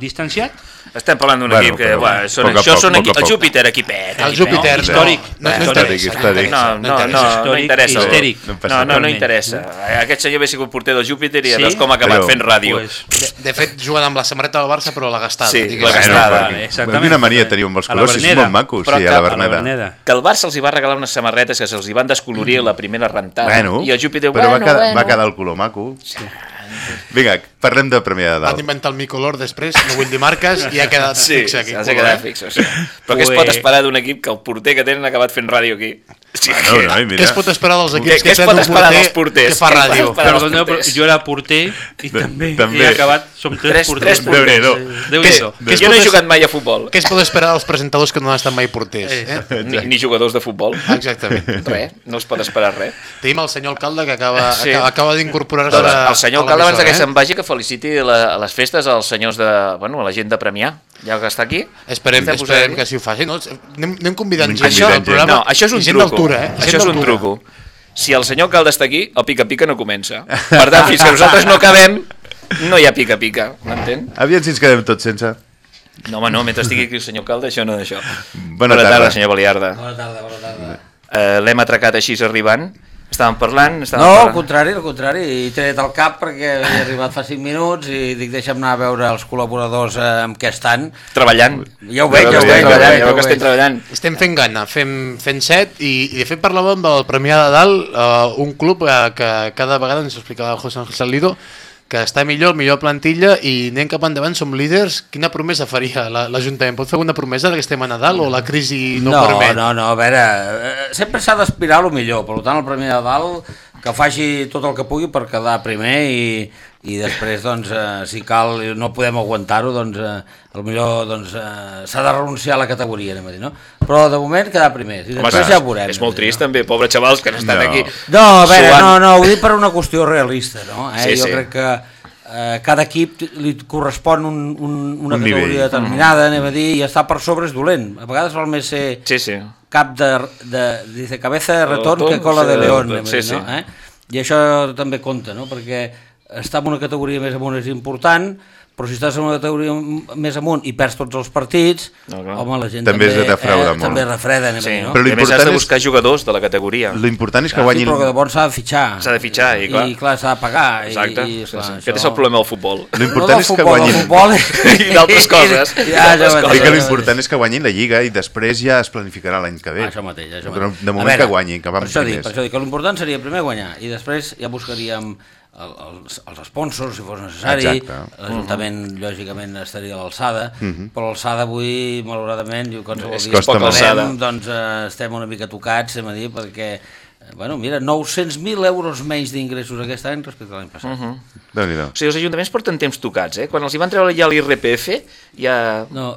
distanciat. Estem parlant d'un Bueno, equip que... però Bueno, són, això poc, són poc equip, el. Júpiter, equipet. El. Júpiter, històric. No, no, No, històric, històric. No, no, no, no, no interessa. histèric. No No, no, no res. interessa. Aquest senyor ve sigut porter del Júpiter i ja Sí? veus com ha acabat Però- fent ràdio. de, de fet, juguen amb la samarreta del Barça, però la gastada. Sí, la gastada. Bueno, perquè- Quina mania teníeu amb els colors, si és molt maco, Però sí, a la Berneda. Que el Barça els hi va regalar unes samarretes que se'ls hi van descolorir la primera rentada. Bueno, I el Júpiter, però bueno, va, quedar, bueno. va quedar el color maco. Vinga, parlem de Premià de Van Dalt. inventar el micolor després, no vull dir marques, i ha quedat Sí, fix aquí. s'ha quedat fix. O sigui. Però què es pot esperar d'un equip que el porter que tenen ha acabat fent ràdio aquí? Sí, Bueno, no, i mira. Què es pot esperar dels equips Què, què es tenen pot un esperar porter dels porters? que fa ràdio? Perdoneu, però jo era porter i també, també. he acabat, som tres, Tres- porters. tres porters. Déu-n'hi-do. Déu-n'hi-do. Que jo no he jugat mai a futbol. Què es pot esperar dels presentadors que no han estat mai porters? Eh? Ni, ni jugadors de futbol. Exactament. Res, no es pot esperar res. Tenim el senyor alcalde que acaba, Sí. acaba, acaba d'incorporar-se Doncs a- el senyor alcalde, abans de que l'emissora, se'n vagi, que feliciti la, a les festes als senyors de... Bueno, a la gent de Premià, ja que està aquí. Esperem, esperem posant- que si ho faci. No? Anem, anem convidant Anem gent això, programa. no, això és un i truco. d'altura, eh? Això és un truco. Si el senyor alcalde està aquí, el pica-pica no comença. [LAUGHS] Per tant, fins que nosaltres no acabem, no hi ha pica-pica, m'entén? Aviam si ens quedem tots sense. No, home, no, mentre estigui aquí el senyor alcalde, això no d'això. Bona tarda. senyor Baliarda. Bona tarda, bona tarda. Eh, L'hem atracat així arribant. Estàvem parlant... Estàvem No, al parlant. contrari, al contrari, he tret el cap perquè he arribat fa 5 minuts i dic deixa'm anar a veure els col·laboradors eh, amb què estan. Treballant. Ja ho veig, ja ho veig, ja ho treballant, veig, ja ho estem treballant. Estem fent gana, fem, fent set i, i de fet parlàvem del Premià de Dalt, uh, un club uh, que cada vegada ens explicava el José Ángel Salido que està millor, millor plantilla i anem cap endavant, som líders. Quina promesa faria la- l'Ajuntament? Pot fer alguna promesa que estem a Nadal o la crisi no, no, permet? no, no, a veure, eh, sempre s'ha d'aspirar lo millor, per tant el Premi de Dalt que faci tot el que pugui per quedar primer i, i després, doncs, eh, si cal, i no podem aguantar-ho, doncs, eh, el millor, doncs, eh, s'ha de renunciar a la categoria, anem a dir, no? Però, de moment, quedar primer, i Home, després és- ja ho veurem. És molt trist, també, pobres xavals que han estat No. aquí. No, a veure, suant. no, no, ho dic per una qüestió realista, no? Eh? Sí, jo sí. crec que eh, cada equip li correspon un, un, una Un categoria nivell. determinada, anem a dir, i estar per sobre és dolent. A vegades val més ser Sí, sí. cap de, de dice, cabeza de retorn que cola sí, de león, sí, anem a dir, sí. no? Eh? I això també compta, no? Perquè estar en una categoria més amunt és important, però si estàs en una categoria més amunt i perds tots els partits, No, clar. home, la gent També també, és de defraudar molt. també refreda, Sí, no? Però I a més has l'important de és- buscar jugadors de la categoria. L'important és que Ah, guanyin... Sí, però que llavors s'ha de fitxar. S'ha de fitxar, i clar. I clar, s'ha de pagar. Exacte. I, i, sí, clar, sí. això- Aquest és el problema del futbol. L'important No és que guanyin... futbol [LAUGHS] I d'altres coses. [LAUGHS] Ja, I. Dic que coses. l'important és que guanyin la Lliga i després ja es planificarà l'any que ve. Això mateix, això Però mateix. de A moment veure, que guanyin, que van per això dic, primers. per això dic que l'important seria primer guanyar i després ja buscaríem el, els, els sponsors si fos necessari, l'Ajuntament lògicament estaria a l'alçada, Mhm. però l'alçada avui malauradament jo qualsevol dia molt. parlem, doncs eh, estem una mica tocats, hem a dir, perquè Bueno, mira, 900.000 euros menys d'ingressos aquest any respecte a l'any passat. Uh -huh. Déu-n'hi-do. O sigui, els ajuntaments porten temps tocats, eh? Quan els hi van treure ja l'IRPF, ja... No,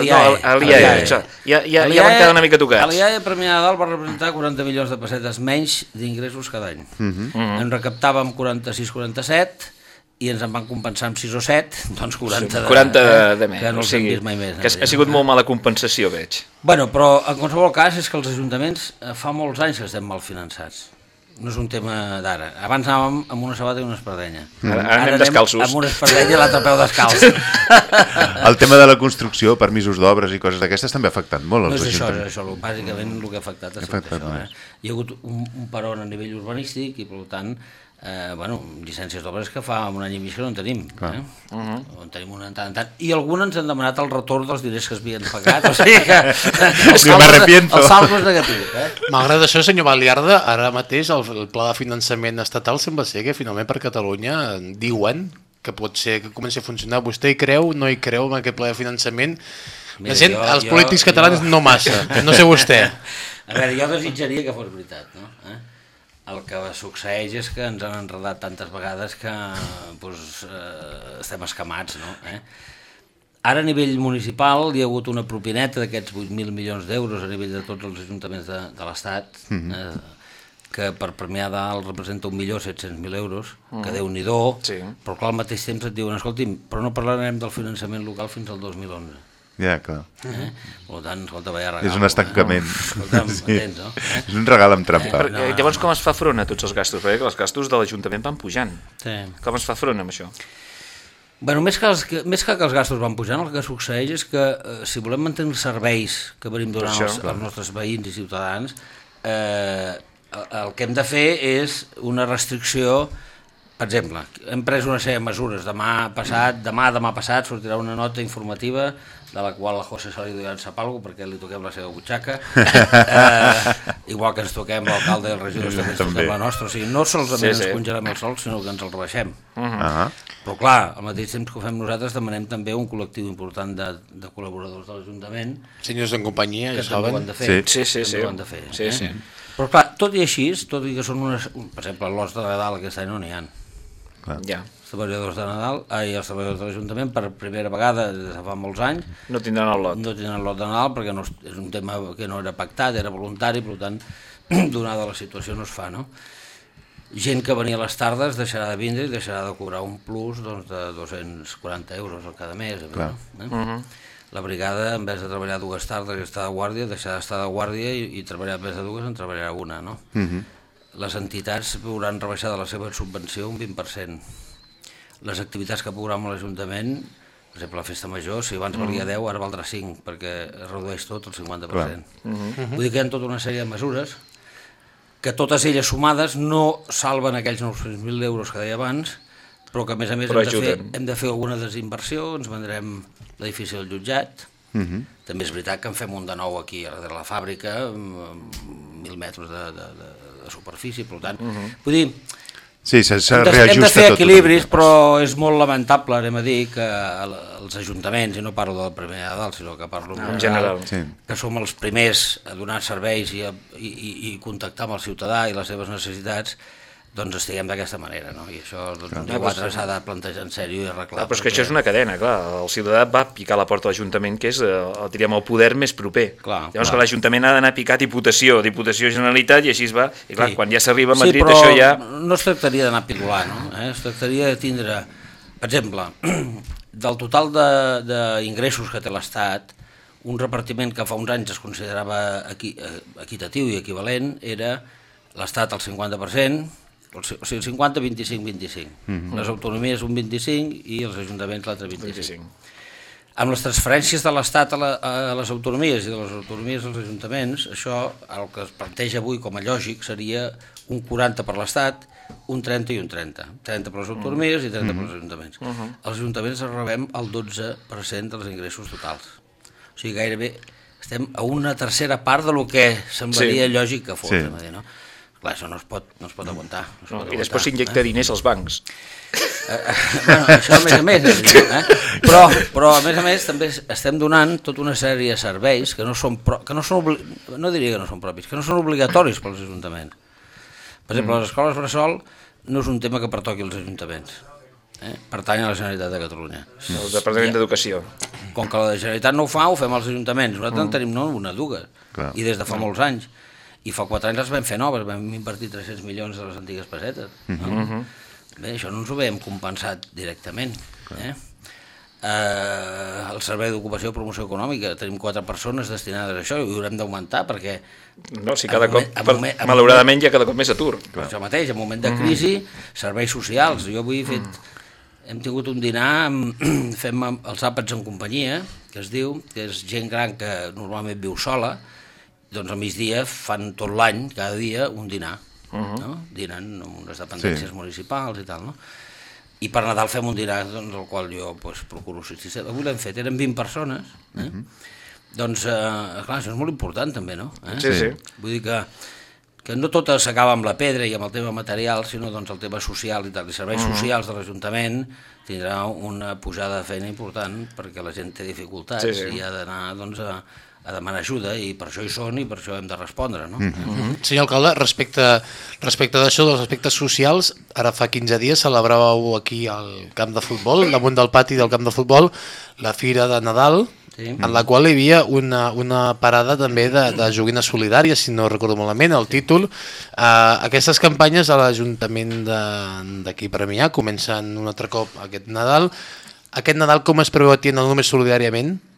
l'IAE. Ja, ja, ja van quedar una mica tocats. L'IAE, per Premià de Dalt, va representar 40 milions de pessetes menys d'ingressos cada any. Mhm. En recaptàvem 46-47 i ens en van compensar amb 6 o 7, [LAUGHS] doncs 40 de, 40 de, de eh, menys. que no o els hem sigui, vist mai més. que ha sigut molt mala compensació, veig. Bueno, però en qualsevol cas és que els ajuntaments eh, fa molts anys que estem mal finançats. No és un tema d'ara. Abans anàvem amb una sabata i una espardenya. Ara- ara anem descalços. Amb una espardenya i l'altre peu descalç. [LAUGHS] El tema de la construcció, permisos d'obres i coses d'aquestes també ha afectat molt No els és això, és ajuntaments. això. lo- Bàsicament el que ha afectat ha Ha sigut afectat això. Eh? més. Hi ha hagut un, un peron a nivell urbanístic i, per tant, eh, bueno, llicències d'obres que fa un any i mig que no en tenim. Clar. Eh? Uh -huh. En tenim una en tant en tant. I alguns ens han demanat el retorn dels diners que s'havien pagat. O sigui que... el Sí, saldo-. El saldo és negatiu. Eh? Malgrat això, senyor Baliarda, ara mateix el, el pla de finançament estatal sembla ser que finalment per Catalunya diuen que pot ser que comenci a funcionar. Vostè hi creu, no hi creu en aquest pla de finançament? Mira, La gent, jo- els jo- polítics catalans jo- no massa, no sé vostè. [LAUGHS] A veure, jo desitjaria que fos veritat, no? Eh? El que succeeix és que ens han enredat tantes vegades que doncs, eh, estem escamats, no? Eh? Ara a nivell municipal hi ha hagut una propineta d'aquests 8.000 milions d'euros a nivell de tots els ajuntaments de, de l'Estat, Mhm. eh, que per Premià Dalt representa 1.700.000 euros, que Mhm. déu-n'hi-do, Sí. però clar, al mateix temps et diuen, escolti'm, però no parlarem del finançament local fins al 2011. Ja, clar. Eh? Per tant, escolta, vaya regal. És un estancament. [LAUGHS] Eh? Escolta'm, Sí. entens, no? Eh? És un regal amb trampa. Eh, llavors, com es fa front a tots els gastos? Perquè els gastos de l'Ajuntament van pujant. Sí. Com es fa front amb això? Bueno, més que, els, que, més que que els gastos van pujant, el que succeeix és que eh, si volem mantenir els serveis que venim donant això, als, clar. als nostres veïns i ciutadans, eh, el, el que hem de fer és una restricció per exemple, hem pres una sèrie de mesures. Demà passat, demà, demà passat sortirà una nota informativa de la qual a José Salido ja en sap alguna perquè li toquem la seva butxaca. [LAUGHS] eh, igual que ens toquem l'alcalde i el regidor també ens També. toquem la nostra. O sigui, no solament Sí, sí. ens congelem el sol, sinó que ens el rebaixem. Ah. Però clar, al mateix temps que ho fem nosaltres demanem també un col·lectiu important de, de col·laboradors de l'Ajuntament Senyors en companyia, que ja també saben. ho han de fer. Sí, sí, sí. Ho han de fer. Sí, eh? sí. Però clar, tot i així, tot i que són unes... Per exemple, l'os de Nadal aquest any no n'hi ha. Ja. Treballadors de Nadal, ai, els treballadors de l'Ajuntament, per primera vegada des de fa molts anys, No tindran el lot. no tenen el lot de Nadal perquè no, és- és un tema que no era pactat, era voluntari, per tant, [CLEARS THROAT] donada la situació no es fa, no? Gent que venia a les tardes deixarà de vindre i deixarà de cobrar un plus doncs, de 240 euros al cada mes. Clar. Eh? Mhm. La brigada, en vez de treballar dues tardes i estar de guàrdia, deixarà d'estar de guàrdia i, i treballar en vez de dues en treballarà una, no? Mhm. Les entitats veuran rebaixada la seva subvenció un 20%. Les activitats que programen l'Ajuntament, per exemple, la festa major, si abans valia 10, ara valdrà 5, perquè es redueix tot el 50%. Clar. Vull dir que hi ha tota una sèrie de mesures que totes elles sumades no salven aquells 900.000 euros que deia abans, però que a més a més Però hem de, fer, hem de fer alguna desinversió, ens vendrem l'edifici del jutjat, Mhm. també és veritat que en fem un de nou aquí a darrere la fàbrica, 1.000 metres de, de, de, de superfície, per tant, vull dir, Sí, s'ha s'ha hem de, hem de reajustat fer tot. equilibris, però és molt lamentable, anem a dir, que el- els ajuntaments, i no parlo del primer de dalt, sinó que parlo En general. Sí. que som els primers a donar serveis i, a, i, i, i contactar amb el ciutadà i les seves necessitats, doncs estiguem d'aquesta manera, no? I això doncs, un dia o altre s'ha de plantejar en sèrio i arreglar. Clar, però és que perquè- això és una cadena, clar. El ciutadà va picar a la porta de l'Ajuntament, que és, eh, el, diríem, el poder més proper. Clar, Llavors clar. que l'Ajuntament ha d'anar a picar Diputació, Diputació Generalitat, i així es va. I clar, Sí. quan ja s'arriba a Madrid, sí, però això ja... no es tractaria d'anar pidolant, no? Eh? Es tractaria de tindre, per exemple, [CLEARS THROAT] del total de- d'ingressos que té l'Estat, un repartiment que fa uns anys es considerava equi, eh, equitatiu i equivalent era l'Estat al 50%, o si- o sigui, el 50, 25, 25. Mhm. Les autonomies un 25 i els ajuntaments l'altre 25. Amb les transferències de l'Estat a, la, a les autonomies i de les autonomies als ajuntaments, això, el que es planteja avui com a lògic, seria un 40 per l'Estat, un 30 i un 30. 30 per les autonomies i 30 per als ajuntaments. Mhm. Els ajuntaments rebem el 12% dels ingressos totals. O sigui, gairebé estem a una tercera part de lo que semblaria Sí. lògic que fos. Sí. anem a dir, no? Clar, això no es pot, no es pot aguantar. No es No, pot I després s'injecta eh? diners als bancs. bueno, això a més a més, eh? Però, però, a més a més, també estem donant tota una sèrie de serveis que no són, pro, que no són no diria que no són propis, que no són obligatoris pels ajuntaments. Per exemple, Mm. les escoles bressol no és un tema que pertoqui als ajuntaments. Eh? Pertany a la Generalitat de Catalunya. El Departament d'Educació. Com que la Generalitat no ho fa, ho fem als ajuntaments. Nosaltres Mm. en tenim no una, dues, Clar. i des de fa molts anys. I fa quatre anys les vam fer noves, vam invertir 300 milions de les antigues pessetes. No? Mhm. Bé, això no ens ho veiem compensat directament. Eh? Eh, el Servei d'Ocupació i Promoció Econòmica, tenim quatre persones destinades a això i ho haurem d'augmentar perquè... No, si cada en cop, moment- en per, moment- malauradament, moment- hi ha cada cop més atur. per això mateix, en moment de Mhm. crisi, serveis socials. Jo avui he fet, hem tingut un dinar, amb, [CLEARS THROAT] fem els àpats en companyia, que es diu, que és gent gran que normalment viu sola, doncs al migdia fan tot l'any, cada dia, un dinar. Mhm. no? Dinen amb unes dependències Sí. municipals i tal, no? I per Nadal fem un dinar doncs, al qual jo pues, procuro assistir. Avui l'hem fet, eren 20 persones, eh? Doncs, eh, clar, això és molt important també, no? Eh? Sí, sí. Vull dir que, que no tot s'acaba amb la pedra i amb el tema material, sinó doncs, el tema social i tal. I serveis Mhm. socials de l'Ajuntament tindrà una pujada de feina important perquè la gent té dificultats Sí, sí. i ha d'anar doncs, a, a demanar ajuda i per això hi són i per això hem de respondre, no? Mhm. Senyor alcalde, respecte, respecte d'això dels aspectes socials, ara fa 15 dies celebràveu aquí al camp de futbol, damunt del pati del camp de futbol, la Fira de Nadal, Sí. en la qual hi havia una, una parada també de, de joguines solidàries, si no recordo malament, el títol. Uh, aquestes campanyes a l'Ajuntament de- d'aquí Premià comencen un altre cop aquest Nadal. Aquest Nadal com es preveu atiar no només solidàriament, mm,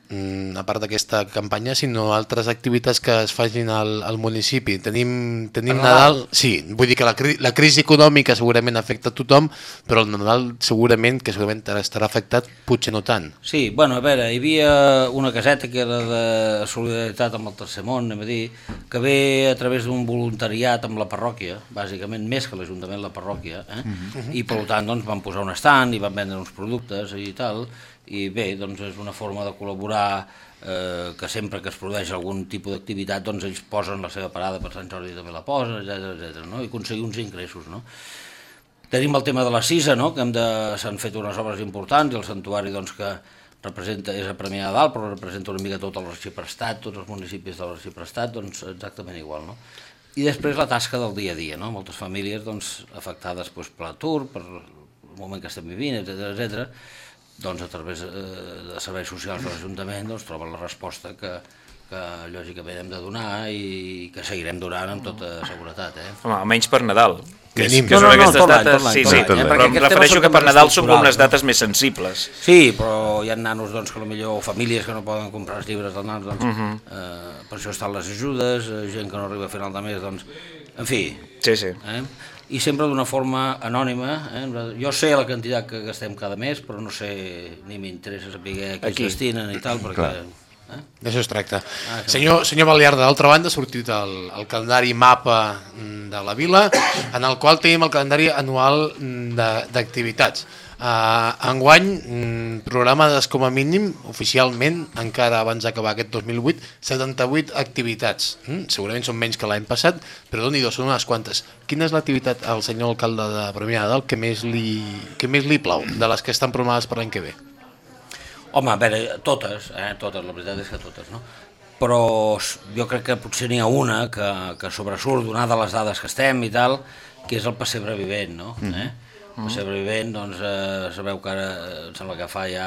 a part d'aquesta campanya, sinó altres activitats que es facin al, al municipi. Tenim, tenim Nadal... Nadal. Sí, vull dir que la, cri la crisi econòmica segurament afecta a tothom, però el Nadal segurament que segurament estarà afectat, potser no tant. Sí, bueno, a veure, hi havia una caseta que era de solidaritat amb el Tercer Món, anem a dir, que ve a través d'un voluntariat amb la parròquia, bàsicament, més que l'Ajuntament, la parròquia, eh? Mhm. i per tant doncs, van posar un estand i van vendre uns productes i tal, i bé, doncs és una forma de col·laborar eh, que sempre que es produeix algun tipus d'activitat doncs ells posen la seva parada per Sant Jordi també la posen, etc etc. no? i aconseguir uns ingressos, no? Tenim el tema de la Cisa, no? que hem de... s'han fet unes obres importants i el santuari doncs, que representa, és a Premià de Dalt, però representa una mica tot l'arxiprestat, tots els municipis de l'arxiprestat, doncs exactament igual. No? I després la tasca del dia a dia, no? moltes famílies doncs, afectades doncs, per l'atur, per el moment que estem vivint, etc etc. doncs a través eh, de serveis socials de l'Ajuntament doncs, troben la resposta que, que lògicament hem de donar i que seguirem donant amb tota seguretat. Eh? Home, almenys per Nadal. Que és, que No, són no, no, aquestes dates... sí, sí, eh? però em refereixo que per Nadal són com les no? dates més sensibles. Sí, però hi ha nanos doncs, que potser o famílies que no poden comprar els llibres dels nanos, doncs, Mhm. eh, per això estan les ajudes, eh, gent que no arriba a final de mes, doncs, en fi. Sí, sí. Eh? I sempre d'una forma anònima. Eh? Jo sé la quantitat que gastem cada mes, però no sé, ni m'interessa saber a qui Aquí. es destinen i tal, perquè... Clar. Eh? D'això es tracta. Ah, senyor, senyor Baliar, d'altra banda, ha sortit el, el calendari mapa de la vila, en el qual tenim el calendari anual mm, de- d'activitats. Uh, enguany, mm, programades com a mínim, oficialment, encara abans d'acabar aquest 2008, 78 activitats. Mm, segurament són menys que l'any passat, però doni dos, són unes quantes. Quina és l'activitat al senyor alcalde de Premià de Dalt que més li, que més li plau, de les que estan programades per l'any que ve? Home, a veure, totes, eh? totes, la veritat és que totes, no? Però jo crec que potser n'hi ha una que, que sobresurt donada les dades que estem i tal, que és el pessebre vivent, no? Mhm. Eh? El pessebre vivent, doncs, eh, sabeu que ara, eh, em sembla que fa ja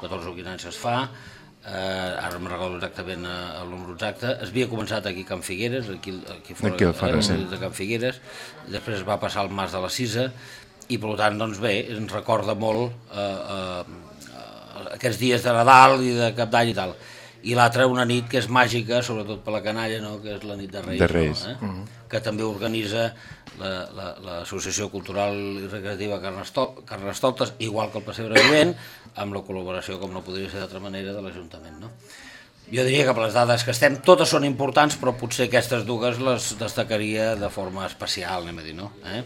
14 o 15 anys que es fa, eh, ara me'n recordo exactament eh, el número exacte, es havia començat aquí a Can Figueres, aquí, aquí fora, Aquí fora, eh, sí. de Can Figueres, després es va passar al Mas de la Cisa, i per tant, doncs bé, ens recorda molt eh, eh, aquests dies de Nadal i de Cap d'Any i tal. I l'altra, una nit que és màgica, sobretot per la canalla, no? que és la nit de Reis, De Reis. No? Eh? Mhm. que també organitza la- la- l'Associació la, Cultural i Recreativa Carnestol, Carnestoltes, igual que el Passebre Vivent, amb la col·laboració, com no podria ser d'altra manera, de l'Ajuntament. No? Jo diria que per les dades que estem, totes són importants, però potser aquestes dues les destacaria de forma especial, anem a dir, no? Eh?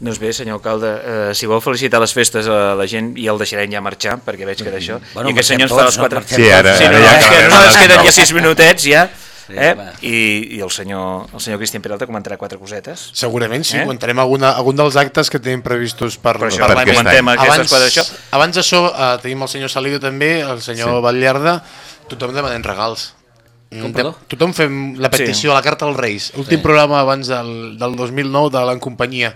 Doncs bé, senyor alcalde, eh, si vol felicitar les festes a la gent i el deixarem ja marxar, perquè veig que d'això... Bueno, I aquest senyor ens fa les no? quatre... Marxem Sí, ara- sí, no, ara no, ja que no, ens queden ja sis minutets ja, Sí, eh? I, i el senyor, el senyor Cristian Peralta comentarà quatre cosetes. Segurament sí, Eh? comentarem alguna, algun dels actes que tenim previstos per, Per això per aquest any. abans, quatre d'això. Abans d'això eh, tenim el senyor Salido també, el senyor Sí. Batllarda, tothom demanant regals. Com, Mm, perdó? Tothom fem la petició Sí. a la carta als Reis. Últim Sí. programa abans del, del 2009 de l'en companyia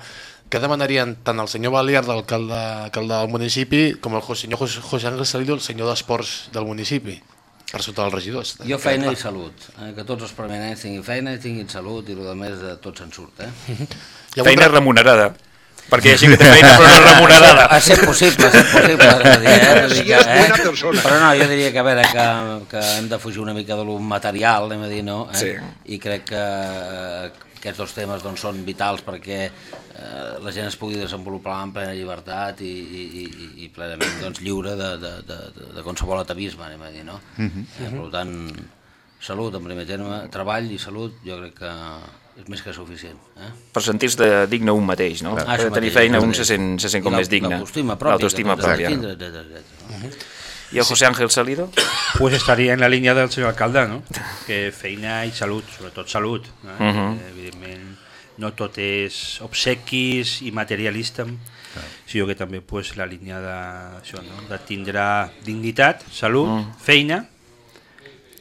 que demanarien tant el senyor Baliarda, alcalde, alcalde del municipi, com el senyor José, José Ángel Salido, el senyor d'Esports del municipi, per sota dels regidors. Jo feina Clar. i salut, eh? que tots els permanents tinguin feina i tinguin salut i el que més de tot se'n surt. Eh? [LAUGHS] Feina hagut- remunerada. Perquè hi ha gent que té feina però no remunerada. A ser possible, a ser possible. és a dir, eh? Si que, eh? persona. Però no, jo diria que, a veure, que, que hem de fugir una mica de lo material, anem a dir, no? Eh? Sí. I crec que eh, aquests dos temes doncs, són vitals perquè eh, la gent es pugui desenvolupar en plena llibertat i, i, i, i plenament doncs, lliure de, de, de, de, qualsevol atavisme, anem a dir, no? Mhm. eh, per tant, salut en primer terme, treball i salut jo crec que és més que suficient. Eh? Per sentir-se digne un mateix, no? Ah, per tenir mateix, feina un se sent, se sent com més digne. L'autoestima pròpia. L'autoestima hem de pròpia. tindre, etcètera, I el José Ángel Salido? Pues estaria en la línia del senyor alcalde, no? Que feina i salut, sobretot salut. Eh? Mhm. Eh, Evidentment, no tot és obsequis i materialista, sinó que també pues, la línia de, això, no? de tindre dignitat, salut, Mm. feina,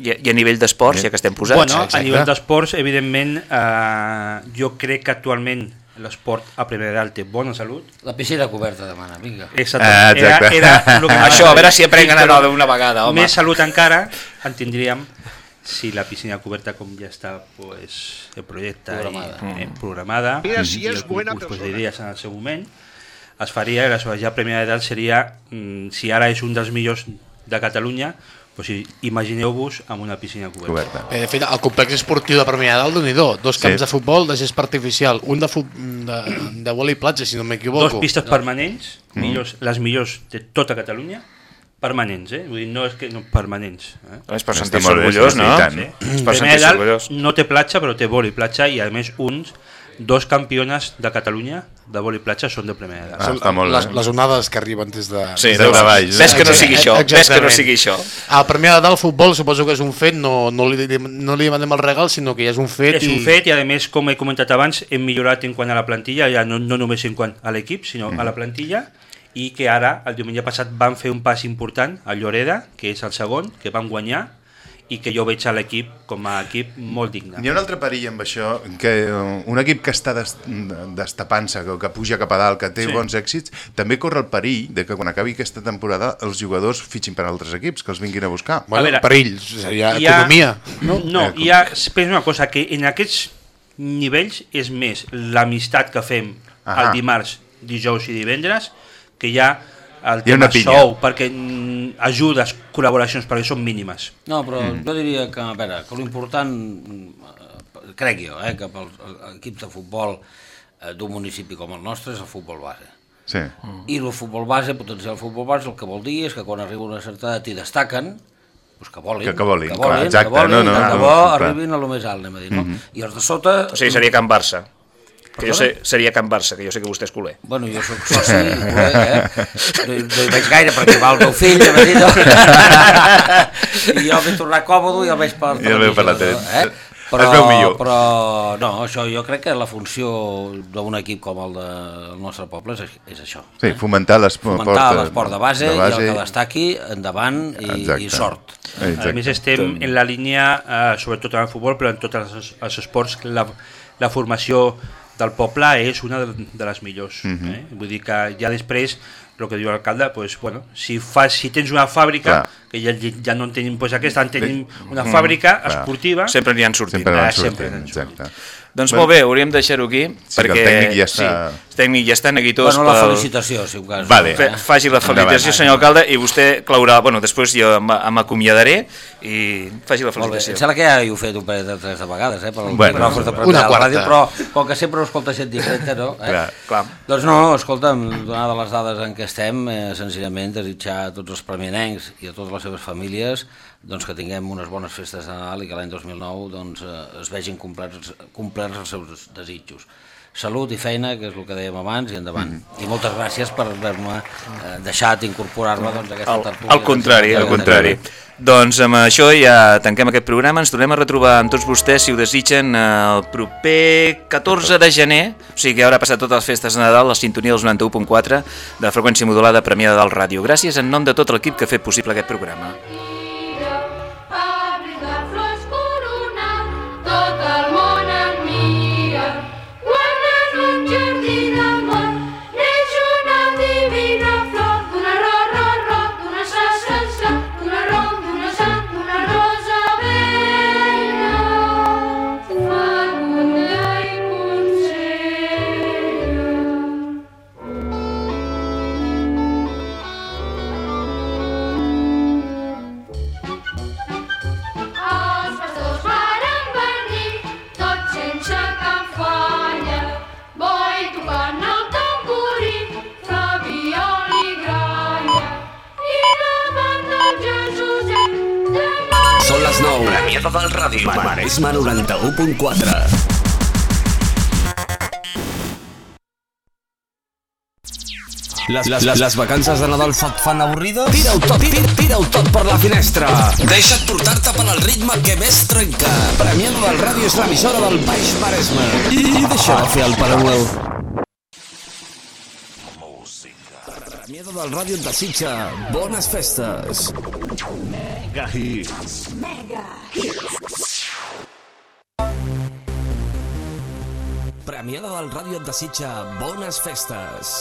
I, i a nivell d'esports, ja que estem posats? Bueno, a nivell d'esports, evidentment, eh, jo crec que actualment l'esport a primer d'alt té bona salut. La piscina coberta demana, vinga. Exacte. Ah, exacte. Era, era lo que Això, a veure si aprenguen a però anar d'una vegada, home. Més salut encara en tindríem si la piscina coberta, com ja està pues, el projecte Programada. I, eh, programada Mira, si i és el buena concurs pues, d'idees en el seu moment, es faria, i aleshores ja a primera d'edat seria, mm, si ara és un dels millors de Catalunya, pues, i- imagineu-vos amb una piscina coberta. Coberta. Eh, de fet, el complex esportiu de Premià de Dalt, déu nhi dos Sí. camps de futbol de gest artificial, un de, de, de vòlei platja, si no m'equivoco. Dos pistes permanents, Mm. millors, les millors de tota Catalunya, permanents, eh? Vull dir, no és que no, permanents. Eh? És per sentir-se bé, orgullós, sí, no? tant. Sí. És per Primer sentir-se orgullós. no té platja, però té vòlei platja i a més uns, dos campiones de Catalunya de vòlei platja són de primer de dalt. Ah, està molt les, bé. les onades que arriben des de... Sí, des de baix. baix. Ves que no sigui això, ves que no sigui això. A Premià de Dalt, futbol, suposo que és un fet, no, no, li, no li demanem el regal, sinó que ja és un fet. És un fet i a més, com he comentat abans, hem millorat en quant a la plantilla, ja no, no només en quant a l'equip, sinó Mm. a la plantilla, i que ara, el diumenge passat, van fer un pas important a Lloreda, que és el segon, que van guanyar, i que jo veig a l'equip com a equip molt digne. Hi ha un altre perill amb això, que eh, un equip que està des, destapant-se, que, que puja cap a dalt, que té Sí. bons èxits, també corre el perill de que quan acabi aquesta temporada els jugadors fitxin per altres equips, que els vinguin a buscar. Bueno, A veure, perill, seria hi ha- economia. No, no Eh, hi ha, penso una cosa, que en aquests nivells és més l'amistat que fem Ahà. el dimarts, dijous i divendres, que hi ha el tema pinya. sou, perquè mm, ajudes, col·laboracions, perquè són mínimes. No, però Mm. mm. jo diria que, a veure, que l'important, mm, crec jo, eh, que pels equips de futbol eh, d'un municipi com el nostre és el futbol base. Sí. I el futbol base, potenciar el futbol base, el que vol dir és que quan arriba una certa edat i destaquen, doncs que volin, Que- que volin, que clar, volin, exacte, que, volin, no, no, tant de no, clar. arribin a lo més alt, anem a dir, no? Mhm. I els de sota... O sigui, seria Can Barça. Que jo sé, seria Can Barça, que jo sé que vostè és culer. Bueno, jo sóc soci, i culer, eh? No, hi- no hi veig gaire perquè va el meu fill, a dir, no? I jo vaig tornar còmode i el veig per I el veu per la tele. Eh? Es veu millor. Però, no, això jo crec que la funció d'un equip com el del nostre poble és, és això. Sí, fomentar l'esport Fomentar l'esport de base, de i el que destaqui, endavant i, Exacte. i sort. A més, estem en la línia, eh, sobretot en el futbol, però en tots els, els esports, la, la formació del poble és una de, de les millors. Mhm. eh? Vull dir que ja després, el que diu l'alcalde, pues, bueno, si, fas, si tens una fàbrica, Clar. que ja, ja no en tenim pues, aquesta, en tenim una Mm, fàbrica clar. esportiva... Sempre n'hi han sortint. Sempre n'hi Ah, han sempre sortint, n'hi han exacte. Doncs molt bé, hauríem de deixar-ho aquí, Sí, que el perquè... tècnic ja està- Sí, el tècnic ja està neguitós Bueno, la pel- felicitació, si un cas. Vale. Fe, faci la felicitació, Endavant. senyor alcalde, i vostè claurà... Bueno, després jo m'acomiadaré i faci la Molt bé, felicitació. em sembla que ja ho he fet un parell de tres de vegades, eh, per el Bueno, micròfon de una quarta. ràdio, però com que sempre ho escolta gent diferent, no? Eh? Clar, clar. Doncs no, escolta'm, donada les dades en què estem, eh, senzillament desitjar a tots els premianencs i a totes les seves famílies doncs que tinguem unes bones festes de Nadal i que l'any 2009 doncs, eh, es vegin complerts, complerts els seus desitjos. salut i feina, que és el que dèiem abans, i endavant. I moltes gràcies per haver-me eh, deixat incorporar-me doncs, a aquesta tertúlia. al contrari, al contrari. Doncs amb això ja tanquem aquest programa, ens tornem a retrobar amb tots vostès, si ho desitgen, el proper 14 de gener, o sigui que haurà passat totes les festes de Nadal, la sintonia dels 91.4 de la freqüència modulada Premià de Dalt Ràdio. Gràcies en nom de tot l'equip que ha fet possible aquest programa. Són les 9. Premiada del ràdio. Maresme 91.4. Les, les, les, les vacances de Nadal fa- et fan avorrides? Tira-ho tot, tira, tira-ho tot per la finestra. Deixa't portar-te per al ritme que més trenca. Premiada del ràdio és l'emissora del Baix Maresme. I, i deixa de fer el Pare Noel. Premiada del ràdio et desitja bones festes. Mega Hits. Premiada del ràdio et desitja bones festes.